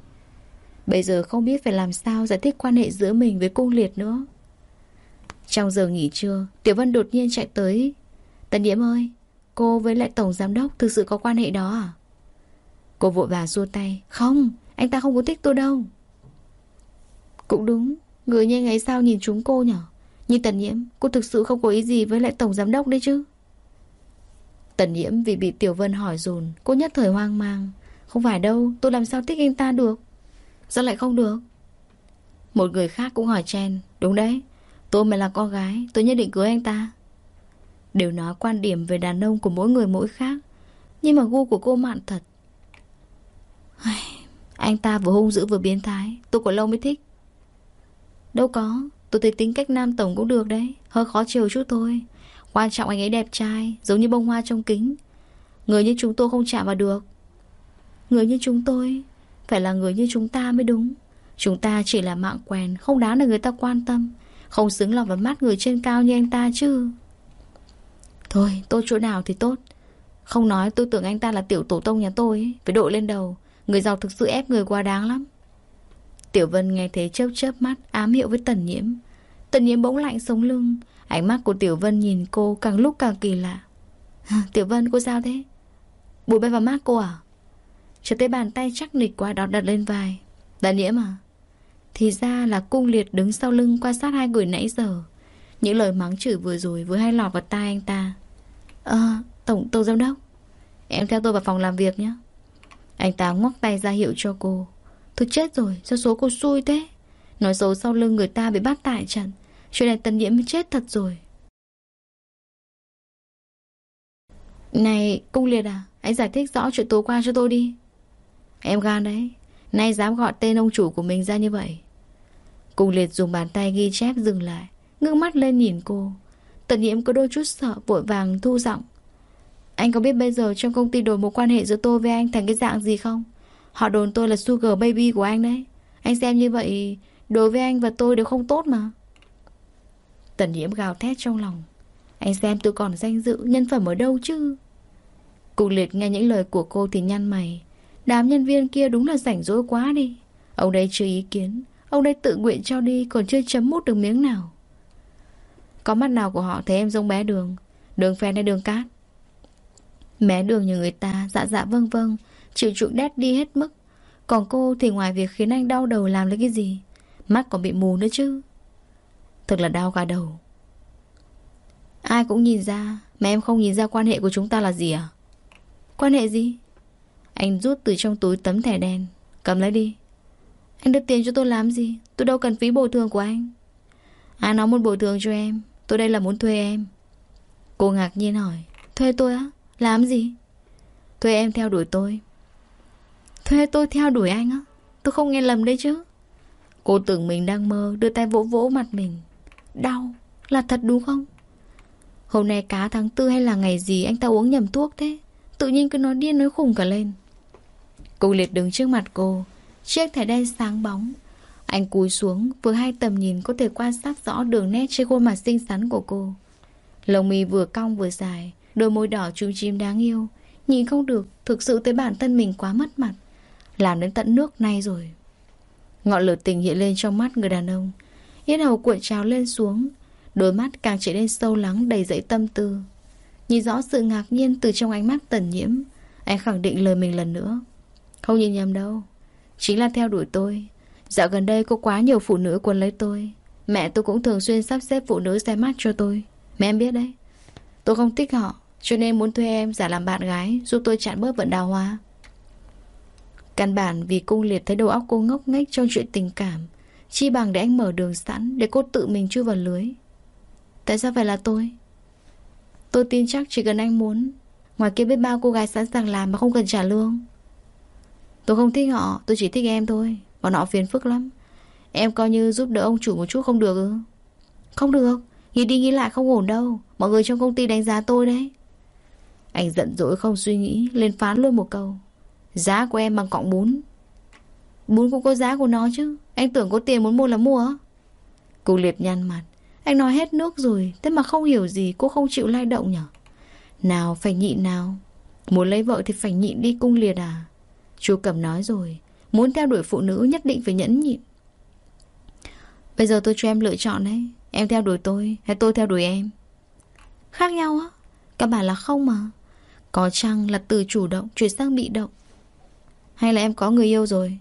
Bây giờ không biết phải làm sao Giải thích quan hệ giữa mình với cung liệt nữa. Trong giờ nghỉ trưa, Tiểu Vân đột nhiên chạy tới. Tần Nhiễm ơi, Cô với lại Tổng Giám Đốc thực sự có quan hệ đó à? Cô vội vàng xua tay. Không, anh ta không có thích tôi đâu. Cũng đúng. Người như ấy sao nhìn chúng cô nhở? Nhìn Tần Nhiễm, Cô thực sự không có ý gì với lại Tổng Giám Đốc đấy chứ? Tần Nhiễm vì bị Tiểu Vân hỏi dồn, Cô nhất thời hoang mang. Không phải đâu, tôi làm sao thích anh ta được? Sao lại không được? Một người khác cũng hỏi chen, Đúng đấy, Tôi mới là con gái, Tôi nhất định cưới anh ta. Đều nói quan điểm về đàn ông của mỗi người mỗi khác, Nhưng mà gu của cô mạn thật. Anh ta vừa hung dữ vừa biến thái, Tôi còn lâu mới thích. Đâu có Tôi thấy tính cách nam tổng cũng được đấy Hơi khó chiều chút thôi. Quan trọng anh ấy đẹp trai Giống như bông hoa trong kính. Người như chúng tôi không chạm vào được. Người như chúng tôi Phải là người như chúng ta mới đúng. Chúng ta chỉ là mạng quèn Không đáng để người ta quan tâm. Không xứng lòng vào mắt người trên cao như anh ta chứ. Thôi tốt chỗ nào thì tốt. Không nói tôi tưởng anh ta là tiểu tổ tông nhà tôi ấy, Phải đội lên đầu. Người giàu thực sự ép người quá đáng lắm. Tiểu Vân nghe thấy chớp chớp mắt, Ám hiệu với Tần Nhiễm. Tần Nhiễm bỗng lạnh sống lưng, Ánh mắt của Tiểu Vân nhìn cô càng lúc càng kỳ lạ. Tiểu Vân, cô sao thế? Bụi bay vào mắt cô à? Trở tới bàn tay chắc nịch quá đó đặt lên vai. Tần Nhiễm à? Thì ra là cung liệt đứng sau lưng quan sát hai người nãy giờ. Những lời mắng chửi vừa rồi vừa hay lọt vào tai anh ta. Ờ Tổng Tổng Giám Đốc, Em theo tôi vào phòng làm việc nhé. Anh ta ngoắc tay ra hiệu cho cô tôi chết rồi, sao số cô xui thế? Nói xấu sau lưng người ta bị bắt tại trận. Chuyện này tần nhiễm chết thật rồi. Này, cung liệt à Anh giải thích rõ chuyện tối qua cho tôi đi. Em gan đấy, Nay dám gọi tên ông chủ của mình ra như vậy. Cung liệt dùng bàn tay ghi chép dừng lại, Ngước mắt lên nhìn cô. Tần nhiễm có đôi chút sợ, vội vàng thu giọng. Anh có biết bây giờ trong công ty đổi mối quan hệ giữa tôi với anh thành cái dạng gì không? Họ đồn tôi là sugar baby của anh đấy. Anh xem như vậy, đối với anh và tôi đều không tốt mà. Tần nhiễm gào thét trong lòng. Anh xem tôi còn danh dự, nhân phẩm ở đâu chứ? Cụ liệt nghe những lời của cô thì nhăn mày. Đám nhân viên kia đúng là rảnh rỗi quá đi. Ông đây chưa ý kiến. Ông đây tự nguyện cho đi còn chưa chấm mút được miếng nào. Có mắt nào của họ thấy em giống bé đường. Đường phèn hay đường cát? Mé đường như người ta Dạ dạ vâng vâng Chịu chuộng đét đi hết mức. Còn cô thì ngoài việc khiến anh đau đầu làm lấy cái gì, Mắt còn bị mù nữa chứ. Thật là đau cả đầu. Ai cũng nhìn ra, Mà em không nhìn ra quan hệ của chúng ta là gì à? Quan hệ gì? Anh rút từ trong túi tấm thẻ đen, Cầm lấy đi. Anh đưa tiền cho tôi làm gì? Tôi đâu cần phí bồi thường của anh. Ai nói muốn bồi thường cho em, Tôi đây là muốn thuê em. Cô ngạc nhiên hỏi, Thuê tôi á? Làm gì? Thuê em theo đuổi tôi. Thuê tôi theo đuổi anh á. Tôi không nghe lầm đấy chứ. Cô tưởng mình đang mơ, Đưa tay vỗ vỗ mặt mình. Đau, Là thật đúng không? Hôm nay cá tháng tư hay là ngày gì Anh ta uống nhầm thuốc thế? Tự nhiên cứ nói điên nói khùng cả lên. Cô liệt đứng trước mặt cô, Chiếc thẻ đen sáng bóng. Anh cúi xuống, Vừa hai tầm nhìn có thể quan sát rõ đường nét trên khuôn mặt xinh xắn của cô. Lông mi vừa cong vừa dài, Đôi môi đỏ chú chim đáng yêu. Nhìn không được, Thực sự tới bản thân mình quá mất mặt. Làm đến tận nước nay rồi. Ngọn lửa tình hiện lên trong mắt người đàn ông. Yết hầu cuộn trào lên xuống. Đôi mắt càng trở nên sâu lắng, đầy dẫy tâm tư. Nhìn rõ sự ngạc nhiên từ trong ánh mắt tần nhiễm, Anh khẳng định lời mình lần nữa. Không nhìn nhầm đâu. Chính là theo đuổi tôi. Dạo gần đây có quá nhiều phụ nữ quấn lấy tôi. Mẹ tôi cũng thường xuyên sắp xếp phụ nữ xem mắt cho tôi. Mẹ em biết đấy. Tôi không thích họ, Cho nên muốn thuê em giả làm bạn gái, Giúp tôi chặn bớt vận đào hoa. Căn bản vì cung liệt thấy đầu óc cô ngốc nghếch trong chuyện tình cảm. Chi bằng để anh mở đường sẵn, Để cô tự mình chui vào lưới. Tại sao phải là tôi? Tôi tin chắc chỉ cần anh muốn. Ngoài kia biết bao cô gái sẵn sàng làm Mà không cần trả lương. Tôi không thích họ, Tôi chỉ thích em thôi. Bọn họ phiền phức lắm. Em coi như giúp đỡ ông chủ một chút không được ư? Không được. Nghĩ đi nghĩ lại không ổn đâu. Mọi người trong công ty đánh giá tôi đấy. Anh giận dỗi không suy nghĩ, Lên phán luôn một câu. Giá của em bằng cọng bún. Bún cũng có giá của nó chứ. Anh tưởng có tiền muốn mua là mua. Cô liệt nhăn mặt. Anh nói hết nước rồi, Thế mà không hiểu gì, cô không chịu lai động nhở? Nào, phải nhịn nào. Muốn lấy vợ thì phải nhịn đi, cung liệt à. Chú Cẩm nói rồi. Muốn theo đuổi phụ nữ nhất định phải nhẫn nhịn. Bây giờ tôi cho em lựa chọn đấy. Em theo đuổi tôi hay tôi theo đuổi em? Khác nhau á. Các bạn là không mà. Có chăng là từ chủ động chuyển sang bị động? Hay là em có người yêu rồi?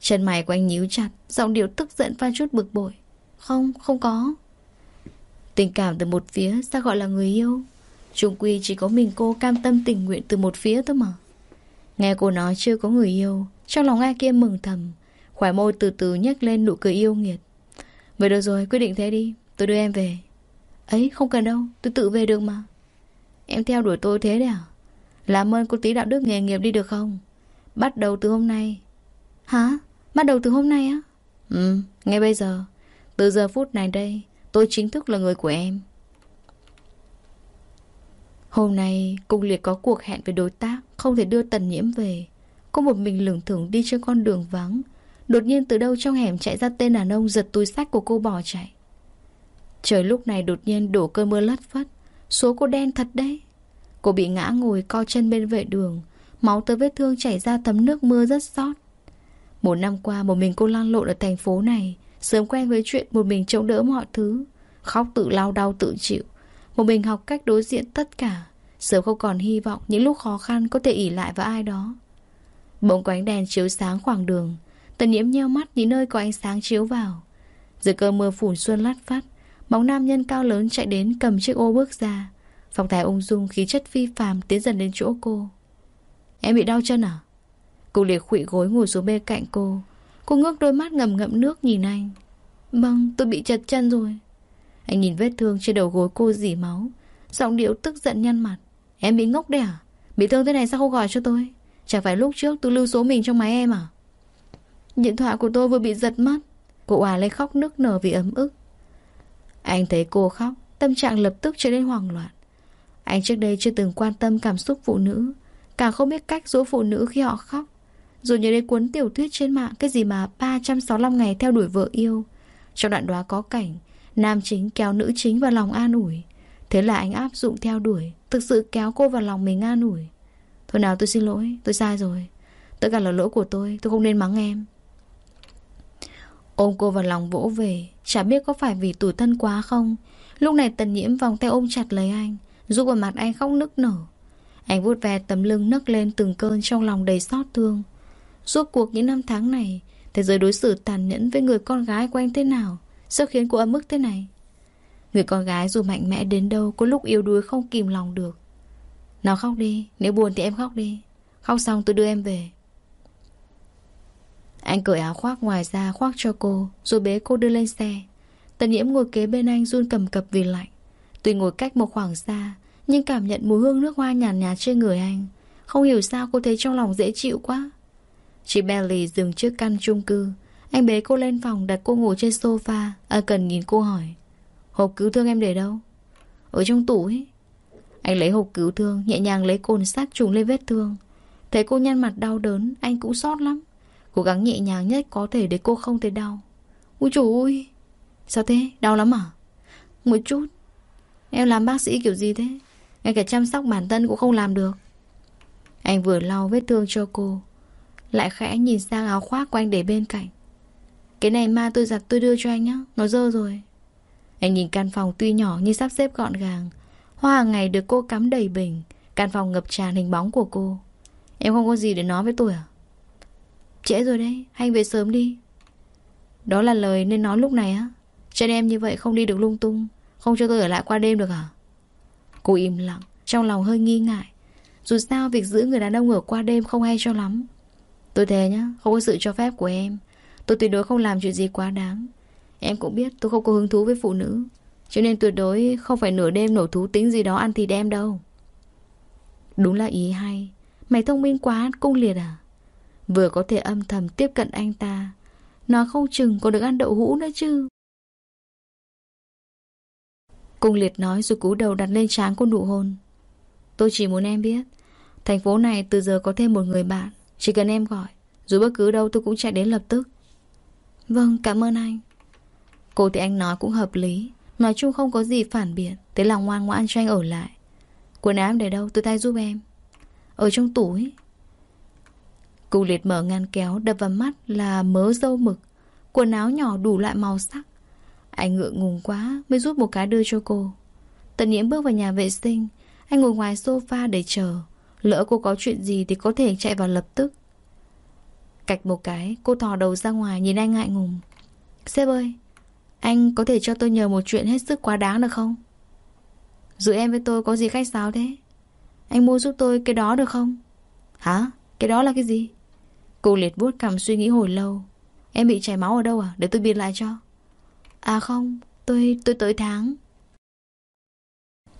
Chân mày của anh nhíu chặt Giọng điệu tức giận pha chút bực bội. Không, không có. Tình cảm từ một phía sao gọi là người yêu. Trung quy chỉ có mình cô cam tâm tình nguyện từ một phía thôi mà. Nghe cô nói chưa có người yêu Trong lòng ai kia mừng thầm. Khỏe môi từ từ nhếch lên nụ cười yêu nghiệt. Vậy được rồi quyết định thế đi. Tôi đưa em về. Ấy không cần đâu tôi tự về được mà. Em theo đuổi tôi thế đấy à? Làm ơn cô tí đạo đức nghề nghiệp đi được không? Bắt đầu từ hôm nay. Hả? Bắt đầu từ hôm nay á? Ừ ngay bây giờ. Từ giờ phút này đây, Tôi chính thức là người của em. Hôm nay Cung Liệt có cuộc hẹn với đối tác Không thể đưa Tần Nhiễm về. Cô một mình lửng thưởng đi trên con đường vắng. Đột nhiên từ đâu trong hẻm chạy ra tên đàn ông Giật túi sách của cô bỏ chạy. Trời lúc này đột nhiên đổ cơn mưa lất phất. Số cô đen thật đấy. Cô bị ngã ngồi co chân bên vệ đường Máu tới vết thương chảy ra thấm nước mưa rất sót Một năm qua, một mình cô lang lộn ở thành phố này, Sớm quen với chuyện một mình chống đỡ mọi thứ, Khóc tự lao đau tự chịu, Một mình học cách đối diện tất cả. Sớm không còn hy vọng những lúc khó khăn có thể ỉ lại vào ai đó. Bỗng có ánh đèn chiếu sáng khoảng đường, Tần nhiễm nheo mắt nhìn nơi có ánh sáng chiếu vào. Dưới cơn mưa phùn xuân lát phát Bóng nam nhân cao lớn chạy đến cầm chiếc ô bước ra. Phong thái ung dung, khí chất phi phàm tiến dần đến chỗ cô. Em bị đau chân à? Cô liệt khụy gối ngồi xuống bên cạnh cô. Cô ngước đôi mắt ngầm ngậm nước nhìn anh. Vâng tôi bị chật chân rồi. Anh nhìn vết thương trên đầu gối cô dỉ máu. Giọng điệu tức giận nhăn mặt. Em bị ngốc đấy à? Bị thương thế này sao không gọi cho tôi? Chẳng phải lúc trước tôi lưu số mình trong máy em à? Điện thoại của tôi vừa bị giật mất. Cô òa lên khóc nức nở vì ấm ức. Anh thấy cô khóc, Tâm trạng lập tức trở nên hoảng loạn. Anh trước đây chưa từng quan tâm cảm xúc phụ nữ. Càng không biết cách dỗ phụ nữ khi họ khóc. Rồi nhớ đến cuốn tiểu thuyết trên mạng, Cái gì mà 365 ngày theo đuổi vợ yêu. Trong đoạn đó có cảnh, Nam chính kéo nữ chính vào lòng an ủi. Thế là anh áp dụng theo đuổi, Thực sự kéo cô vào lòng mình an ủi. Thôi nào, tôi xin lỗi, Tôi sai rồi. Tất cả là lỗi của tôi Tôi không nên mắng em. Ôm cô vào lòng vỗ về, Chả biết có phải vì tủi thân quá không. Lúc này tần nhiễm vòng tay ôm chặt lấy anh, Giúp vào mặt anh khóc nức nở. Anh vuốt ve tấm lưng nấc lên từng cơn Trong lòng đầy xót thương. Suốt cuộc những năm tháng này, Thế giới đối xử tàn nhẫn với người con gái của anh thế nào? Sao khiến cô ấm ức thế này? Người con gái dù mạnh mẽ đến đâu Có lúc yếu đuối không kìm lòng được. Nào khóc đi, Nếu buồn thì em khóc đi. Khóc xong tôi đưa em về. Anh cởi áo khoác ngoài ra khoác cho cô, Rồi bế cô đưa lên xe. Tần nhiễm ngồi kế bên anh run cầm cập vì lạnh. Tuy ngồi cách một khoảng xa nhưng cảm nhận mùi hương nước hoa nhàn nhạt, nhạt trên người anh. Không hiểu sao cô thấy trong lòng dễ chịu quá. Chị Belly dừng trước căn chung cư. Anh bế cô lên phòng đặt cô ngủ trên sofa. À cần nhìn cô hỏi Hộp cứu thương em để đâu? Ở trong tủ ấy Anh lấy hộp cứu thương Nhẹ nhàng lấy cồn sát trùng lên vết thương. Thấy cô nhăn mặt đau đớn Anh cũng sót lắm. Cố gắng nhẹ nhàng nhất có thể để cô không thấy đau. Ui trời ơi Sao thế? Đau lắm à? Một chút. Em làm bác sĩ kiểu gì thế? Ngay cả chăm sóc bản thân cũng không làm được. Anh vừa lau vết thương cho cô, Lại khẽ nhìn sang áo khoác của anh để bên cạnh. Cái này ma tôi giặt tôi đưa cho anh nhá, Nó dơ rồi. Anh nhìn căn phòng tuy nhỏ nhưng sắp xếp gọn gàng. Hoa hàng ngày được cô cắm đầy bình, Căn phòng ngập tràn hình bóng của cô. Em không có gì để nói với tôi à? Trễ rồi đấy, Anh về sớm đi. Đó là lời nên nói lúc này á. Chân em như vậy không đi được lung tung, Không cho tôi ở lại qua đêm được à? Cô im lặng, Trong lòng hơi nghi ngại. Dù sao, việc giữ người đàn ông ở qua đêm không hay cho lắm. Tôi thề nhá, Không có sự cho phép của em. Tôi tuyệt đối không làm chuyện gì quá đáng. Em cũng biết tôi không có hứng thú với phụ nữ, Cho nên tuyệt đối không phải nửa đêm nổ thú tính gì đó ăn thịt em đâu. Đúng là ý hay. Mày thông minh quá, cung liệt à? Vừa có thể âm thầm tiếp cận anh ta, Nó không chừng còn được ăn đậu hũ nữa chứ. Cung liệt nói rồi cú đầu đặt lên trán cô nụ hôn. Tôi chỉ muốn em biết, Thành phố này từ giờ có thêm một người bạn, Chỉ cần em gọi, Dù bất cứ đâu tôi cũng chạy đến lập tức. Vâng cảm ơn anh. Cô thì anh nói cũng hợp lý, Nói chung không có gì phản biện, Thế là ngoan ngoãn cho anh ở lại. Quần áo em để đâu, tôi tay giúp em. Ở trong tủ ấy Cụ liệt mở ngăn kéo, đập vào mắt là mớ dâu mực. Quần áo nhỏ đủ loại màu sắc anh ngượng ngùng quá mới rút một cái đưa cho cô. Tần nhiễm bước vào nhà vệ sinh. Anh ngồi ngoài sofa để chờ. Lỡ cô có chuyện gì thì có thể chạy vào lập tức. Cạch một cái, Cô thò đầu ra ngoài nhìn anh ngại ngùng. Sếp ơi, Anh có thể cho tôi nhờ một chuyện hết sức quá đáng được không? Giữa em với tôi có gì khách sáo thế? Anh mua giúp tôi cái đó được không? Hả? Cái đó là cái gì? Cô liệt vuốt cầm suy nghĩ hồi lâu. Em bị chảy máu ở đâu à? Để tôi biên lại cho. À không Tôi tôi tới tháng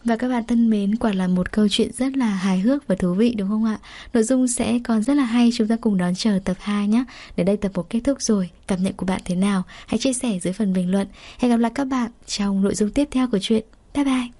và các bạn thân mến, quả là một câu chuyện rất là hài hước và thú vị đúng không ạ? Nội dung sẽ còn rất là hay, chúng ta cùng đón chờ tập 2 nhé. Đến đây tập 1 kết thúc rồi, cảm nhận của bạn thế nào? Hãy chia sẻ dưới phần bình luận. Hẹn gặp lại các bạn trong nội dung tiếp theo của chuyện. Bye bye!